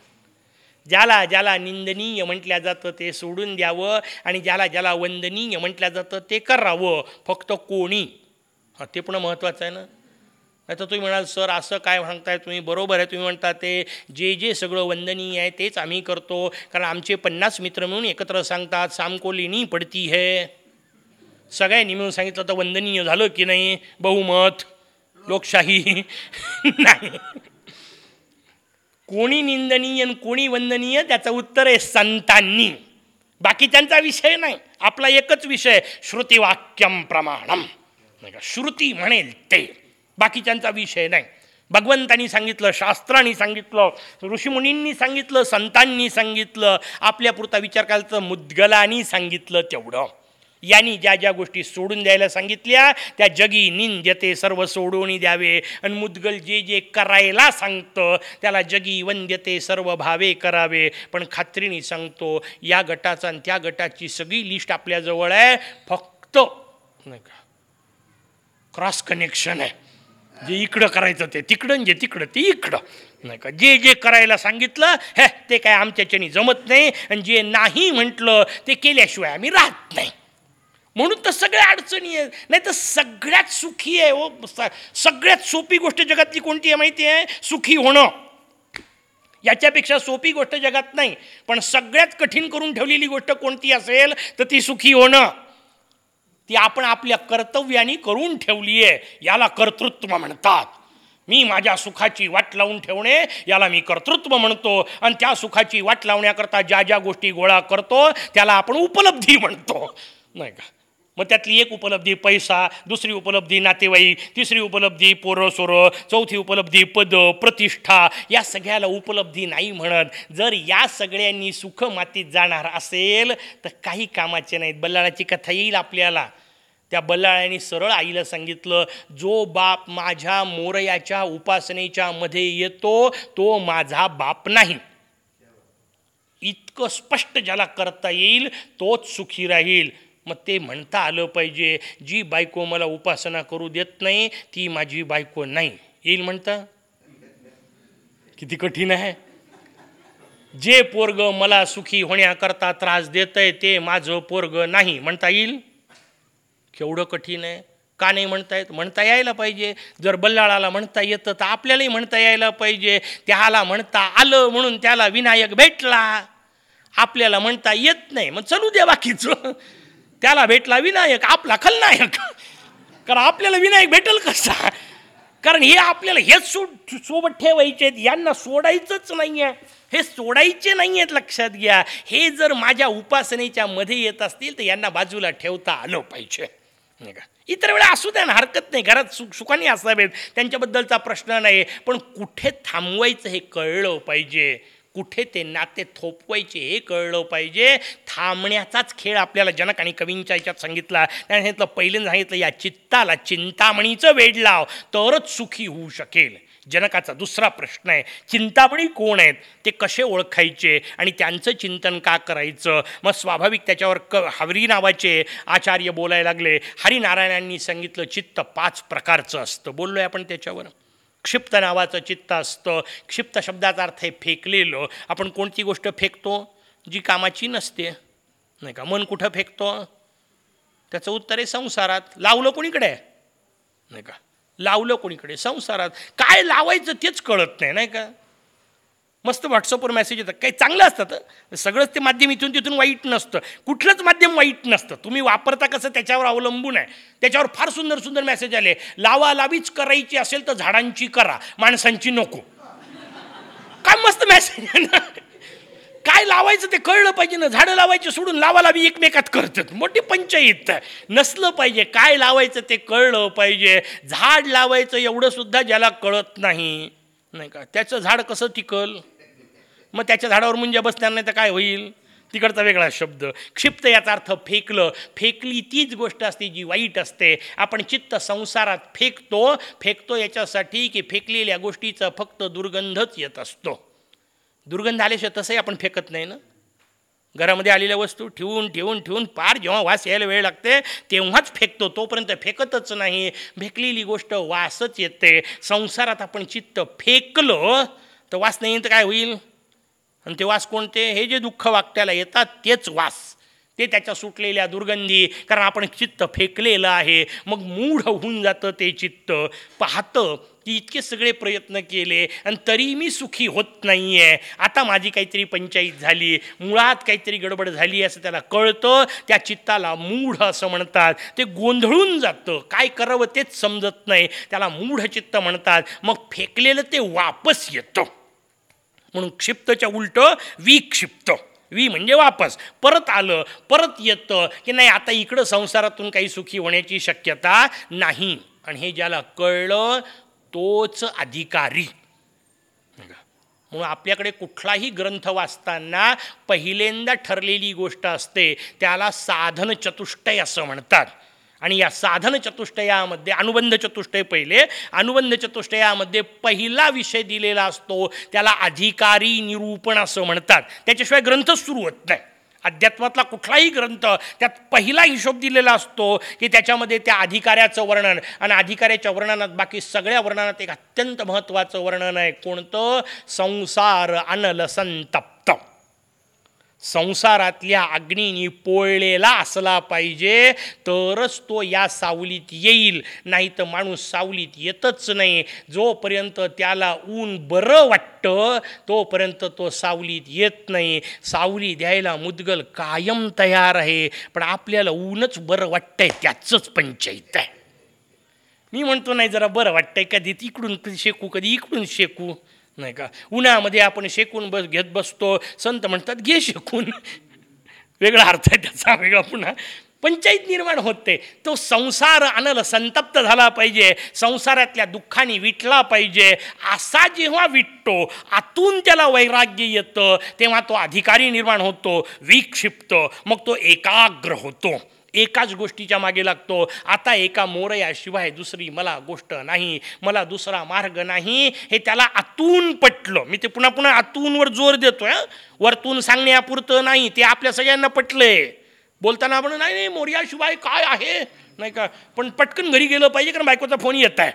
ज्याला ज्याला निंदनीय म्हटल्या जातं ते सोडून द्यावं आणि ज्याला ज्याला वंदनीय म्हटलं जातं ते करावं. फक्त कोणी. हां ते पण महत्त्वाचं आहे ना? नाही तर तुम्ही म्हणाल सर असं काय सांगताय तुम्ही? बरोबर आहे तुम्ही म्हणता ते जे जे सगळं वंदनीय आहे तेच आम्ही करतो. कारण आमचे पन्नास मित्र मिळून एकत्र सांगतात सामकोलिनी पडती है. सगळ्यांनी मिळून सांगितलं तर वंदनीय झालं की नाही? बहुमत लोकशाही. नाही. कोणी निंदनीय आणि कोणी वंदनीय त्याचं उत्तर आहे संतांनी. बाकी त्यांचा विषय नाही. आपला एकच विषय श्रुतिवाक्यम प्रमाणम म्हणजे श्रुती म्हणेल ते. बाकीच्यांचा विषय नाही. भगवंतांनी सांगितलं शास्त्रांनी सांगितलं ऋषीमुनींनी सांगितलं संतांनी सांगितलं आपल्यापुरता विचार करायचं मुद्गलांनी सांगितलं तेवढं. यांनी ज्या ज्या गोष्टी सोडून द्यायला सांगितल्या त्या जगी निंद्यते सर्व सोडून द्यावे. आणि मुद्गल जे जे करायला सांगतं त्याला जगी वंद्यते सर्व भावे करावे. पण खात्रीने सांगतो या गटाचा आणि त्या गटाची सगळी लिस्ट आपल्याजवळ आहे फक्त नाही का क्रॉस कनेक्शन आहे. जे इकडं करायचं ते तिकडं जे तिकडं ते इकडं. नाही का? जे जे करायला सांगितलं हे ते काय आमच्याच्यानी जमत नाही आणि जे नाही म्हटलं ते केल्याशिवाय आम्ही राहत नाही. म्हणून तर सगळ्या अडचणी आहेत. नाही तर सगळ्यात सुखी आहे हो सगळ्यात सोपी गोष्ट जगातली कोणती आहे माहिती आहे? सुखी होणं. याच्यापेक्षा सोपी गोष्ट जगात नाही पण सगळ्यात कठीण करून ठेवलेली गोष्ट कोणती असेल तर ती सुखी होणं. ती आपण आपल्या कर्तव्याने करून ठेवली आहे. याला कर्तृत्व म्हणतात. मी माझ्या सुखाची वाट लावून ठेवणे याला मी कर्तृत्व म्हणतो. आणि त्या सुखाची वाट लावण्याकरता ज्या ज्या गोष्टी गोळा करतो त्याला आपण उपलब्धी म्हणतो. नाही का? मग त्यातली एक उपलब्धी पैसा दुसरी उपलब्धी नातेवाईक तिसरी उपलब्धी पोरं सोरं चौथी उपलब्धी पद प्रतिष्ठा या सगळ्याला उपलब्धी नाही म्हणत. जर या सगळ्यांनी सुख मातीत जाणार असेल तर काही कामाचे नाहीत. बल्लाळाची कथा येईल आपल्याला. त्या बल्लाळ्याने सरळ आईला सांगितलं जो बाप माझ्या मोरयाच्या उपासनेच्या मध्ये येतो तो माझा बाप नाही. इतकं स्पष्ट ज्याला करता येईल तोच सुखी राहील. मग ते म्हणता आलं पाहिजे जी बायको मला उपासना करू देत नाही ती माझी बायको नाही. येईल म्हणता? किती कठीण आहे. जे पोरग मला सुखी होण्याकरता त्रास देत आहे ते माझं पोरग नाही. म्हणता येईल? केवढं कठीण आहे. का नाही म्हणता येत? म्हणता यायला पाहिजे. जर बल्लाळाला म्हणता येतं तर आपल्यालाही म्हणता यायला पाहिजे. त्याला म्हणता आलं म्हणून त्याला विनायक भेटला. आपल्याला म्हणता येत नाही. मग चलू द्या बाकीचं. त्याला भेटला विनायक आपला खलनायक. कारण आपल्याला विनायक भेटेल कसा? कारण हे आपल्याला हेच सोड सोबत ठेवायचे आहेत. यांना सोडायचंच नाही आहे हे सोडायचे नाही आहेत लक्षात घ्या. हे जर माझ्या उपासनेच्या मध्ये येत असतील तर यांना बाजूला ठेवता आलं पाहिजे. नाही का? इतर वेळा असू द्या ना हरकत नाही. घरात सुख सुखाने असावेत. त्यांच्याबद्दलचा प्रश्न नाही. पण कुठे थांबवायचं हे कळलं पाहिजे. कुठे ते नाते थोपवायचे हे कळलं पाहिजे. थांबण्याचाच खेळ आपल्याला जनक आणि कवींच्या याच्यात सांगितला. त्याने सांगितलं पहिल्यांदा सांगितलं या चित्ताला चिंतामणीचं वेड लाव तरच सुखी होऊ शकेल. जनकाचा दुसरा प्रश्न आहे चिंतामणी कोण आहेत? ते कसे ओळखायचे? आणि त्यांचं चिंतन का करायचं? मग स्वाभाविक त्याच्यावर क हरी नावाचे आचार्य बोलायला लागले. हरिनारायणांनी सांगितलं चित्त पाच प्रकारचं असतं. बोललो आहे आपण त्याच्यावर. क्षिप्त नावाचं चित्त असतं. क्षिप्त शब्दाचा अर्थ आहे फेकलेलं. आपण कोणती गोष्ट फेकतो? जी कामाची नसते. नाही का? मन कुठं फेकतो? त्याचं उत्तर आहे संसारात. लावलं कोणीकडे? नाही का? लावलं कोणीकडे? संसारात. काय लावायचं तेच कळत नाही नाही का? मस्त व्हॉट्सअपवर मेसेज येतात. काही चांगलं असतं सगळंच ते माध्यम इथून तिथून वाईट नसतं. कुठलंच माध्यम वाईट नसतं. तुम्ही वापरता कसं त्याच्यावर अवलंबून आहे. त्याच्यावर फार सुंदर सुंदर मेसेज आले. लावा लावीच करायची असेल तर झाडांची करा. माणसांची नको. काय मस्त मेसेज आहे ना. काय लावायचं ते कळलं पाहिजे ना. झाडं लावायचे सोडून लावा लावी एकमेकात करतात. मोठी पंचायत नसलं पाहिजे. काय लावायचं ते कळलं पाहिजे. झाड लावायचं एवढं सुद्धा ज्याला कळत नाही. नाही का? त्याचं झाड कसं टिकल? मग त्याच्या झाडावर मुंज्या बसणार नाही तर काय होईल? तिकडचा वेगळा शब्द. क्षिप्त याचा अर्थ फेकलं. फेकली तीच गोष्ट असते जी वाईट असते. आपण चित्त संसारात फेकतो. फेकतो याच्यासाठी की फेकलेल्या गोष्टीचा फक्त दुर्गंधच येत असतो. दुर्गंध आल्याशिवाय तसंही आपण फेकत नाही ना? घरामध्ये आलेल्या वस्तू ठेवून ठेवून ठेवून पार जेव्हा वास यायला वेळ लागते तेव्हाच फेकतो. तोपर्यंत फेकतच नाही. फेकलेली गोष्ट वासच येते. संसारात आपण चित्त फेकलं तर वास नाही तर काय होईल? आणि ते वास कोणते? हे जे दुःख वागत्याला येतात तेच वास. ते त्याच्या सुटलेल्या दुर्गंधी कारण आपण चित्त फेकलेलं आहे. मग मूढ होऊन जातं ते चित्त. पाहतं की इतके सगळे प्रयत्न केले आणि तरी मी सुखी होत नाही आहे आता माझी काहीतरी पंचायत झाली. मुळात काहीतरी गडबड झाली असं त्याला कळतं. त्या चित्ताला मूढ असं म्हणतात. ते गोंधळून जातं. काय करावं तेच समजत नाही. त्याला मूढ चित्त म्हणतात. मग फेकलेलं ते वापस येतं. म्हणून क्षिप्तच्या उलटं विक्षिप्त वी म्हणजे वापस. परत आलं परत येतं की नाही आता इकडं संसारातून काही सुखी होण्याची शक्यता नाही. आणि हे ज्याला कळलं तोच अधिकारी. म्हणून आपल्याकडे कुठलाही ग्रंथ वाचताना पहिल्यांदा ठरलेली गोष्ट असते त्याला साधन चतुष्टय असं म्हणतात. आणि या साधन चतुष्टयामध्ये अनुबंध चतुष्टय पहिले अनुबंध चतुष्टयामध्ये पहिला विषय दिलेला असतो त्याला अधिकारी निरूपण असं म्हणतात. त्याच्याशिवाय ग्रंथच सुरू होत नाही. अध्यात्मातला कुठलाही ग्रंथ त्यात पहिला हिशोब दिलेला असतो की त्याच्यामध्ये त्या अधिकाऱ्याचं वर्णन आणि अधिकाऱ्याच्या वर्णनात बाकी सगळ्या वर्णनात एक अत्यंत महत्त्वाचं वर्णन आहे कोणतं? संसार अनल संतप्त. संसारातल्या अग्नीनी पोळलेला असला पाहिजे तरच तो या सावलीत येईल. नाही तर माणूस सावलीत येतच नाही. जोपर्यंत त्याला ऊन बरं वाटतं तोपर्यंत तो सावलीत येत नाही. सावली द्यायला मुदगल कायम तयार आहे पण आपल्याला ऊनच बरं वाटतंय त्याचंच पंचायत आहे. मी म्हणतो नाही जरा बरं वाटतंय कधी इकडून कधी शेकू कधी इकडून शेकू. नाही का? उन्हामध्ये आपण शेकून बस घेत बसतो. संत म्हणतात घे शेकून. वेगळा अर्थ आहे त्याचा वेगळा पुन्हा पंचायत निर्माण होते तो. संसार आणलं संतप्त झाला पाहिजे. संसारातल्या दुःखाने विटला पाहिजे. असा जेव्हा विटतो आतून त्याला वैराग्य येतं तेव्हा तो अधिकारी निर्माण होतो विक्षिप्त. मग तो एकाग्र होतो. एकाच गोष्टीच्या मागे लागतो. आता एका मोरयाशिवाय दुसरी मला गोष्ट नाही मला दुसरा मार्ग नाही हे त्याला आतून पटलं. मी ते पुन्हा पुन्हा आतूनवर जोर देतोय वरतून सांगण्यापुरतं नाही ते आपल्या सगळ्यांना पटलंय. बोलताना आपण नाही नाही मोर्याशिवाय काय आहे? नाही का? पण पटकन घरी गेलं पाहिजे कारण बायकोचा फोन येत आहे.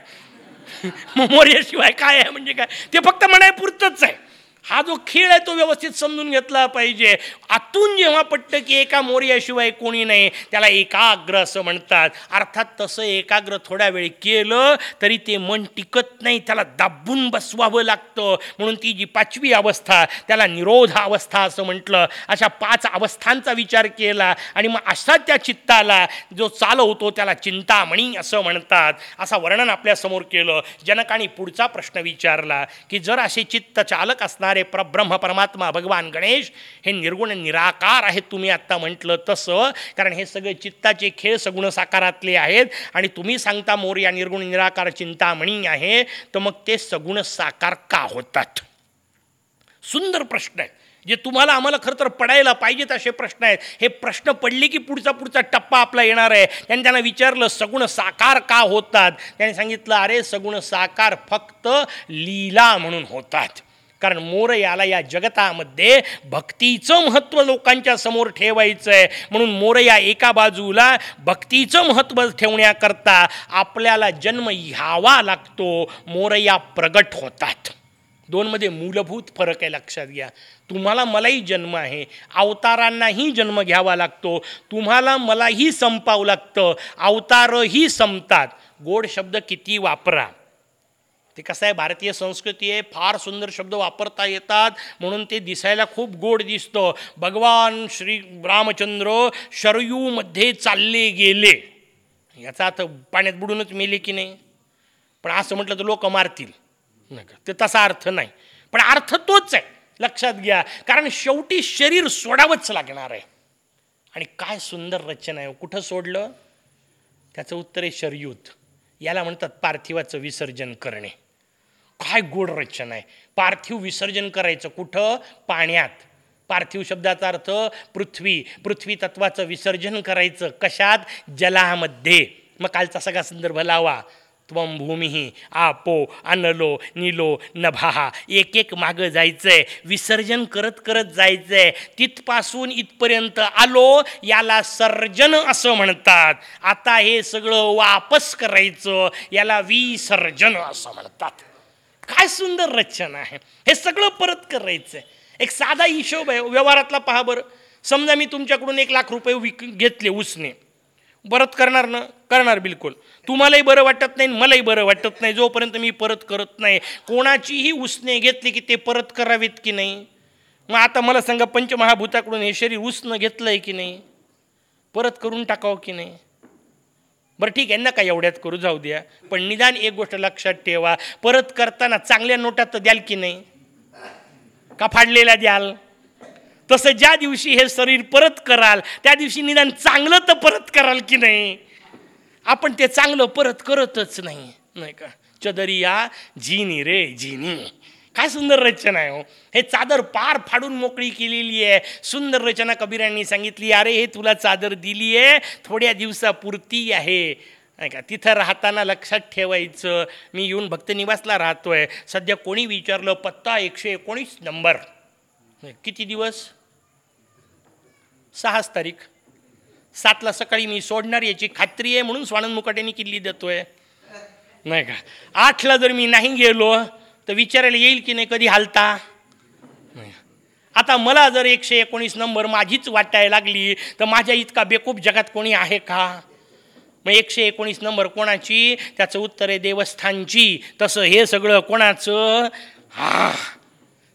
मोर्याशिवाय काय आहे म्हणजे काय? ते फक्त म्हणायपुरतंच आहे. हा जो खेळ आहे तो व्यवस्थित समजून घेतला पाहिजे. आतून जेव्हा पटतं की एका मोर्याशिवाय कोणी नाही त्याला एकाग्र असं म्हणतात. अर्थात तसं एकाग्र थोड्या वेळ केलं तरी ते मन टिकत नाही त्याला दाबून बसवावं लागतं. म्हणून ती जी पाचवी अवस्था त्याला निरोध अवस्था असं म्हटलं. अशा पाच अवस्थांचा विचार केला आणि मग असा त्या चित्ताला जो चालवतो त्याला चिंतामणी असं म्हणतात. असा वर्णन आपल्यासमोर केलं. जनकाने पुढचा प्रश्न विचारला की जर असे चित्त चालक असणार असणारे परब्रह्म परमात्मा भगवान गणेश हे निर्गुण निराकार आहेत. तुम्ही आत्ता म्हटलं तसं. कारण हे सगळे चित्ताचे खेळ सगुण साकारातले आहेत. आणि तुम्ही सांगता मोर या निर्गुण निराकार चिंतामणी आहे तर मग ते सगुण साकार का होतात? सुंदर प्रश्न आहे. जे तुम्हाला आम्हाला खरं तर पडायला पाहिजेत असे प्रश्न आहेत. हे प्रश्न पडले की पुढचा पुढचा टप्पा आपला येणार आहे. त्यांनी त्यांना विचारलं सगुण साकार का होतात? त्यांनी सांगितलं अरे सगुण साकार फक्त लीला म्हणून होतात. कारण मोर याला या जगतामध्ये भक्तीचं महत्त्व लोकांच्या समोर ठेवायचं आहे म्हणून मोरया एका बाजूला भक्तीचं महत्त्व ठेवण्याकरता आपल्याला जन्म ह्यावा लागतो मोरया प्रगट होतात. दोनमध्ये मूलभूत फरक आहे लक्षात घ्या. तुम्हाला मलाही जन्म आहे अवतारांनाही जन्म घ्यावा लागतो तुम्हाला मलाही संपावं लागतं अवतारही संपतात. गोड शब्द किती वापरा. ते कसं आहे भारतीय संस्कृती आहे फार सुंदर शब्द वापरता येतात म्हणून ते दिसायला खूप गोड दिसतं. भगवान श्री रामचंद्र शरयूमध्ये चालले गेले. याचा अर्थ पाण्यात बुडूनच मेले की नाही? पण असं म्हटलं तर लोक मारतील. नका ते तसा अर्थ नाही. पण अर्थ तोच आहे. लक्षात घ्या. कारण शेवटी शरीर सोडावंच लागणार आहे. आणि काय सुंदर रचना आहे. कुठं सोडलं? त्याचं उत्तर आहे शरयूत. याला म्हणतात पार्थिवाचं विसर्जन करणे. काय गोड रचना आहे. पार्थिव विसर्जन करायचं कुठं? पाण्यात. पार्थिव शब्दाचा अर्थ पृथ्वी. पृथ्वी तत्वाचं विसर्जन करायचं कशात? जलामध्ये. मग कालचा सगळा संदर्भ लावा. त्वम भूमिही आपो अनलो निलो नभाहा एक एक मागं जायचंय विसर्जन करत करत जायचंय. तिथपासून इथपर्यंत आलो याला सर्जन असं म्हणतात. आता हे सगळं वापस करायचं याला विसर्जन असं म्हणतात. काय सुंदर रचना आहे. हे सगळं परत करायचं आहे एक साधा हिशोब आहे व्यवहारातला पहा बरं. समजा मी तुमच्याकडून एक लाख रुपये विक घेतले उसने. परत करणार ना? करणार बिलकुल. तुम्हालाही बरं वाटत नाही मलाही बरं वाटत नाही. जोपर्यंत मी परत करत नाही कोणाचीही उसने घेतली की ते परत करावेत की नाही? मग आता मला सांगा पंचमहाभूताकडून हे शरीर उसनं घेतलं आहे की नाही? परत करून टाकावं की नाही? बरं ठीक आहे ना नका एवढ्यात करू? जाऊ द्या. पण निदान एक गोष्ट लक्षात ठेवा. परत करताना चांगल्या नोटात तर द्याल की नाही? का फाडलेल्या द्याल? तसं ज्या दिवशी हे शरीर परत कराल त्या दिवशी निदान चांगलं तर परत कराल की नाही? आपण ते चांगलं परत करतच नाही. नाही का? चदरिया जिनी रे जिनी. काय सुंदर रचना आहे हो. हे चादर पार फाडून मोकळी केलेली आहे. सुंदर रचना कबीरांनी सांगितली अरे हे तुला चादर दिली आहे. थोड्या दिवसापुरती आहे. नाही का? तिथं राहताना लक्षात ठेवायचं. मी येऊन भक्तनिवासला राहतो आहे सध्या कोणी विचारलं पत्ता एकशे एकोणीस नंबर. किती दिवस? सहाच तारीख. सातला सकाळी मी सोडणार याची खात्री आहे म्हणून स्वानंद मुकाट्याने किल्ली देतोय. नाही का? आठला जर मी नाही गेलो तर विचारायला येईल की नाही कधी हालता? नाही. आता मला जर एकशे एकोणीस नंबर माझीच वाटायला लागली तर माझ्या इतका बेकूप जगात कोणी आहे का? मग एकशे एकोणीस नंबर कोणाची? त्याचं उत्तर आहे देवस्थानची. तसं हे सगळं कोणाचं? हा.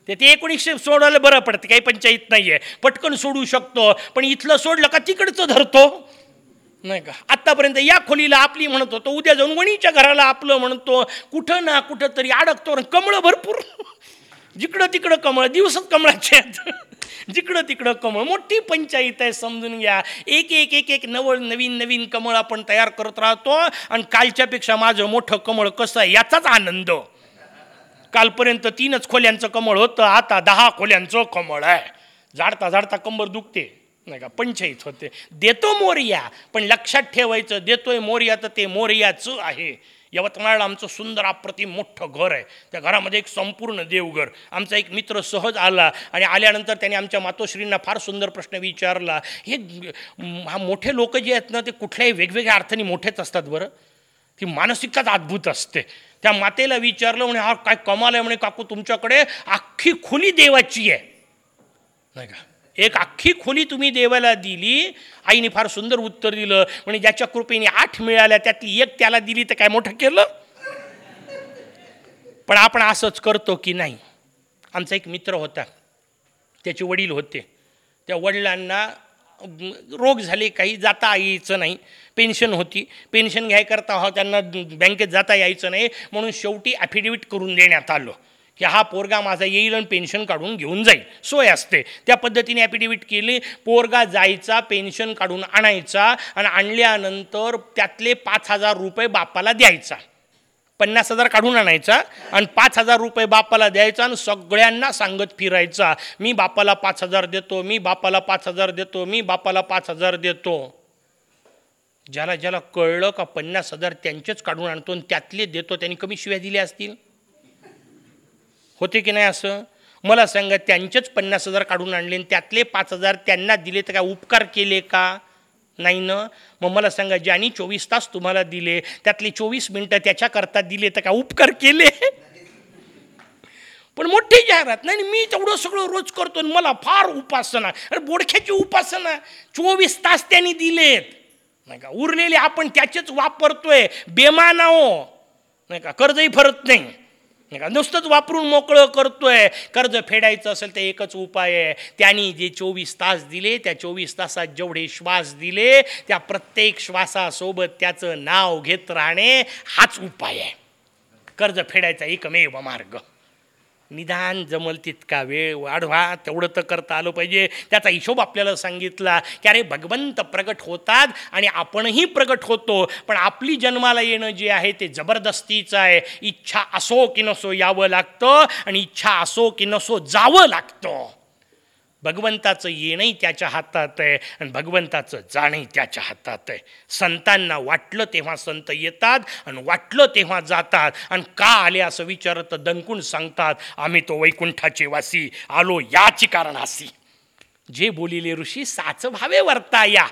ते ते एकोणीसशे सोडायला बरं पडतं काही पंचायत नाही आहे पटकन सोडू शकतो पण इथलं सोडलं का तिकडचं धरतो? नाही का? आत्तापर्यंत या खोलीला आपली म्हणत होतो उद्या जाऊन वणीच्या घराला आपलं म्हणतो. कुठं ना कुठं तरी अडकतो आणि कमळं भरपूर. जिकडं तिकडं कमळ दिवसात कमळाचे आहेत. जिकडं तिकडं कमळ मोठी पंचायत आहे समजून घ्या. एक एक एक एक नवळ नवीन नवीन कमळ आपण तयार करत राहतो. आणि कालच्यापेक्षा माझं मोठं कमळ कसं आहे याचाच आनंद. कालपर्यंत तीनच खोल्यांचं कमळ होतं आता दहा खोल्यांचं कमळ आहे. झाडता झाडता कंबर दुखते नाही का? पंचायत होते. देतो मोर्या पण लक्षात ठेवायचं देतोय मोर्या तर ते मोर्याचं आहे. यवतमाळला आमचं सुंदर अप्रतिम मोठं घर आहे. त्या घरामध्ये एक संपूर्ण देवघर. आमचा एक मित्र सहज आला आणि आल्यानंतर त्याने आमच्या मातोश्रींना फार सुंदर प्रश्न विचारला. हे हा मोठे लोक जे आहेत ना ते कुठल्याही वेगवेगळ्या अर्थाने मोठेच असतात बरं. ती मानसिकताच अद्भुत असते. त्या मातेला विचारलं म्हणे हा काय कमाल आहे म्हणे काकू तुमच्याकडे अख्खी खोली देवाची आहे. नाही का? एक अख्खी खोली तुम्ही देवाला दिली आईने फार सुंदर उत्तर दिलं म्हणजे ज्याच्या कृपेने आठ मिळाल्या त्यातली एक त्याला दिली तर काय मोठं केलं? पण आपण असंच करतो की नाही? आमचा एक मित्र होता त्याचे वडील होते. त्या वडिलांना रोग झाले काही जाता यायचं नाही. पेन्शन होती. पेन्शन घ्यायकरता हा त्यांना बँकेत जाता यायचं नाही. म्हणून शेवटी ॲफिडेविट करून देण्यात आलं. की हा पोरगा माझा येईल आणि पेन्शन काढून घेऊन जाईल. सोय असते. त्या पद्धतीने ॲफिडेविट केली. पोरगा जायचा पेन्शन काढून आणायचा आणि आणल्यानंतर त्यातले पाच हजार रुपये बापाला द्यायचा. पन्नास हजार काढून आणायचा आणि पाच हजार रुपये बापाला द्यायचा आणि सगळ्यांना सांगत फिरायचा मी बापाला पाच हजार देतो मी बापाला पाच हजार देतो मी बापाला पाच हजार देतो. ज्याला ज्याला कळलं का पन्नास हजार त्यांचेच काढून आणतो आणि त्यातले देतो त्यांनी कमी शिव्या दिल्या असतील? होते की नाही असं? मला सांगा त्यांचेच पन्नास हजार काढून आणले आणि त्यातले पाच हजार त्यांना दिले तर काय उपकार केले का? नाही ना? मग मला सांगा ज्यांनी चोवीस तास तुम्हाला दिले त्यातले चोवीस मिनटं त्याच्याकरता दिले तर काय उपकार केले? पण मोठी जाहिरात नाही मी तेवढं सगळं रोज करतो आणि मला फार उपासना. अरे बोडख्याची उपासना. चोवीस तास त्यांनी दिलेत. नाही का? उरलेले आपण त्याचेच वापरतोय. बेमानाओ हो. नाही का? कर्जही भरत नाही. नुसतंच वापरून मोकळं करतोय. कर्ज फेडायचं असेल तर एकच उपाय आहे. त्यांनी जे चोवीस तास दिले त्या चोवीस तासात जेवढे श्वास दिले त्या प्रत्येक श्वासासोबत त्याचं नाव घेत राहणे हाच उपाय आहे. कर्ज फेडायचा एकमेव मार्ग. निदान जमल तितका वेळ वाढवा तेवढं तर करता आलं पाहिजे. त्याचा हिशोब आपल्याला सांगितला की अरे भगवंत प्रगट होतात आणि आपणही प्रगट होतो. पण आपली जन्माला येणं जे आहे ते जबरदस्तीचं आहे. इच्छा असो की नसो यावं लागतं आणि इच्छा असो की नसो जावं लागतं. भगवंताचं येणंही त्याच्या हातात आहे आणि भगवंताचं जाणंही त्याच्या हातात आहे. संतांना वाटलं तेव्हा संत येतात आणि वाटलं तेव्हा जातात आणि का आले असं विचारत दणकून सांगतात आम्ही तो वैकुंठाचे वासी आलो याची कारणासी जे बोलिले ऋषी साच भावे वर्ता या.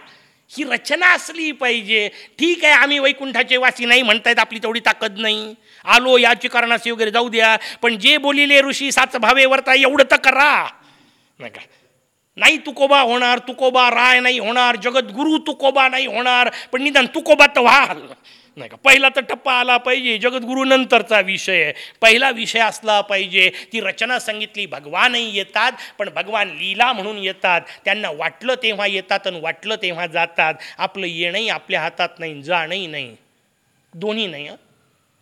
ही रचना असली पाहिजे. ठीक आहे आम्ही वैकुंठाचे वासी नाही म्हणतायत आपली तेवढी ताकद नाही. आलो याची कारणासी वगैरे जाऊ द्या. पण जे बोलिले ऋषी साच भावे वर्ता एवढं तर करा. नाही का? नाही तुकोबा होणार तुकोबा राय नाही होणार जगद्गुरू तुकोबा नाही होणार पण निदान तुकोबा तर व्हाल. नाही का? पहिला तर टप्पा आला पाहिजे जगद्गुरूनंतरचा विषय. पहिला विषय असला पाहिजे. ती रचना सांगितली भगवानही येतात पण भगवान लीला म्हणून येतात. त्यांना वाटलं तेव्हा येतात आणि वाटलं तेव्हा जातात. आपलं येणंही आपल्या हातात नाही जाणंही नाही. दोन्ही नाही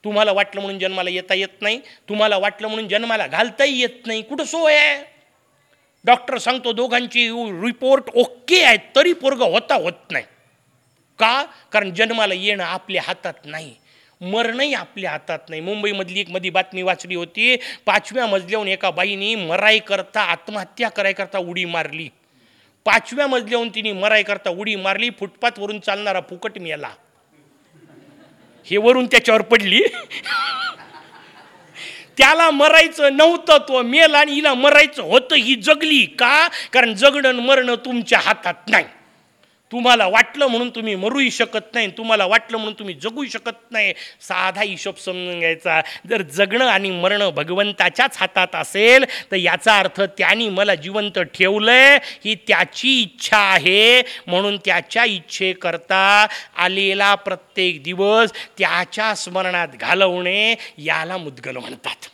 तुम्हाला वाटलं म्हणून जन्माला येता येत नाही तुम्हाला वाटलं म्हणून जन्माला घालताही येत नाही. कुठं सोय आहे? डॉक्टर सांगतो दोघांची रिपोर्ट ओके आहे तरी पोरगं होता होत नाही. का? कारण जन्माला येणं आपल्या हातात नाही. मरणही आपल्या हातात नाही. मुंबईमधली एक मधी बातमी वाचली होती पाचव्या मजल्याहून एका बाईने मराई करता आत्महत्या कराय करता उडी मारली. पाचव्या मजल्याहून तिने मराई करता उडी मारली फुटपाथवरून चालणारा फुकट मेला. हे वरून त्याच्यावर पडली. त्याला मरायचं नव्हतं तो मेल आणि हिला मरायचं होतं ही जगली का? कारण जगणं मरणं तुमच्या हातात नाही. तुम्हाला वाटलं म्हणून तुम्ही मरूही शकत नाही तुम्हाला वाटलं म्हणून तुम्ही जगूही शकत नाही. साधा हिशोब समजून घ्यायचा. जर जगणं आणि मरणं भगवंताच्याच हातात असेल तर याचा अर्थ त्यांनी मला जिवंत ठेवलंय ही त्याची इच्छा आहे. म्हणून त्याच्या इच्छेकरता आलेला प्रत्येक दिवस त्याच्या स्मरणात घालवणे याला मुद्गल म्हणतात.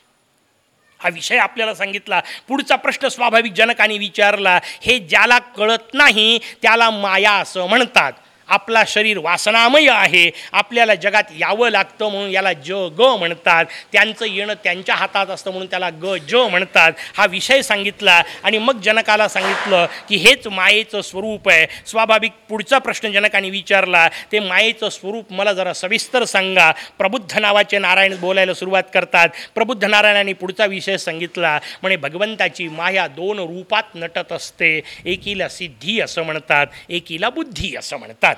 हा विषय आपल्याला सांगितला. पुढचा प्रश्न स्वाभाविक जनकाने विचारला. हे ज्याला कळत नाही त्याला माया असं म्हणतात. आपला शरीर वासनामय आहे. आपल्याला जगात यावं लागतं म्हणून याला ज ग म्हणतात. त्यांचं येणं त्यांच्या हातात असतं म्हणून त्याला ग ज म्हणतात. हा विषय सांगितला आणि मग जनकाला सांगितलं की हेच मायेचं स्वरूप आहे. स्वाभाविक पुढचा प्रश्न जनकाने विचारला. ते मायेचं स्वरूप मला जरा सविस्तर सांगा. प्रबुद्ध नावाचे नारायण बोलायला सुरुवात करतात. प्रबुद्ध नारायणाने पुढचा विषय सांगितला. म्हणे भगवंताची माया दोन रूपात नटत असते. एकीला सिद्धी असं म्हणतात. एकीला बुद्धी असं म्हणतात.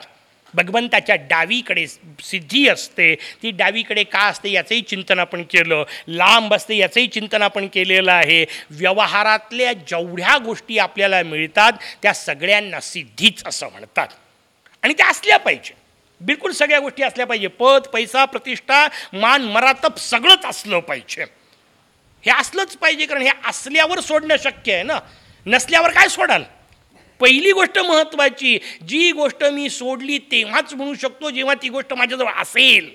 भगवंताच्या डावीकडे सिद्धी असते ती डावीकडे का असते याचंही चिंतन आपण केलं. लांब असते याचंही चिंतन आपण केलेलं आहे. व्यवहारातल्या जेवढ्या गोष्टी आपल्याला मिळतात त्या सगळ्यांना सिद्धीच असं म्हणतात. आणि त्या असल्या पाहिजे. बिलकुल सगळ्या गोष्टी असल्या पाहिजे. पद पैसा प्रतिष्ठा मान मरातप सगळंच असलं पाहिजे. हे असलंच पाहिजे कारण हे असल्यावर सोडणं शक्य आहे ना? नसल्यावर काय सोडाल? पहिली गोष्ट महत्त्वाची जी गोष्ट मी सोडली तेव्हाच म्हणू शकतो जेव्हा ती गोष्ट माझ्याजवळ असेल.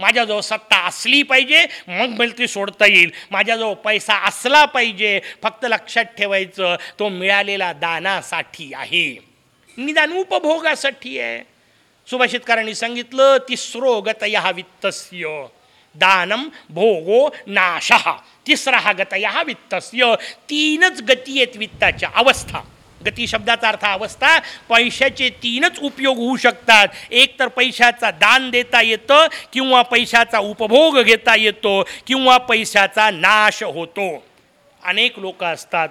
माझ्याजवळ सत्ता असली पाहिजे मग मला ती सोडता येईल. माझ्याजवळ पैसा असला पाहिजे फक्त लक्षात ठेवायचं तो मिळालेला दानासाठी आहे. निदान उपभोगासाठी आहे. सुभाषितकारांनी सांगितलं तिसरो गतया वित्तस्य. दानम भोगो नाशः. तिसरा हा गतया वित्तस्य. तीनच गती आहेत वित्ताच्या. अवस्था. गती शब्दाचा अर्थ अवस्था पैशाचे तीनच उपयोग होऊ शकतात. एक तर पैशाचा दान देता येतं किंवा पैशाचा उपभोग घेता येतो किंवा पैशाचा नाश होतो. अनेक लोक असतात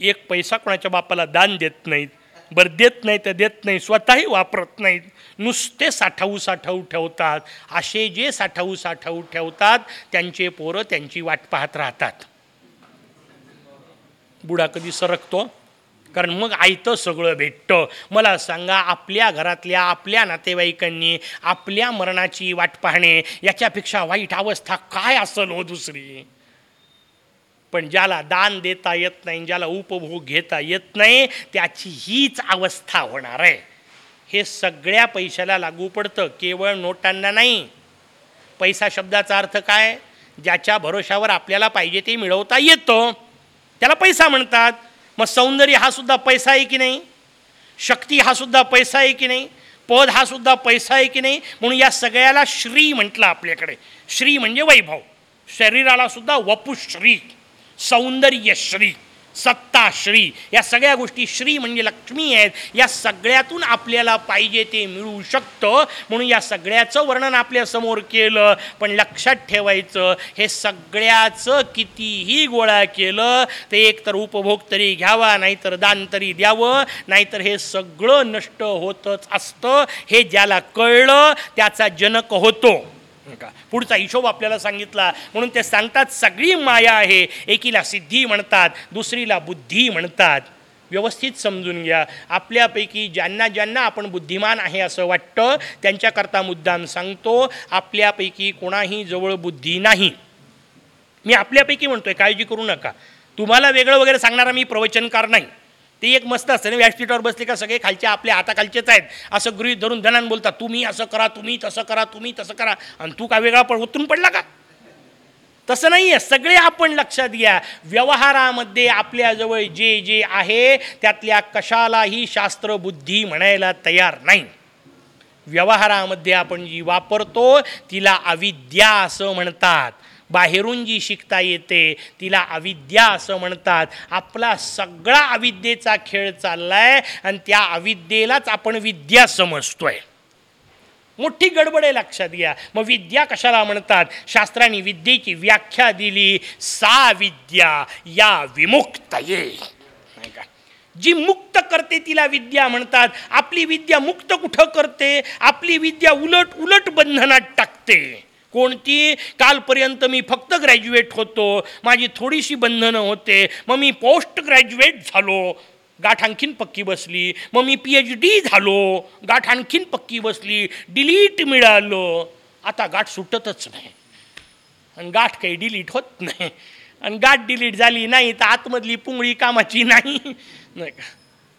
एक पैसा कोणाच्या बापाला दान देत नाहीत बरं देत नाही तर देत नाही स्वतःही वापरत नाहीत नुसते साठाऊ साठाऊ ठेवतात. असे जे साठाऊ साठाऊ ठेवतात त्यांचे पोरं त्यांची वाट पाहत राहतात. बुडा कधी सरकतो? कारण मग आयतं सगळं भेटतं. मला सांगा आपल्या घरातल्या आपल्या नातेवाईकांनी आपल्या मरणाची वाट पाहणे याच्यापेक्षा वाईट अवस्था काय असेल हो दुसरी? पण ज्याला दान देता येत नाही ज्याला उपभोग घेता येत नाही त्याची हीच अवस्था होणार आहे. हे सगळ्या पैशाला लागू पडतं केवळ नोटांना नाही. पैसा शब्दाचा अर्थ काय? ज्याच्या भरोशावर आपल्याला पाहिजे ते मिळवता येतं. त्याला पैसा म्हणतात. मग सौंदर्य हा सुद्धा पैसा आहे की नाही? शक्ती हा सुद्धा पैसा आहे की नाही? पद हा सुद्धा पैसा आहे की नाही? म्हणून या सगळ्याला श्री म्हटलं आपल्याकडे. श्री म्हणजे वैभव. शरीराला सुद्धा वपुश्री. सौंदर्यश्री सत्ता श्री या सगळ्या गोष्टी श्री म्हणजे लक्ष्मी आहेत. या सगळ्यातून आपल्याला पाहिजे ते मिळू शकतं. म्हणून या सगळ्याचं वर्णन आपल्यासमोर केलं. पण लक्षात ठेवायचं हे सगळ्याचं कितीही गोळा केलं ते एकतर उपभोग तरी घ्यावा नाहीतर दान तरी द्यावं नाहीतर हे सगळं नष्ट होतच असतं. हे ज्याला कळलं त्याचा जनक होतो. का पुढचा हिशोब आपल्याला सांगितला. म्हणून ते सांगतात सगळी माया आहे. एकीला सिद्धी म्हणतात दुसरीला बुद्धी म्हणतात. व्यवस्थित समजून घ्या. आपल्यापैकी ज्यांना ज्यांना आपण बुद्धिमान आहे असं वाटतं त्यांच्याकरता मुद्दाम सांगतो आपल्यापैकी कोणाही जवळ बुद्धी नाही. मी आपल्यापैकी म्हणतोय काळजी करू नका. तुम्हाला वेगळं वगैरे सांगणारा मी प्रवचनकार नाही. ते एक मस्त असतं ना व्यासपीठावर बसले का सगळे खालचे आपल्या हाताखालचेच आहेत. असं गृहित धरून धनान बोलतात तुम्ही असं करा तुम्ही तसं करा तुम्ही तसं करा. आणि तू का वेगळा पण उतरून पडला का? तसं नाही आहे सगळे आपण लक्षात घ्या. व्यवहारामध्ये आपल्याजवळ जे जे आहे त्यातल्या कशालाही शास्त्रबुद्धी म्हणायला तयार नाही. व्यवहारामध्ये आपण जी वापरतो तिला अविद्या असं म्हणतात. बाहेरून जी शिकता येते तिला अविद्या असं म्हणतात. आपला सगळा अविद्येचा खेळ चाललाय आणि त्या अविद्येलाच आपण विद्या समजतोय. मोठी गडबड आहे लक्षात घ्या. मग विद्या कशाला म्हणतात? शास्त्रांनी विद्येची व्याख्या दिली सा विद्या या विमुक्त ये. का? जी मुक्त करते तिला विद्या म्हणतात. आपली विद्या मुक्त कुठं करते? आपली विद्या उलट उलट बंधनात टाकते. कोणती? कालपर्यंत मी फक्त ग्रॅज्युएट होतो. माझी थोडीशी बंधनं होते. मग मी पोस्ट ग्रॅज्युएट झालो. गाठ आणखीन पक्की बसली. मग मी पी एच डी झालो. गाठ आणखीन पक्की बसली. डिलीट मिळालं. आता गाठ सुटतच नाही. आणि गाठ काही डिलीट होत नाही. आणि गाठ डिलीट झाली नाही तर आतमधली पुंगळी कामाची नाही. नाही का?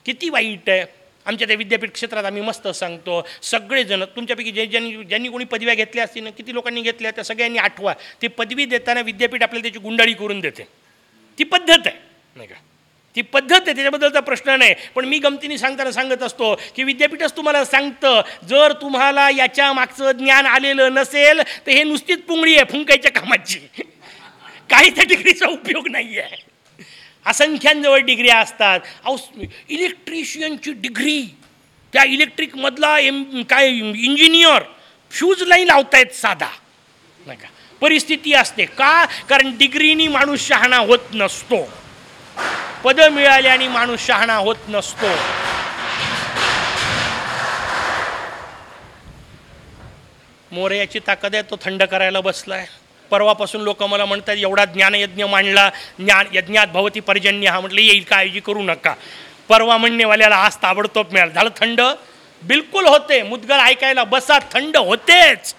किती वाईट आहे. आमच्या त्या विद्यापीठ क्षेत्रात आम्ही मस्त सांगतो. सगळेजण तुमच्यापैकी जे ज्यांनी ज्यांनी कोणी पदव्या घेतल्या असतील ना किती लोकांनी घेतल्या त्या सगळ्यांनी आठवा. ते पदवी देताना विद्यापीठ आपल्याला त्याची गुंडाळी करून देते. ती पद्धत आहे. नाही का? ती पद्धत आहे त्याच्याबद्दलचा प्रश्न नाही. पण मी गमतीने सांगताना सांगत असतो की विद्यापीठच तुम्हाला सांगतं जर तुम्हाला याच्या मागचं ज्ञान आलेलं नसेल तर हे नुसतीच पुंगळी आहे फुंकायच्या कामाची. काही त्या डिग्रीचा उपयोग नाही आहे असंख्यांजवळ डिग्र्या असतात. अहो इलेक्ट्रिशियनची डिग्री त्या इलेक्ट्रिकमधला एम काय इंजिनियर फ्यूज लाईन लावतायत साधा. नाही का? परिस्थिती असते. का? कारण डिग्रीनी माणूस शहाणा होत नसतो. पदं मिळाल्याने माणूस शहाणा होत नसतो. मोर्याची ताकद आहे तो थंड करायला बसलाय. परवापासून लोक मला म्हणतात एवढा ज्ञानयज्ञ मांडला ज्ञान यज्ञात भवती पर्जन्य हा म्हटलं येईल काळजी करू नका. परवा म्हणणेवाल्याला आज ताबडतोब मिळाला. झालं थंड? बिलकुल होते. मुदगल ऐकायला बसा थंड होतेच.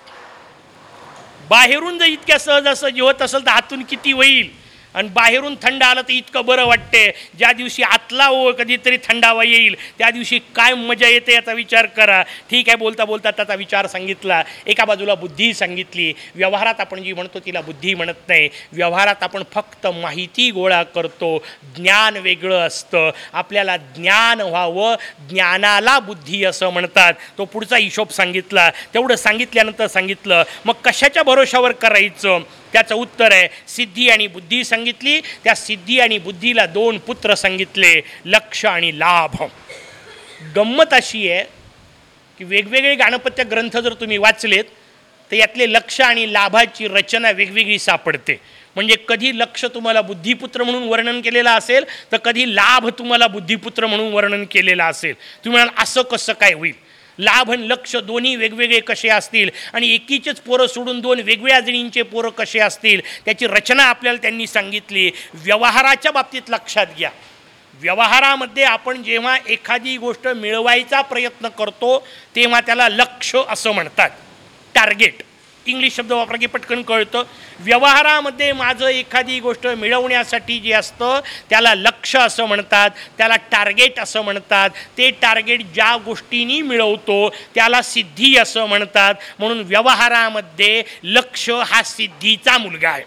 बाहेरून जर इतक्या सहज असं होत असेल तर आतून किती होईल? आणि बाहेरून थंड आलं तर इतकं बरं वाटते. ज्या दिवशी आतला ओ कधीतरी थंडावा येईल त्या दिवशी काय मजा येते याचा विचार करा. ठीक आहे बोलता बोलता त्याचा विचार सांगितला. एका बाजूला बुद्धी सांगितली. व्यवहारात आपण जी म्हणतो तिला बुद्धी म्हणत नाही. व्यवहारात आपण फक्त माहिती गोळा करतो. ज्ञान वेगळं असतं. आपल्याला ज्ञान व्हावं ज्ञानाला बुद्धी असं म्हणतात. तो पुढचा हिशोब सांगितला. तेवढं सांगितल्यानंतर सांगितलं मग कशाच्या भरोशावर करायचं? त्याचं उत्तर आहे. सिद्धी आणि बुद्धी सांगितली. त्या सिद्धी आणि बुद्धीला दोन पुत्र सांगितले लक्ष आणि लाभ. गंमत अशी आहे की वेगवेगळे गाणपत्य ग्रंथ जर तुम्ही वाचलेत तर यातले लक्ष आणि लाभाची रचना वेगवेगळी सापडते. म्हणजे कधी लक्ष तुम्हाला बुद्धिपुत्र म्हणून वर्णन केलेलं असेल तर कधी लाभ तुम्हाला बुद्धिपुत्र म्हणून वर्णन केलेलं असेल. तुम्ही म्हणाल असं कसं काय होईल? लाभ आणि लक्ष दोन्ही वेगवेगळे कसे असतील? आणि एकीचेच पोरं सोडून दोन वेगवेगळ्या जणींचे पोरं कसे असतील? त्याची रचना आपल्याला त्यांनी सांगितली. व्यवहाराच्या बाबतीत लक्षात घ्या. व्यवहारामध्ये आपण जेव्हा एखादी गोष्ट मिळवायचा प्रयत्न करतो तेव्हा त्याला लक्ष असं म्हणतात. टार्गेट इंग्लिश शब्द वापरा की पटकन कळतं. व्यवहारामध्ये माझं एखादी गोष्ट मिळवण्यासाठी जे असतं त्याला लक्ष असं म्हणतात त्याला टार्गेट असं म्हणतात. ते टार्गेट ज्या गोष्टींनी मिळवतो त्याला सिद्धी असं म्हणतात. म्हणून व्यवहारामध्ये लक्ष हा सिद्धीचा मुलगा आहे.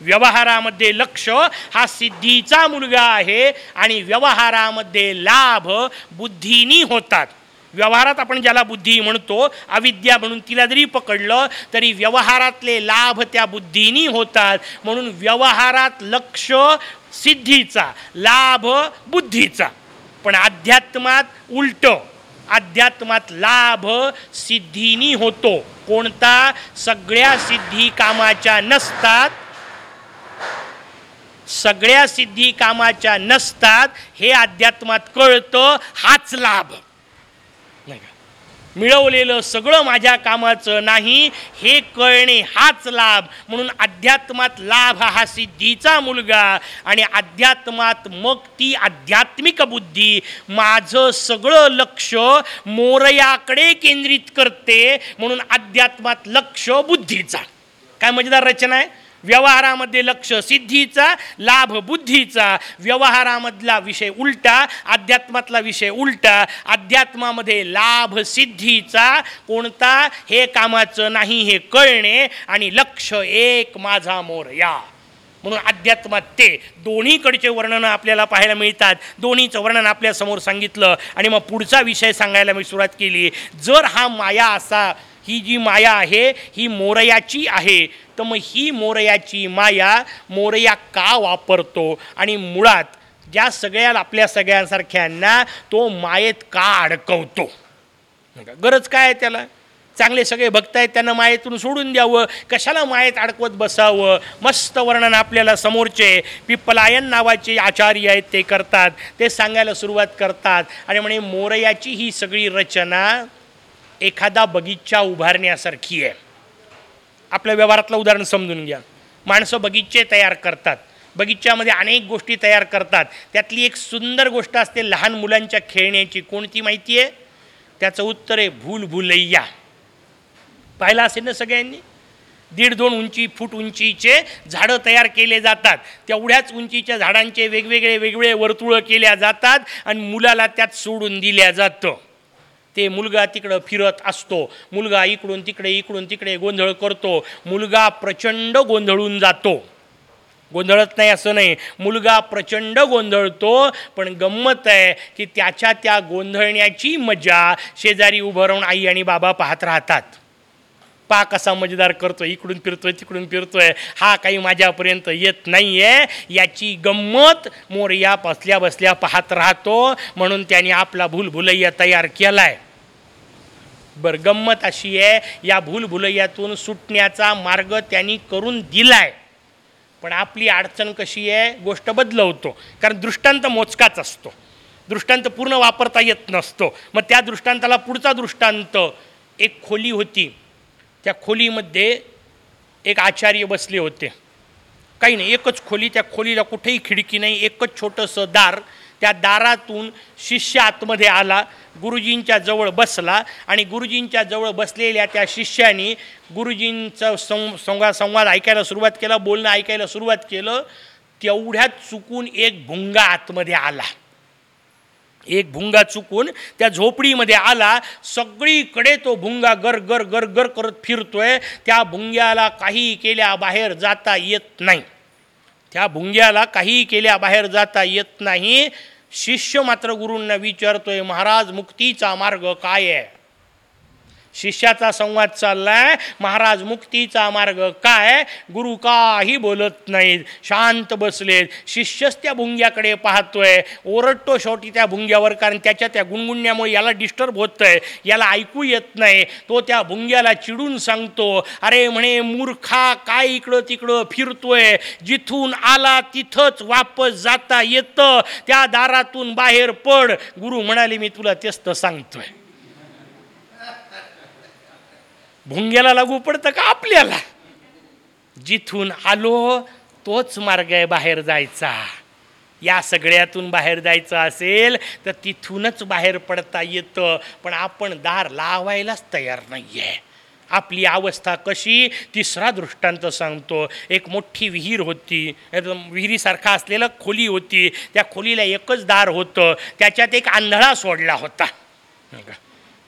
व्यवहारामध्ये लक्ष हा सिद्धीचा मुलगा आहे आणि व्यवहारामध्ये लाभ बुद्धीनी होतात. व्यवहारात आपण ज्याला बुद्धी म्हणतो अविद्या म्हणून तिला जरी पकडलं तरी व्यवहारातले लाभ त्या बुद्धीनी होतात. म्हणून व्यवहारात लक्ष सिद्धीचा लाभ बुद्धीचा. पण अध्यात्मात उलट अध्यात्मात लाभ सिद्धीनी होतो. कोणता? सगळ्या सिद्धी कामाच्या नसतात. सगळ्या सिद्धी कामाच्या नसतात हे अध्यात्मात कळतं हाच लाभ. मिळवलेलं सगळं माझ्या कामाचं नाही हे कळणे हाच लाभ. म्हणून अध्यात्मात लाभ हा सिद्धीचा मुलगा आणि अध्यात्मात मग ती आध्यात्मिक बुद्धी माझं सगळं लक्ष मोरयाकडे केंद्रित करते म्हणून अध्यात्मात लक्ष बुद्धीचा. काय मजेदार रचना आहे? व्यवहारामध्ये लक्ष सिद्धीचा लाभ बुद्धीचा. व्यवहारामधला विषय उलटा अध्यात्मातला विषय उलटा. अध्यात्मामध्ये लाभ सिद्धीचा कोणता? हे कामाचं नाही हे कळणे आणि लक्ष एक माझा मोर या. म्हणून अध्यात्मात ते दोन्हीकडचे वर्णनं आपल्याला पाहायला मिळतात. दोन्हीचं वर्णन आपल्यासमोर सांगितलं आणि मग पुढचा विषय सांगायला मी सुरुवात केली. जर हा माया असा ही जी माया आहे ही मोरयाची आहे. तर मग ही मोरयाची माया मोरया का वापरतो? आणि मुळात ज्या सगळ्या आपल्या सगळ्यांसारख्यांना तो मायेत का अडकवतो? गरज काय आहे त्याला? चांगले सगळे भक्त आहेत त्यांना मायेतून सोडून द्यावं. कशाला मायेत अडकवत बसावं? मस्त वर्णन आपल्याला समोरचे पिप्पलायन नावाचे आचार्य आहेत ते करतात. ते सांगायला सुरुवात करतात. आणि म्हणे मोरयाची ही सगळी रचना एखादा बगीचा उभारण्यासारखी आहे. आपल्या व्यवहारातलं उदाहरण समजून घ्या. माणसं बगीचे तयार करतात. बगीच्यामध्ये अनेक गोष्टी तयार करतात. त्यातली एक सुंदर गोष्ट असते लहान मुलांच्या खेळण्याची. कोणती माहिती आहे? त्याचं उत्तर आहे भूल भुलैया पाहिलं असेल ना सगळ्यांनी? दीड दोन उंची फूट उंचीचे झाडं तयार केले जातात. तेवढ्याच उंचीच्या झाडांचे वेगवेगळे वेगवेगळे वर्तुळं केल्या जातात आणि मुलाला त्यात सोडून दिल्या जातं. ते मुलगा तिकडं फिरत असतो. मुलगा इकडून तिकडे इकडून तिकडे गोंधळ करतो. मुलगा प्रचंड गोंधळून जातो. गोंधळत नाही असं नाही. मुलगा प्रचंड गोंधळतो पण गंमत आहे की त्याच्या त्या गोंधळण्याची मजा शेजारी उभं राहून आई आणि बाबा पाहत राहतात. पा कसा मजेदार करतोय इकडून फिरतोय तिकडून फिरतोय हा काही माझ्यापर्यंत येत नाही आहे याची गंमत मोरया बसल्या बसल्या पाहत राहतो म्हणून त्याने आपला भूलभुलैया तयार केलाय. बरं गंमत अशी आहे या भूलभुलैयातून सुटण्याचा मार्ग त्यांनी करून दिलाय. पण आपली अडचण कशी आहे गोष्ट बदलवतो. कारण दृष्टांत मोजकाच असतो. दृष्टांत पूर्ण वापरता येत नसतो. मग त्या दृष्टांताला पुढचा दृष्टांत एक खोली होती. त्या खोलीमध्ये एक आचार्य बसले होते. काही नाही एकच खोली त्या खोलीला कुठेही खिडकी नाही एकच छोटंसं दार. त्या दारातून शिष्य आतमध्ये आला गुरुजींच्या जवळ बसला आणि गुरुजींच्या जवळ बसलेल्या त्या शिष्याने गुरुजींचा सं संवाद संवाद ऐकायला सुरुवात केला बोलणं ऐकायला सुरुवात केलं. तेवढ्यात चुकून एक भुंगा आतमध्ये आला. एक भुंगा चुकून त्या झोपडीमध्ये आला. सगळीकडे तो भुंगा गर गर गर गर करत फिरतोय. त्या भुंग्याला काही केल्या बाहेर जाता येत नाही. त्या भुंग्याला काही केल्या बाहेर जाता येत नाही. शिष्य मात्र गुरूंना विचारतोय महाराज मुक्तीचा मार्ग काय आहे? शिष्याचा संवाद चाललाय. महाराज मुक्तीचा मार्ग काय? गुरु काही बोलत नाहीत. शांत बसलेत. शिष्यच त्या भुंग्याकडे पाहतोय. ओरडतो शेवटी त्या भुंग्यावर कारण त्याच्या त्या गुणगुणण्यामुळे याला डिस्टर्ब होतंय. याला ऐकू येत नाही. तो त्या भुंग्याला चिडून सांगतो अरे म्हणे मूर्खा काय इकडं तिकडं फिरतोय? जिथून आला तिथंच वापस जाता येतं. त्या दारातून बाहेर पड. गुरु म्हणाले मी तुला तेच तर सांगतोय. भुंग्याला लागू पडतं का आपल्याला? जिथून आलो तोच मार्ग आहे बाहेर जायचा. या सगळ्यातून बाहेर जायचं असेल तर तिथूनच बाहेर पडता येतं. पण आपण दार लावायलाच तयार नाही आहे आपली अवस्था कशी? तिसरा दृष्टांत सांगतो. एक मोठी विहीर होती. एकदम विहिरीसारखा असलेलं खोली होती. त्या खोलीला एकच दार होतं. त्याच्यात एक आंधळा सोडला होता.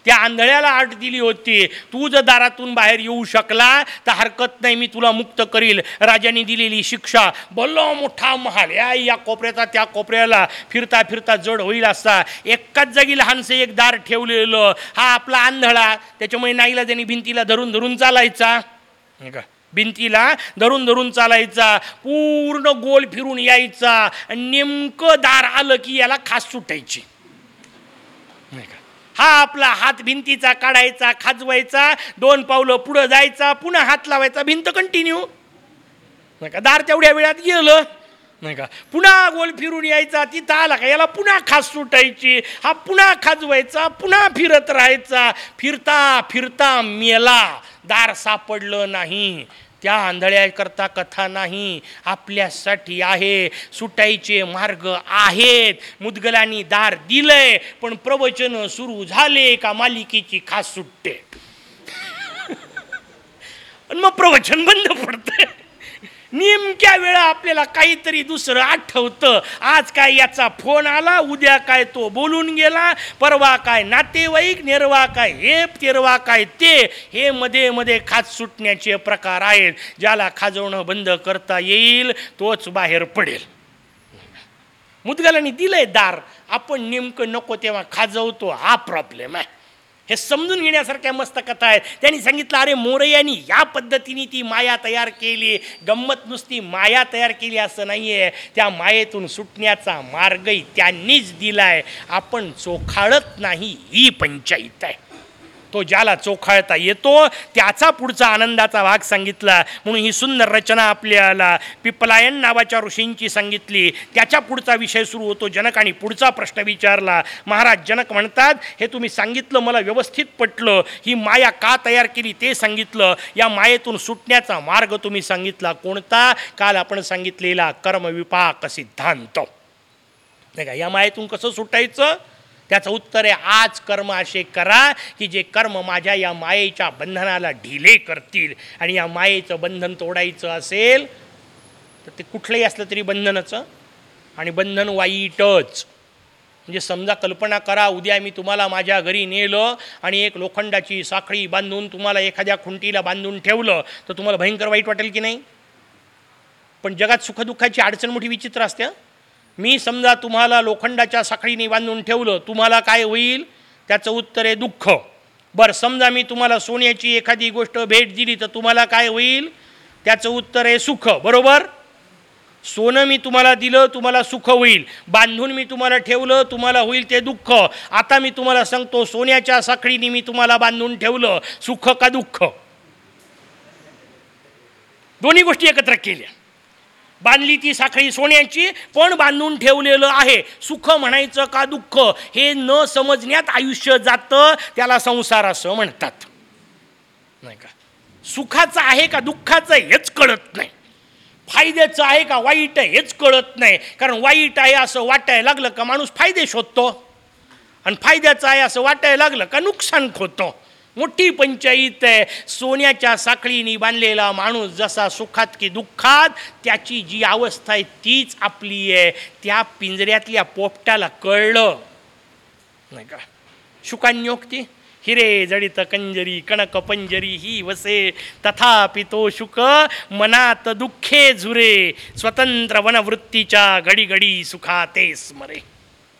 त्या आंधळ्याला आठ दिली होती. तू जर दारातून बाहेर येऊ शकला तर हरकत नाही मी तुला मुक्त करील. राजाने दिलेली शिक्षा. बोललो मोठा महाल. या या कोपऱ्याचा त्या कोपऱ्याला फिरता फिरता जड होईल असा. एकाच जागी लहानसे एक दार ठेवलेलं. हा आपला आंधळा. त्याच्यामुळे नाईला त्यांनी भिंतीला धरून धरून चालायचा. का? भिंतीला धरून धरून चालायचा. पूर्ण गोल फिरून यायचा. नेमकं दार आलं की याला खास सुटायची. नाही का? हा आपला हात भिंतीचा काढायचा खाजवायचा दोन पावलं पुढं जायचा पुन्हा हात लावायचा भिंत कंटिन्यू नाही का? दार तेवढ्या वेळात गेलं. नाही का? पुन्हा गोल फिरून यायचा तिथं आला का? याला पुन्हा खास सुटायची. हा पुन्हा खाजवायचा पुन्हा फिरत राहायचा. फिरता फिरता मेला. दार सापडलं नाही. त्या आंधळ्याकरता कथा नाही आपल्यासाठी आहे. सुटायचे मार्ग आहेत. मुदगलांनी दार दिलंय पण प्रवचन सुरू झाले का मालिकेची खास सुटते आणि मग प्रवचन बंद पडतंय. नेमक्या वेळा आपल्याला काहीतरी दुसरं आठवतं. आज काय याचा फोन आला उद्या काय तो बोलून गेला परवा काय नातेवाईक नेरवा काय हे तेरवा काय ते हे मध्ये मध्ये खाज सुटण्याचे प्रकार आहेत. ज्याला खाजवणं बंद करता येईल तोच बाहेर पडेल. मुदगलांनी दिलंय दार. आपण नेमकं नको तेव्हा खाजवतो हा प्रॉब्लेम आहे. हे समजून घेण्यासारख्या मस्त कथा आहेत. त्यांनी सांगितलं अरे मोरयानी या पद्धतीने ती माया तयार केली. गंमत नुसती माया तयार केली असं नाही आहे त्या मायेतून सुटण्याचा मार्गही त्यांनीच दिला आहे आपण चोखाळत नाही ही पंचायत आहे. तो ज्याला चोखाळता येतो त्याचा पुढचा आनंदाचा भाग सांगितला. म्हणून ही सुंदर रचना आपल्याला पिपलायन नावाच्या ऋषींची सांगितली. त्याच्या पुढचा विषय सुरू होतो जनक आणि पुढचा प्रश्न विचारला. महाराज जनक म्हणतात हे तुम्ही सांगितलं मला व्यवस्थित पटलं. ही माया का तयार केली ते सांगितलं. या मायेतून सुटण्याचा मार्ग तुम्ही सांगितला. कोणता? काल आपण सांगितलेला कर्मविपाक सिद्धांत. नाही का या मायेतून कसं सुटायचं? त्याचं उत्तर आहे आज कर्म असे करा की जे कर्म माझ्या या मायेच्या बंधनाला ढिले करतील. आणि या मायेचं बंधन तोडायचं असेल तर ते कुठलंही असलं तरी बंधनाचं. आणि बंधन वाईटच. म्हणजे समजा कल्पना करा उद्या मी तुम्हाला माझ्या घरी नेलं आणि एक लोखंडाची साखळी बांधून तुम्हाला एखाद्या खुंटीला बांधून ठेवलं तर तुम्हाला भयंकर वाईट वाटेल की नाही? पण जगात सुखदुःखाची अडचण मोठी विचित्र असते मी समजा तुम्हाला लोखंडाच्या साखळीने बांधून ठेवलं तुम्हाला काय होईल? त्याचं उत्तर आहे दुःख. बरं समजा मी तुम्हाला सोन्याची एखादी गोष्ट भेट दिली तर तुम्हाला काय होईल? त्याचं उत्तर आहे सुख. बरोबर? सोनं मी तुम्हाला दिलं तुम्हाला सुख होईल. बांधून मी तुम्हाला ठेवलं तुम्हाला होईल ते दुःख. आता मी तुम्हाला सांगतो सोन्याच्या साखळीने मी तुम्हाला बांधून ठेवलं सुख का दुःख? दोन्ही गोष्टी एकत्र केल्या. बांधली ती साखळी सोन्याची पण बांधून ठेवलेलं आहे. सुख म्हणायचं का दुःख? हे न समजण्यात आयुष्य जातं त्याला संसार असं म्हणतात. नाही का? सुखाचं आहे का दुःखाचं हेच कळत नाही. फायद्याचं आहे का वाईट आहे हेच कळत नाही. कारण वाईट आहे असं वाटायला लागलं का माणूस फायदे शोधतो. आणि फायद्याचं आहे असं वाटायला लागलं का नुकसान खोतो. मोठी पंचायत आहे. सोन्याच्या साखळीने बांधलेला माणूस जसा सुखात की दुःखात त्याची जी अवस्था आहे तीच आपली आहे. त्या पिंजऱ्यातल्या पोपटाला कळलं. नाही का? शुकान्योक्ती हिरे जडित कंजरी कणक पंजरी ही वसे. तथापि तो शुक मनात दुःखे झुरे. स्वतंत्र वनवृत्तीच्या घडी घडी सुखाते स्मरे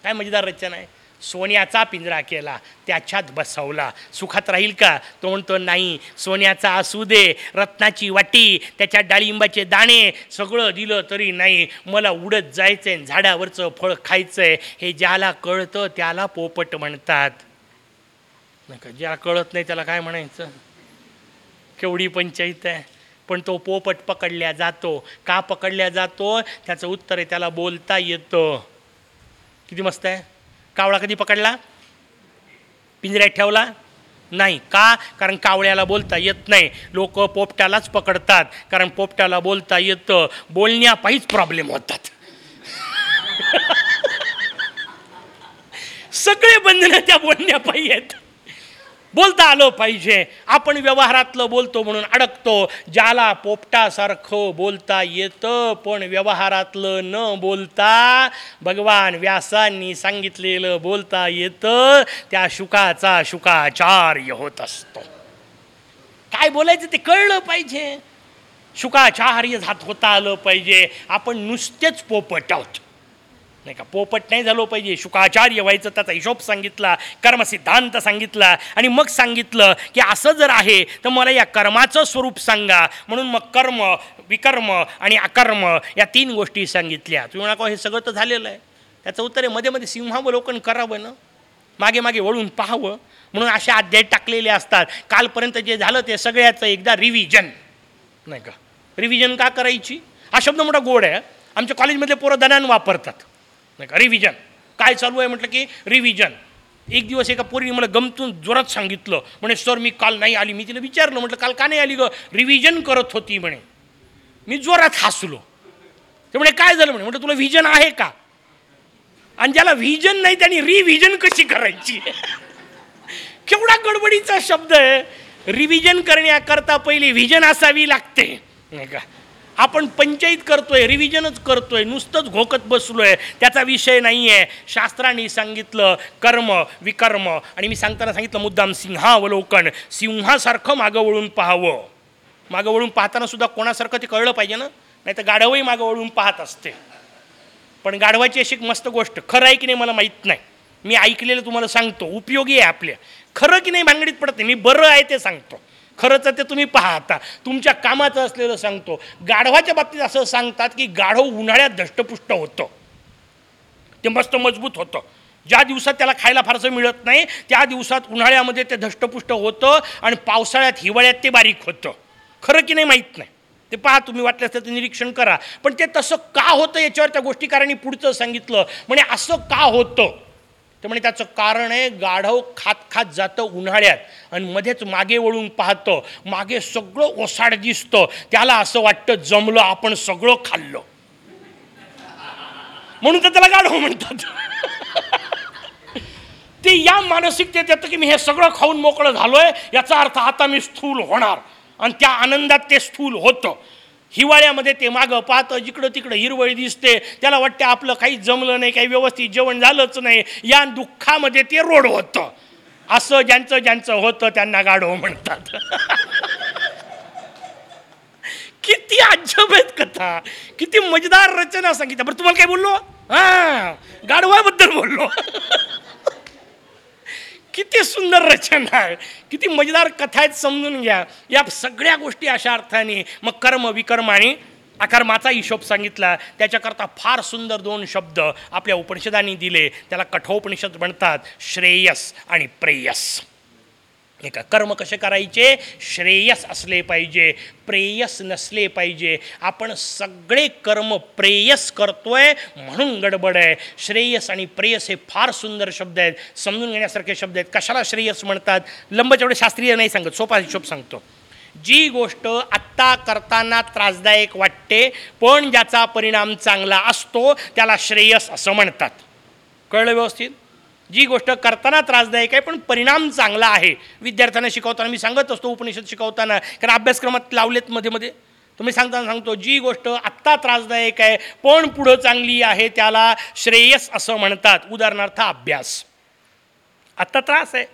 काय मजेदार रचना आहे. सोन्याचा पिंजरा केला त्याच्यात बसवला. सुखात राहील का? तो म्हणतो नाही. सोन्याचा असू दे रत्नाची वाटी त्याच्या डाळिंबाचे दाणे सगळं दिलं तरी नाही. मला उडत जायचंय आणि झाडावरचं फळ खायचंय. हे ज्याला कळतं त्याला पोपट म्हणतात. नका का ज्याला कळत नाही त्याला काय म्हणायचं? केवढी पंचायत आहे. पण तो पोपट पकडल्या जातो. का पकडल्या जातो? त्याचं उत्तर आहे त्याला बोलता येतं. किती मस्त आहे? कावळा कधी पकडला? पिंजऱ्यात ठेवला? नाही. का? कारण कावळ्याला बोलता येत नाही. लोक पोपट्यालाच पकडतात. कारण पोपट्याला बोलता येतं. बोलण्यापायीच प्रॉब्लेम होतात. सगळे बंधनं त्या बोलण्यापायी आहेत. बोलता आलं पाहिजे. आपण व्यवहारातलं बोलतो म्हणून अडकतो. ज्याला पोपटासारखं बोलता येतं पण व्यवहारातलं न बोलता भगवान व्यासांनी सांगितलेलं बोलता येतं त्या शुकाचा शुकाचार्य होत असतो. काय बोलायचं ते कळलं पाहिजे. शुकाचार्य झात होता आलं पाहिजे. आपण नुसतेच पोपट आहोत. नाही का पोपट नाही झालो पाहिजे. शुकाचार्य व्हायचं त्याचा हिशोब सांगितला कर्मसिद्धांत सांगितला आणि मग सांगितलं की असं जर आहे तर मला या कर्माचं स्वरूप सांगा. म्हणून मग कर्म विकर्म आणि अकर्म या तीन गोष्टी सांगितल्या. तुम्ही म्हणा हे सगळं तर झालेलं आहे. त्याचं उत्तर आहे मध्ये मध्ये सिंहावलोकन करावं ना. मागे मागे वळून पाहावं. म्हणून असे अध्याय टाकलेले असतात. कालपर्यंत जे झालं ते सगळ्याचं एकदा रिव्हिजन नाही का? रिव्हिजन का करायची? हा शब्द मोठा गोड आहे आमच्या कॉलेजमधले पोरं दनान वापरतात. नाही का? रिव्हिजन काय चालू आहे म्हटलं की रिव्हिजन एक दिवस एका पोरीने मला गमतून जोरात सांगितलं. म्हणे सर मी काल नाही आली. मी तिला विचारलं म्हटलं काल का नाही आली ग? रिव्हिजन करत होती म्हणे. मी जोरात हसलो. ते म्हणे काय झालं? म्हणे म्हटलं तुला व्हिजन आहे का? आणि ज्याला व्हिजन नाही त्याने रिव्हिजन कशी करायची? केवढा गडबडीचा शब्द आहे. रिव्हिजन करण्याकरता पहिली व्हिजन असावी लागते. नाही का? आपण पंचायत करतोय रिव्हिजनच करतोय नुसतंच घोकत बसलोय. त्याचा विषय नाही आहे शास्त्रांनी सांगितलं कर्म विकर्म. आणि मी सांगताना सांगितलं मुद्दाम सिंहावलोकन. सिंहासारखं मागं वळून पाहावं. मागं वळून पाहताना सुद्धा कोणासारखं ते कळलं पाहिजे ना? नाही तर गाढवही मागं वळून पाहत असते. पण गाढवाची अशी एक मस्त गोष्ट खरं आहे की नाही मला माहीत नाही. मी ऐकलेलं तुम्हाला सांगतो. उपयोगी आहे आपल्या खरं की नाही भांगडीत पडत नाही. मी बरं आहे ते सांगतो. खरंच ते तुम्ही पहा आता तुमच्या कामाचं असलेलं सांगतो. गाढवाच्या बाबतीत असं सांगतात की गाढव उन्हाळ्यात धष्टपुष्ट होतं. ते मस्त मजबूत होतं. ज्या दिवसात त्याला खायला फारसं मिळत नाही त्या दिवसात उन्हाळ्यामध्ये ते धष्टपुष्ट होतं आणि पावसाळ्यात हिवाळ्यात ते बारीक होतं. खरं की नाही माहीत नाही. ते पहा तुम्ही वाटल्यास त्याचं निरीक्षण करा. पण ते तसं का होतं याच्यावर त्या गोष्टीकारांनी पुढचं सांगितलं? म्हणजे असं का होतं? तर म्हणे त्याचं कारण आहे गाढव खात खात जातं उन्हाळ्यात. आणि मध्येच मागे वळून पाहतं मागे सगळं ओसाड दिसतं. त्याला असं वाटतं जमलं आपण सगळं खाल्लं. म्हणून तर त्याला गाढव म्हणतात. ते या मानसिकतेत येतं की मी हे सगळं खाऊन मोकळं झालोय याचा अर्थ आता मी स्थूल होणार. आणि त्या आनंदात ते स्थूल होतं. हिवाळ्यामध्ये ते मागं पाहतं जिकडं तिकडं हिरवळी दिसते. त्याला वाटतं आपलं काही जमलं नाही काही व्यवस्थित जेवण झालंच नाही. या दुःखामध्ये ते रोड होतं. असं ज्यांचं ज्यांचं होतं त्यांना गाढव म्हणतात. किती अजब आहेत कथा. किती मजेदार रचना सांगितल्या बरं तुम्हाला काय बोललो? हा गाढवाबद्दल बोललो. किती सुंदर रचना आहे. किती मजेदार कथा आहेत समजून घ्या. या सगळ्या गोष्टी अशा अर्थाने मग कर्म विकर्म आणि अकर्माचा हिशोब सांगितला. त्याच्याकरता फार सुंदर दोन शब्द आपल्या उपनिषदांनी दिले. त्याला कठोपनिषद म्हणतात. श्रेयस आणि प्रेयस. हे का कर्म कसे करायचे? श्रेयस असले पाहिजे. प्रेयस नसले पाहिजे. आपण सगळे कर्म प्रेयस करतोय म्हणून गडबड आहे. श्रेयस आणि प्रेयस हे फार सुंदर शब्द आहेत. समजून घेण्यासारखे शब्द आहेत. कशाला श्रेयस म्हणतात? लंब जेवढे शास्त्रीय नाही सांगत सोपा हिशोब सांगतो. जी गोष्ट आत्ता करताना त्रासदायक वाटते पण ज्याचा परिणाम चांगला असतो त्याला श्रेयस असं म्हणतात. कळलं व्यवस्थित? जी गोष्ट करताना त्रासदायक आहे पण परिणाम चांगला आहे. विद्यार्थ्यांना शिकवताना मी सांगत असतो उपनिषद शिकवताना कारण अभ्यासक्रमात लावलेत मध्ये मध्ये. तुम्ही सांगताना सांगतो जी गोष्ट आत्ता त्रासदायक आहे पण पुढं चांगली आहे त्याला श्रेयस असं म्हणतात. उदाहरणार्थ अभ्यास. आत्ता त्रास आहे.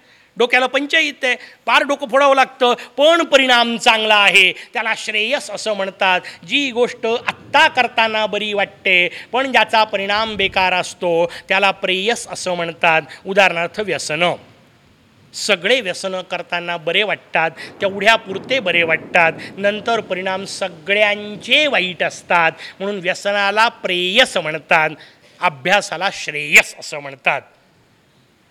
डोक्याला पंचायत आहे. पार डोकं फोडावं लागतं पण परिणाम चांगला आहे. त्याला श्रेयस असं म्हणतात. जी गोष्ट आत्ता करताना बरी वाटते पण ज्याचा परिणाम बेकार असतो त्याला प्रेयस असं म्हणतात. उदाहरणार्थ व्यसनं. सगळे व्यसनं करताना बरे वाटतात तेवढ्या पुरते बरे वाटतात. नंतर परिणाम सगळ्यांचे वाईट असतात. म्हणून व्यसनाला प्रेयस म्हणतात. अभ्यासाला श्रेयस असं म्हणतात.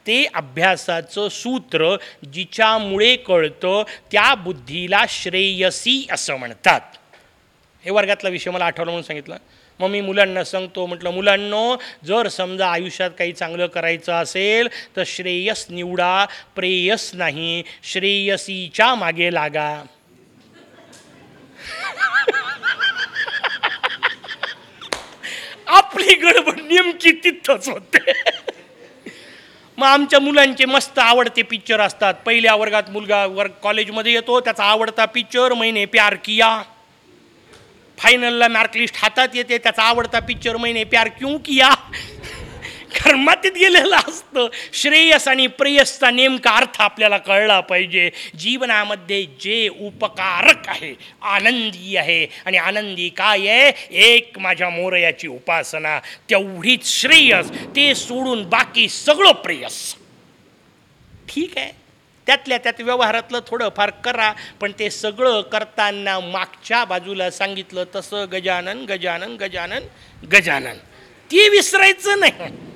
ते अभ्यासाचं सूत्र जिच्यामुळे कळतं त्या बुद्धीला श्रेयसी असं म्हणतात. हे वर्गातला विषय मला आठवला म्हणून सांगितलं. मग मी मुलांना सांगतो म्हटलं मुलांनो जर समजा आयुष्यात काही चांगलं करायचं असेल तर श्रेयस निवडा प्रेयस नाही श्रेयसीच्या मागे लागा. आपली गडबड नेमकी तिथंच होते. मग आमच्या मुलांचे मस्त आवडते पिक्चर असतात. पहिल्या वर्गात मुलगा वर्ग कॉलेजमध्ये येतो त्याचा आवडता पिक्चर महिने प्यार किया फायनलला मार्कलिस्ट हातात येते त्याचा आवडता पिक्चर महिने प्यार क्यू किया कर्मातीत गेलेलं असतं. श्रेयस आणि प्रेयसचा नेमका अर्थ आपल्याला कळला पाहिजे. जीवनामध्ये जे उपकारक आहे आनंदी आहे. आणि आनंदी काय आहे? एक माझ्या मोरयाची उपासना. तेवढीच श्रेयस. ते सोडून बाकी सगळं प्रेयस. ठीक आहे. त्यातल्या त्यात व्यवहारातलं थोडंफार करा पण ते सगळं करताना मागच्या बाजूला सांगितलं तसं गजानन गजानन गजानन गजानन. ते विसरायचं नाही.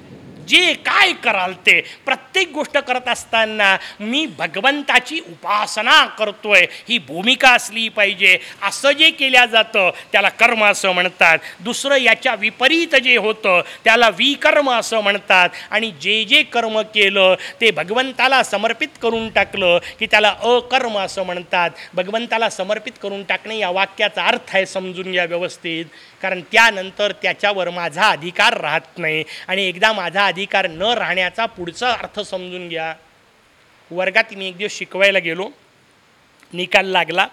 जे काय कराल ते प्रत्येक गोष्ट करत असताना मी भगवंताची उपासना करतोय ही भूमिका असली पाहिजे. असं जे केल्या जातं त्याला कर्म असं म्हणतात. दुसरं याच्या विपरीत जे होतं त्याला विकर्म असं म्हणतात. आणि जे जे कर्म केलं ते भगवंताला समर्पित करून टाकलं की त्याला अकर्म असं म्हणतात. भगवंताला समर्पित करून टाकणे या वाक्याचा अर्थ आहे समजून घ्या व्यवस्थित. कारण त्यानंतर त्याच्यावर माझा अधिकार राहत नाही. आणि एकदा माझा अधिकार न राहण्याचा पुढचा अर्थ समजून घ्या. वर्गात मी एक दिवस शिकवायला गेलो. निकाल लागला.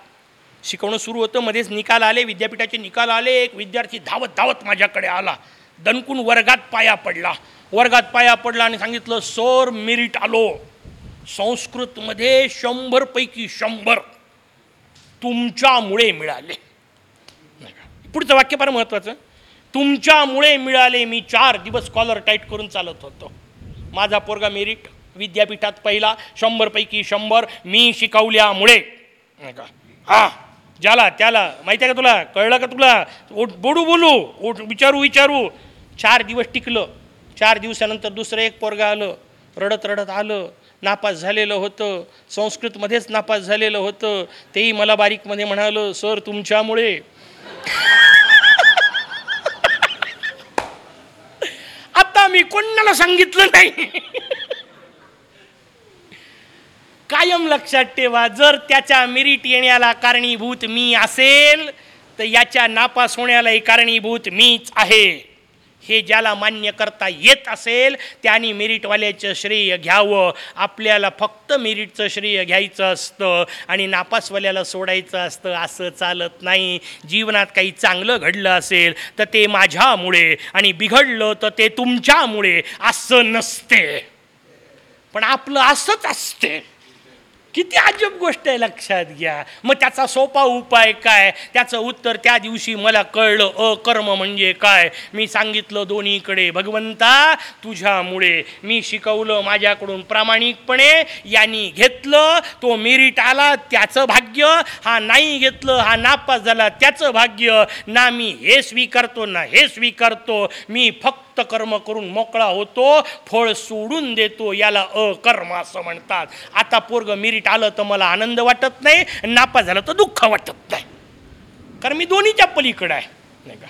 शिकवणं सुरू होतं. मध्येच निकाल आले. विद्यापीठाचे निकाल आले. एक विद्यार्थी धावत धावत माझ्याकडे आला. दणकून वर्गात पाया पडला. वर्गात पाया पडला आणि सांगितलं सर मेरिट आलो. संस्कृतमध्ये शंभरपैकी शंभर तुमच्यामुळे मिळाले. पुढचं वाक्य फार महत्त्वाचं तुमच्यामुळे मिळाले मी चार दिवस कॉलर टाईट करून चालत होतो. माझा पोरगा मेरिट विद्यापीठात पहिला शंभरपैकी शंभर मी शिकवल्यामुळे. नाही का? हा ज्याला त्याला माहिती आहे का तुला? कळलं का तुला? ओट बोडू बोलू. ओट विचारू विचारू. चार दिवस टिकलं. चार दिवसानंतर दुसरं एक पोरगा आलं. रडत रडत आलं. नापास झालेलं होतं. संस्कृतमध्येच नापास झालेलं होतं. तेही मला बारीकमध्ये म्हणालं सर तुमच्यामुळे आता मी कोणाला सांगितलं नाही. कायम लक्षात ठेवा जर त्याच्या मेरिट येण्याला कारणीभूत मी असेल तर याच्या नापास होण्यालाही कारणीभूत मीच आहे. हे ज्याला मान्य करता येत असेल त्याने मेरिटवाल्याचं श्रेय घ्यावं. आपल्याला फक्त मेरिटचं श्रेय घ्यायचं असतं आणि नापासवाल्याला सोडायचं असतं असं चालत नाही. जीवनात काही चांगलं घडलं असेल तर ते माझ्यामुळे आणि बिघडलं तर ते तुमच्यामुळे असं नसते. पण आपलं असंच असते. किती अजब गोष्ट आहे लक्षात घ्या. मग त्याचा सोपा उपाय काय? त्याचं उत्तर त्या दिवशी मला कळलं अकर्म म्हणजे काय? मी सांगितलं दोन्हीकडे भगवंता तुझ्यामुळे. मी शिकवलं माझ्याकडून प्रामाणिकपणे यांनी घेतलं तो मेरिट आला त्याचं भाग्य. हा नाही घेतलं हा नापास झाला त्याचं भाग्य. ना मी हे स्वीकारतो ना हे स्वीकारतो. मी फक्त कर्म करून मोकळा होतो फळ सोडून देतो याला अकर्म असं म्हणतात. आता पोरग मिरिट आलं तर मला आनंद वाटत नाही नापास झालं तर दुःख वाटत नाही. कारण मी दोन्हीच्या पलीकडं आहे नाही का?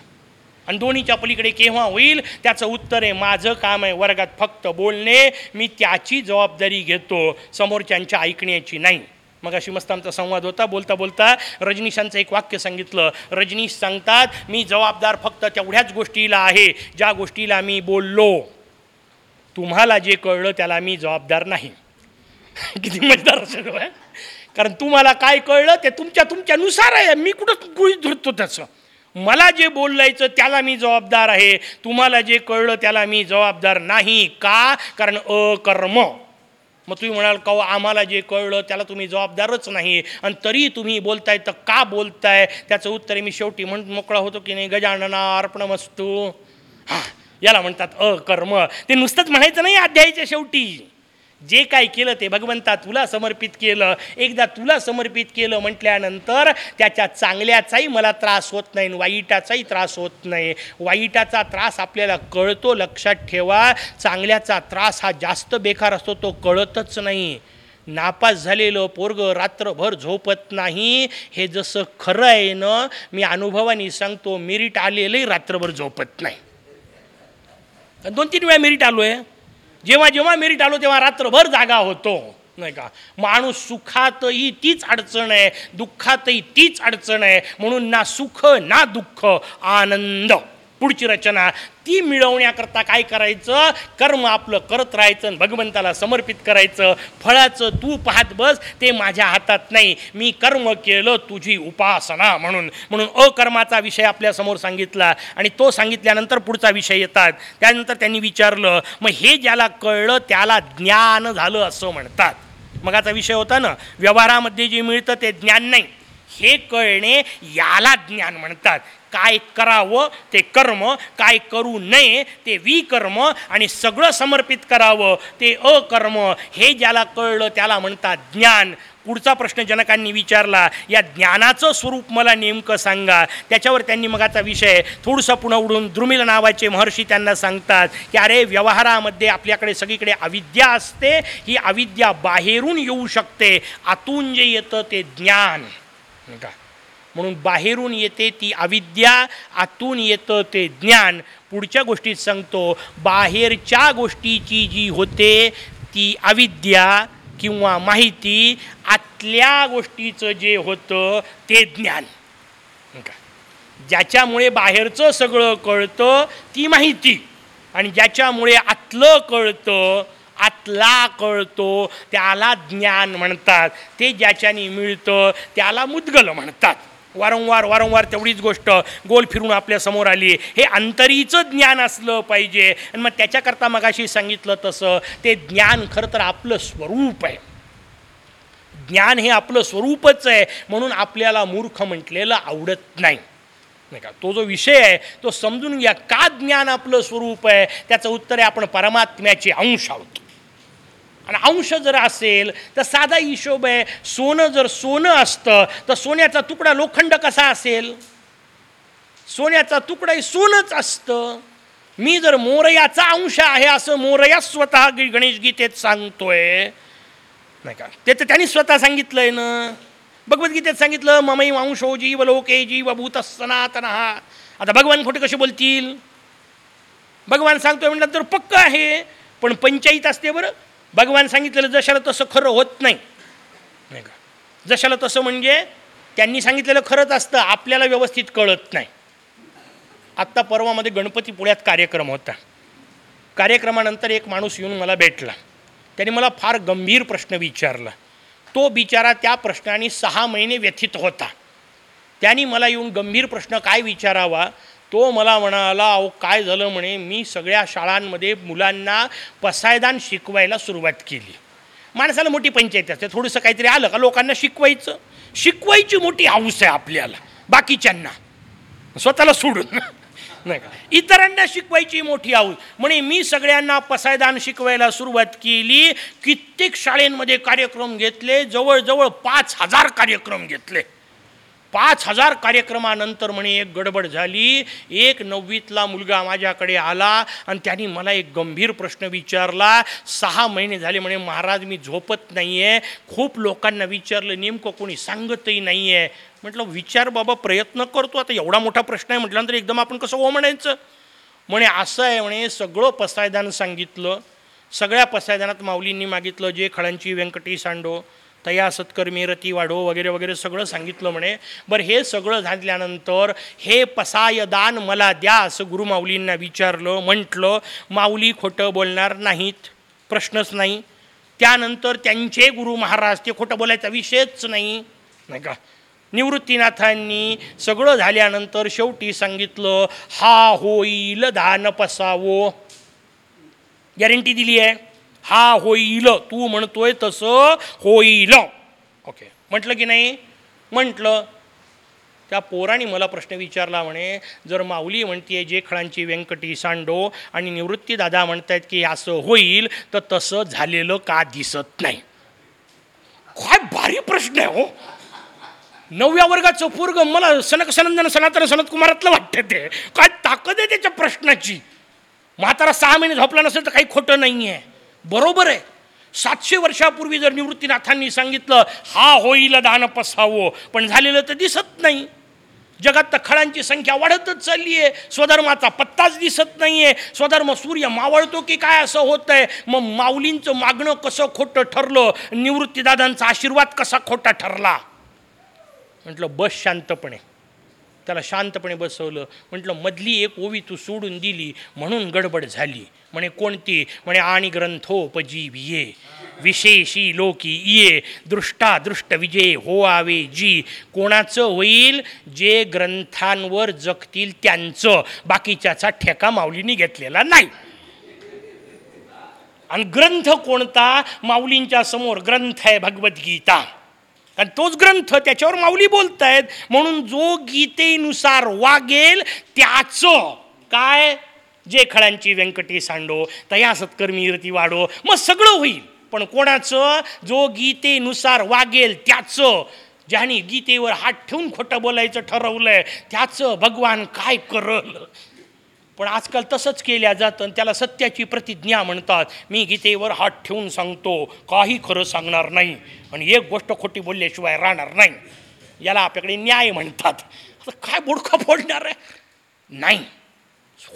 आणि दोन्हीच्या पलीकडे केव्हा होईल त्याचं उत्तर आहे माझं काम आहे वर्गात फक्त बोलणे मी त्याची जबाबदारी घेतो समोरच्यांच्या ऐकण्याची नाही. मग अशी मस्त आमचा संवाद होता बोलता बोलता रजनीशांचं एक वाक्य सांगितलं. रजनीश सांगतात मी जबाबदार फक्त तेवढ्याच गोष्टीला आहे ज्या गोष्टीला मी बोललो. तुम्हाला जे कळलं त्याला मी जबाबदार नाही. किती मजेदार असेल हो, कारण तुम्हाला काय कळलं ते तुमच्या तुमच्यानुसार आहे. मी कुठं गुळी धरतो त्याचं? मला जे बोलायचं त्याला मी जबाबदार आहे. तुम्हाला जे कळलं त्याला मी जबाबदार नाही. का? कारण अकर्म. मग तुम्ही म्हणाल का आम्हाला जे कळलं त्याला तुम्ही जबाबदारच नाही. आणि तरी तुम्ही बोलताय तर का बोलताय? त्याचं उत्तर मी शेवटी म्हण मोकळा होतो की नाही? गजानना अर्पणमस्तू. हां याला म्हणतात अकर्म. ते नुसतंच म्हणायचं नाही अध्यायाच्या शेवटी. जे काय केलं ते भगवंता तुला समर्पित केलं. एकदा तुला समर्पित केलं म्हटल्यानंतर त्याच्या चांगल्याचाही मला त्रास होत नाही वाईटाचाही त्रास होत नाही. वाईटाचा त्रास आपल्याला कळतो लक्षात ठेवा. चांगल्याचा त्रास हा जास्त बेकार असतो तो कळतच नाही. नापास झालेलं पोरग रात्रभर झोपत नाही. हे जसं खरं आहे ना मी अनुभवाने सांगतो मिरीट आलेलंही रात्रभर झोपत नाही. दोन तीन वेळा मिरीट आलो आहे जेव्हा जेव्हा मेरिट आलो तेव्हा रात्रभर जागा होतो. नाही का? माणूस सुखातही तीच अडचण आहे दुःखातही तीच अडचण आहे. म्हणून ना सुख ना दुःख आनंद. पुढची रचना. ती मिळवण्याकरता काय करायचं? कर्म आपलं करत राहायचं आणि भगवंताला समर्पित करायचं. फळाचं तू पाहत बस ते माझ्या हातात नाही. मी कर्म केलं तुझी उपासना म्हणून. म्हणून अकर्माचा विषय आपल्यासमोर सांगितला आणि तो सांगितल्यानंतर पुढचा विषय येतात. त्यानंतर त्यांनी विचारलं मग हे ज्याला कळलं त्याला ज्ञान झालं असं म्हणतात. मगाचा विषय होता ना व्यवहारामध्ये जे मिळतं ते ज्ञान नाही. हे कळणे याला ज्ञान म्हणतात. काय करावं ते कर्म काय करू नये ते विकर्म आणि सगळं समर्पित करावं ते अकर्म. हे ज्याला कळलं त्याला म्हणतात ज्ञान. पुढचा प्रश्न जनकांनी विचारला या ज्ञानाचं स्वरूप मला नेमकं सांगा. त्याच्यावर त्यांनी मगाचा विषय थोडंसं पुन्हा उडून द्रुमिल नावाचे महर्षी त्यांना सांगतात की अरे व्यवहारामध्ये आपल्याकडे सगळीकडे अविद्या असते ही अविद्या बाहेरून येऊ शकते. आतून जे येतं ते ज्ञान. का म्हणून बाहेरून येते ती अविद्या आतून येतं ते ज्ञान. पुढच्या गोष्टीत सांगतो बाहेरच्या गोष्टीची जी होते ती अविद्या किंवा माहिती आतल्या गोष्टीचं जे होतं ते ज्ञान. का ज्याच्यामुळे बाहेरचं सगळं कळतं ती माहिती. आणि ज्याच्यामुळे आतलं कळतं आतला कळतो त्याला ज्ञान म्हणतात. ते ज्याच्याने मिळतं त्याला मुद्गल म्हणतात. वारंवार वारंवार तेवढीच गोष्ट गोल फिरून आपल्यासमोर आली. हे अंतरीचं ज्ञान असलं पाहिजे. आणि मग त्याच्याकरता मगाशी सांगितलं तसं ते ज्ञान खरं तर आपलं स्वरूप आहे. ज्ञान हे आपलं स्वरूपच आहे. म्हणून आपल्याला मूर्ख म्हटलेलं आवडत नाही. नाही का? तो जो विषय आहे तो समजून घ्या. का ज्ञान आपलं स्वरूप आहे? त्याचं उत्तर आहे आपण परमात्म्याचे अंश आहोत. आणि अंश जर असेल तर साधा हिशोब आहे सोनं जर सोनं असतं तर सोन्याचा तुकडा लोखंड कसा असेल? सोन्याचा तुकडा सोनच असतं. मी जर मोरयाचा अंश आहे असं मोरया स्वतः गणेश गीतेत सांगतोय. नाही का? ते तर त्यांनी स्वतः सांगितलंय ना. भगवद्गीतेत सांगितलं ममई अंशो जीव लोके जीव भूत सनातन. हा आता भगवान खोटे कसे बोलतील? भगवान सांगतोय म्हटलं तर पक्क आहे पण पंचायत असते बरं. भगवान सांगितलेलं जशाला तसं खरं होत नाही. नाही का? जशाला तसं म्हणजे त्यांनी सांगितलेलं खरंच असतं आपल्याला व्यवस्थित कळत नाही. आत्ता परवामध्ये गणपती पुण्यात कार्यक्रम होता. कार्यक्रमानंतर एक माणूस येऊन मला भेटला. त्याने मला फार गंभीर प्रश्न विचारला. तो बिचारा त्या प्रश्नाने सहा महिने व्यथित होता. त्यांनी मला येऊन गंभीर प्रश्न काय विचारावा? तो मला म्हणाला अहो काय झालं म्हणे? मी सगळ्या शाळांमध्ये मुलांना पसायदान शिकवायला सुरुवात केली. माणसाला मोठी पंचायत असते. थोडंसं काहीतरी आलं का लोकांना शिकवायचं. शिकवायची मोठी हाऊस आहे आपल्याला बाकीच्यांना. स्वतःला सोडून. नाही का? इतरांना शिकवायची मोठी आऊस म्हणे मी सगळ्यांना पसायदान शिकवायला सुरुवात केली. कित्येक शाळेंमध्ये कार्यक्रम घेतले. जवळजवळ पाच हजार कार्यक्रम घेतले. पाच हजार कार्यक्रमानंतर म्हणे एक गडबड झाली. एक नववीतला मुलगा माझ्याकडे आला आणि त्यांनी मला एक गंभीर प्रश्न विचारला. सहा महिने झाले म्हणे महाराज मी झोपत नाही आहे खूप लोकांना विचारलं नेमकं कोणी सांगतही नाही आहे म्हटलं विचार बाबा प्रयत्न करतो. आता एवढा मोठा प्रश्न आहे म्हटल्यानंतर एकदम आपण कसं हो म्हणायचं म्हणे असं आहे म्हणे सगळं पसायदान सांगितलं. सगळ्या पसायदानात माऊलींनी मागितलं जे खळांची व्यंकटी सांडो तया सत्कर्मी रती वाढो वगैरे वगैरे सगळं सांगितलं म्हणे. बरं हे सगळं झाल्यानंतर हे पसायदान मला द्या असं गुरुमाऊलींना विचारलं म्हटलं माऊली खोटं बोलणार नाहीत प्रश्नच नाही. त्यानंतर त्यांचे गुरु महाराज ते खोटं बोलायचा विषयच नाही. नाही का? निवृत्तीनाथांनी सगळं झाल्यानंतर शेवटी सांगितलं हा होईल दान पसावो. गॅरंटी दिली आहे. हा होईल तू म्हणतोय तसं होईल. ओके म्हटलं की नाही? म्हटलं त्या पोराने मला प्रश्न विचारला म्हणे जर माऊली म्हणतीये जे खळांची व्यंकटी सांडो आणि निवृत्ती दादा म्हणतायत की असं होईल तर तसं झालेलं का दिसत नाही? काय भारी प्रश्न आहे हो. नवव्या वर्गाचं पूर्ग मला सनक सनंदन सनातन सनत कुमारातलं वाटतं ते. काय ताकद आहे त्याच्या प्रश्नाची? म्हातारा सहा महिने झोपला नसेल तर काही खोटं नाही आहे बरोबर आहे. सातशे वर्षापूर्वी जर निवृत्तीनाथांनी सांगितलं हा होईल दान पसावो. पण झालेलं तर दिसत नाही. जगात तर खळांची संख्या वाढतच चालली आहे. स्वधर्माचा पत्ताच दिसत नाही आहे स्वधर्म सूर्य मावळतो की काय असं होतं आहे मग माऊलींचं मागणं कसं खोटं ठरलं? निवृत्तीदादांचा आशीर्वाद कसा खोटा ठरला? म्हटलं बस शांतपणे. त्याला शांतपणे बसवलं. म्हटलं मधली एक ओवी तू सोडून दिली म्हणून गडबड झाली. म्हणे कोणती? म्हणे आणि ग्रंथोपजीव ये विशेषी लोकी ये दृष्टा दृष्ट विजय हो जी. कोणाचं होईल? जे ग्रंथांवर जगतील त्यांचं. बाकीच्याचा ठेका माऊलीने घेतलेला नाही. आणि ग्रंथ कोणता? माऊलींच्या समोर ग्रंथ आहे भगवद्गीता. आणि तोच ग्रंथ त्याच्यावर माऊली बोलतायत. म्हणून जो गीतेनुसार वागेल त्याचं. काय? जे खळांची व्यंकटी सांडो तया सत्कर्मी रती वाढो मग सगळं होईल. पण कोणाचं? जो गीतेनुसार वागेल त्याचं. ज्याने गीतेवर हात ठेवून खोटं बोलायचं ठरवलंय त्याचं भगवान काय करल? पण आजकाल तसंच केल्या जातं आणि त्याला सत्याची प्रतिज्ञा म्हणतात. मी गीतेवर हात ठेवून सांगतो काही खरं सांगणार नाही. आणि एक गोष्ट खोटी बोलल्याशिवाय राहणार नाही. याला आपल्याकडे न्याय म्हणतात. आता काय बुडकं फोडणार आहे? नाही.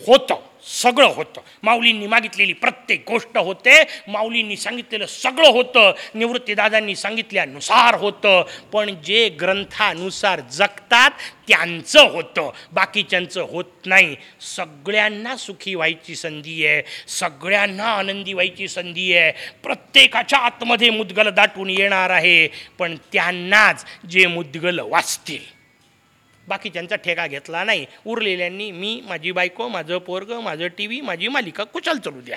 होतं. सगळं होतं. माऊलींनी मागितलेली प्रत्येक गोष्ट होते. माऊलींनी सांगितलेलं सगळं होतं. निवृत्तीदादांनी सांगितल्यानुसार होतं. पण जे ग्रंथानुसार जगतात त्यांचं होतं. बाकीच्यांचं होत नाही. सगळ्यांना सुखी व्हायची संधी आहे. सगळ्यांना आनंदी व्हायची संधी आहे. प्रत्येकाच्या आतमध्ये मुदगल दाटून येणार आहे. पण त्यांनाच जे मुद्गल वाचतील. बाकीच्यांचा ठेका घेतला नाही. उरलेल्यांनी मी माझी बायको माझं पोरग माझं टी व्ही माझी मालिका कुशाल चालू द्या.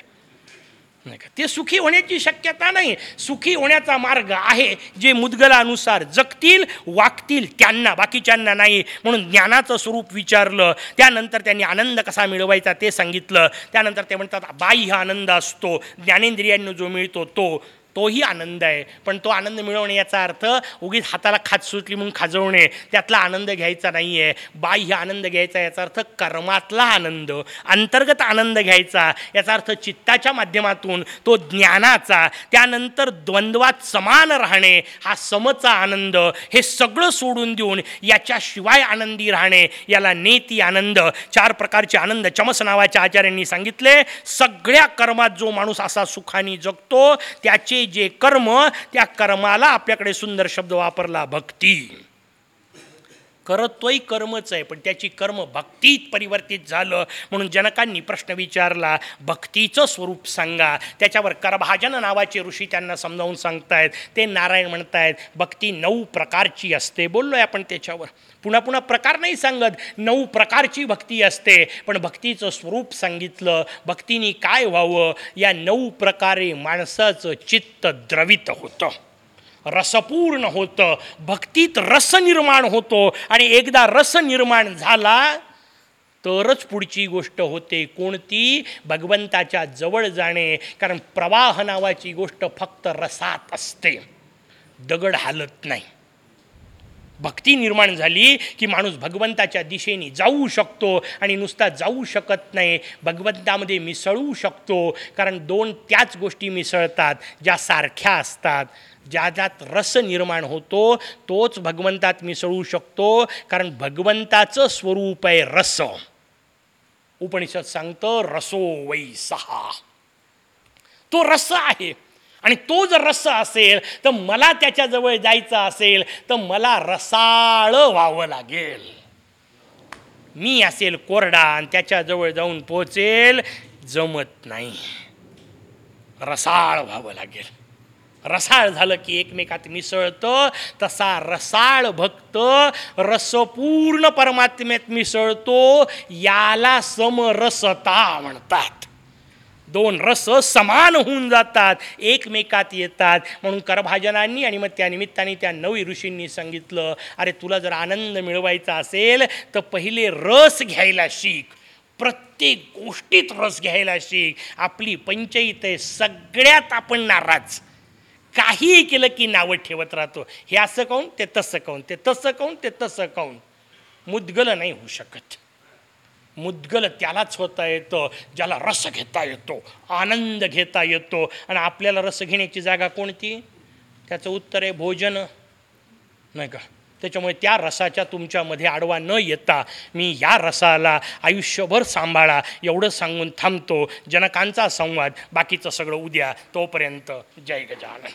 नाही का? ते सुखी होण्याची शक्यता नाही. सुखी होण्याचा मार्ग आहे जे मुदगलानुसार जगतील वागतील त्यांना बाकीच्यांना नाही. म्हणून ज्ञानाचं स्वरूप विचारलं. त्यानंतर त्यांनी आनंद कसा मिळवायचा ते सांगितलं. त्यानंतर ते म्हणतात बाई हा आनंद असतो. ज्ञानेंद्रियांना जो मिळतो तो तोही आनंद आहे. पण तो आनंद मिळवणे याचा अर्थ उगीच हाताला खात सुटली म्हणून खाजवणे. त्यातला आनंद घ्यायचा नाही आहे बाह्य आनंद घ्यायचा याचा अर्थ कर्मातला आनंद. अंतर्गत आनंद घ्यायचा. याचा अर्थ चित्ताच्या माध्यमातून तो ज्ञानाचा. त्यानंतर द्वंद्वात समान राहणे हा समचा आनंद. हे सगळं सोडून देऊन याच्याशिवाय आनंदी राहणे याला नेती आनंद. चार प्रकारचे आनंद. चमस नावाच्या आचार्यांनी सांगितले सगळ्या कर्मात जो माणूस असा सुखाने जगतो त्याचे जे कर्म त्या कर्माला आपल्याकडे सुंदर शब्द वापरला भक्ती. करतोय कर्मच आहे पण त्याची कर्म भक्तीत परिवर्तित झालं म्हणून जनकांनी प्रश्न विचारला भक्तीचं स्वरूप सांगा. त्याच्यावर करभाजन नावाचे ऋषी त्यांना समजावून सांगतायत. ते नारायण म्हणतायत भक्ती नऊ प्रकारची असते. बोललोय आपण त्याच्यावर. पुन्हा पुन्हा प्रकार नाही सांगत. नऊ प्रकारची भक्ती असते. पण भक्तीचं स्वरूप सांगितलं भक्तीने काय व्हावं? या नऊ प्रकारे माणसाचं चित्त द्रवित होतं. रसपूर्ण होतं. भक्तीत रस निर्माण होतो. आणि एकदा रस निर्माण झाला तरच पुढची गोष्ट होते. कोणती? भगवंताच्या जवळ जाणे. कारण प्रवाह नावाची गोष्ट फक्त रसात असते. दगड हालत नाही. भक्ती निर्माण झाली की माणूस भगवंताच्या दिशेने जाऊ शकतो आणि नुसता जाऊ शकत नाही. भगवंतामध्ये मिसळू शकतो कारण दोन त्याच गोष्टी मिसळतात ज्या सारख्या असतात. ज्या ज्यात रस निर्माण होतो तोच भगवंतात मिसळू शकतो कारण भगवंताचं स्वरूप आहे रस. उपनिषद सांगतं रसो वै सहा. तो रस आहे. आणि तो जर रस असेल तर मला त्याच्याजवळ जायचं असेल तर मला रसाळ व्हावं लागेल. मी असेल कोरडा आणि त्याच्याजवळ जाऊन पोचेल जमत नाही. रसाळ व्हावं लागेल. रसाळ झालं की एकमेकात मिसळतं तसा रसाळ भक्त रसपूर्ण परमात्म्यात मिसळतो याला समरसता म्हणतात. दोन रस समान होऊन जातात एकमेकात येतात. म्हणून करभाजनांनी आणि मग त्या निमित्ताने त्या नवी ऋषींनी सांगितलं अरे तुला जर आनंद मिळवायचा असेल तर पहिले रस घ्यायला शिक. प्रत्येक गोष्टीत रस घ्यायला शिक. आपली पंचायत आहे सगळ्यात आपण नाराज. काहीही केलं की नावं ठेवत राहतो. हे असं काऊन ते तसं काऊन ते तसं काऊन ते तसं काऊन मुद्गल नाही होऊ शकत. मुद्गल त्यालाच होता येतं ज्याला रस घेता येतो आनंद घेता येतो. आणि आपल्याला रस घेण्याची जागा कोणती? त्याचं उत्तर आहे भोजन. नाही का? त्याच्यामुळे त्या रसाच्या तुमच्यामध्ये आडवा न येता मी या रसाला आयुष्यभर सांभाळा एवढं सांगून थांबतो. जनकांचा संवाद. बाकीचं सगळं उद्या तोपर्यंत. जय गजानन.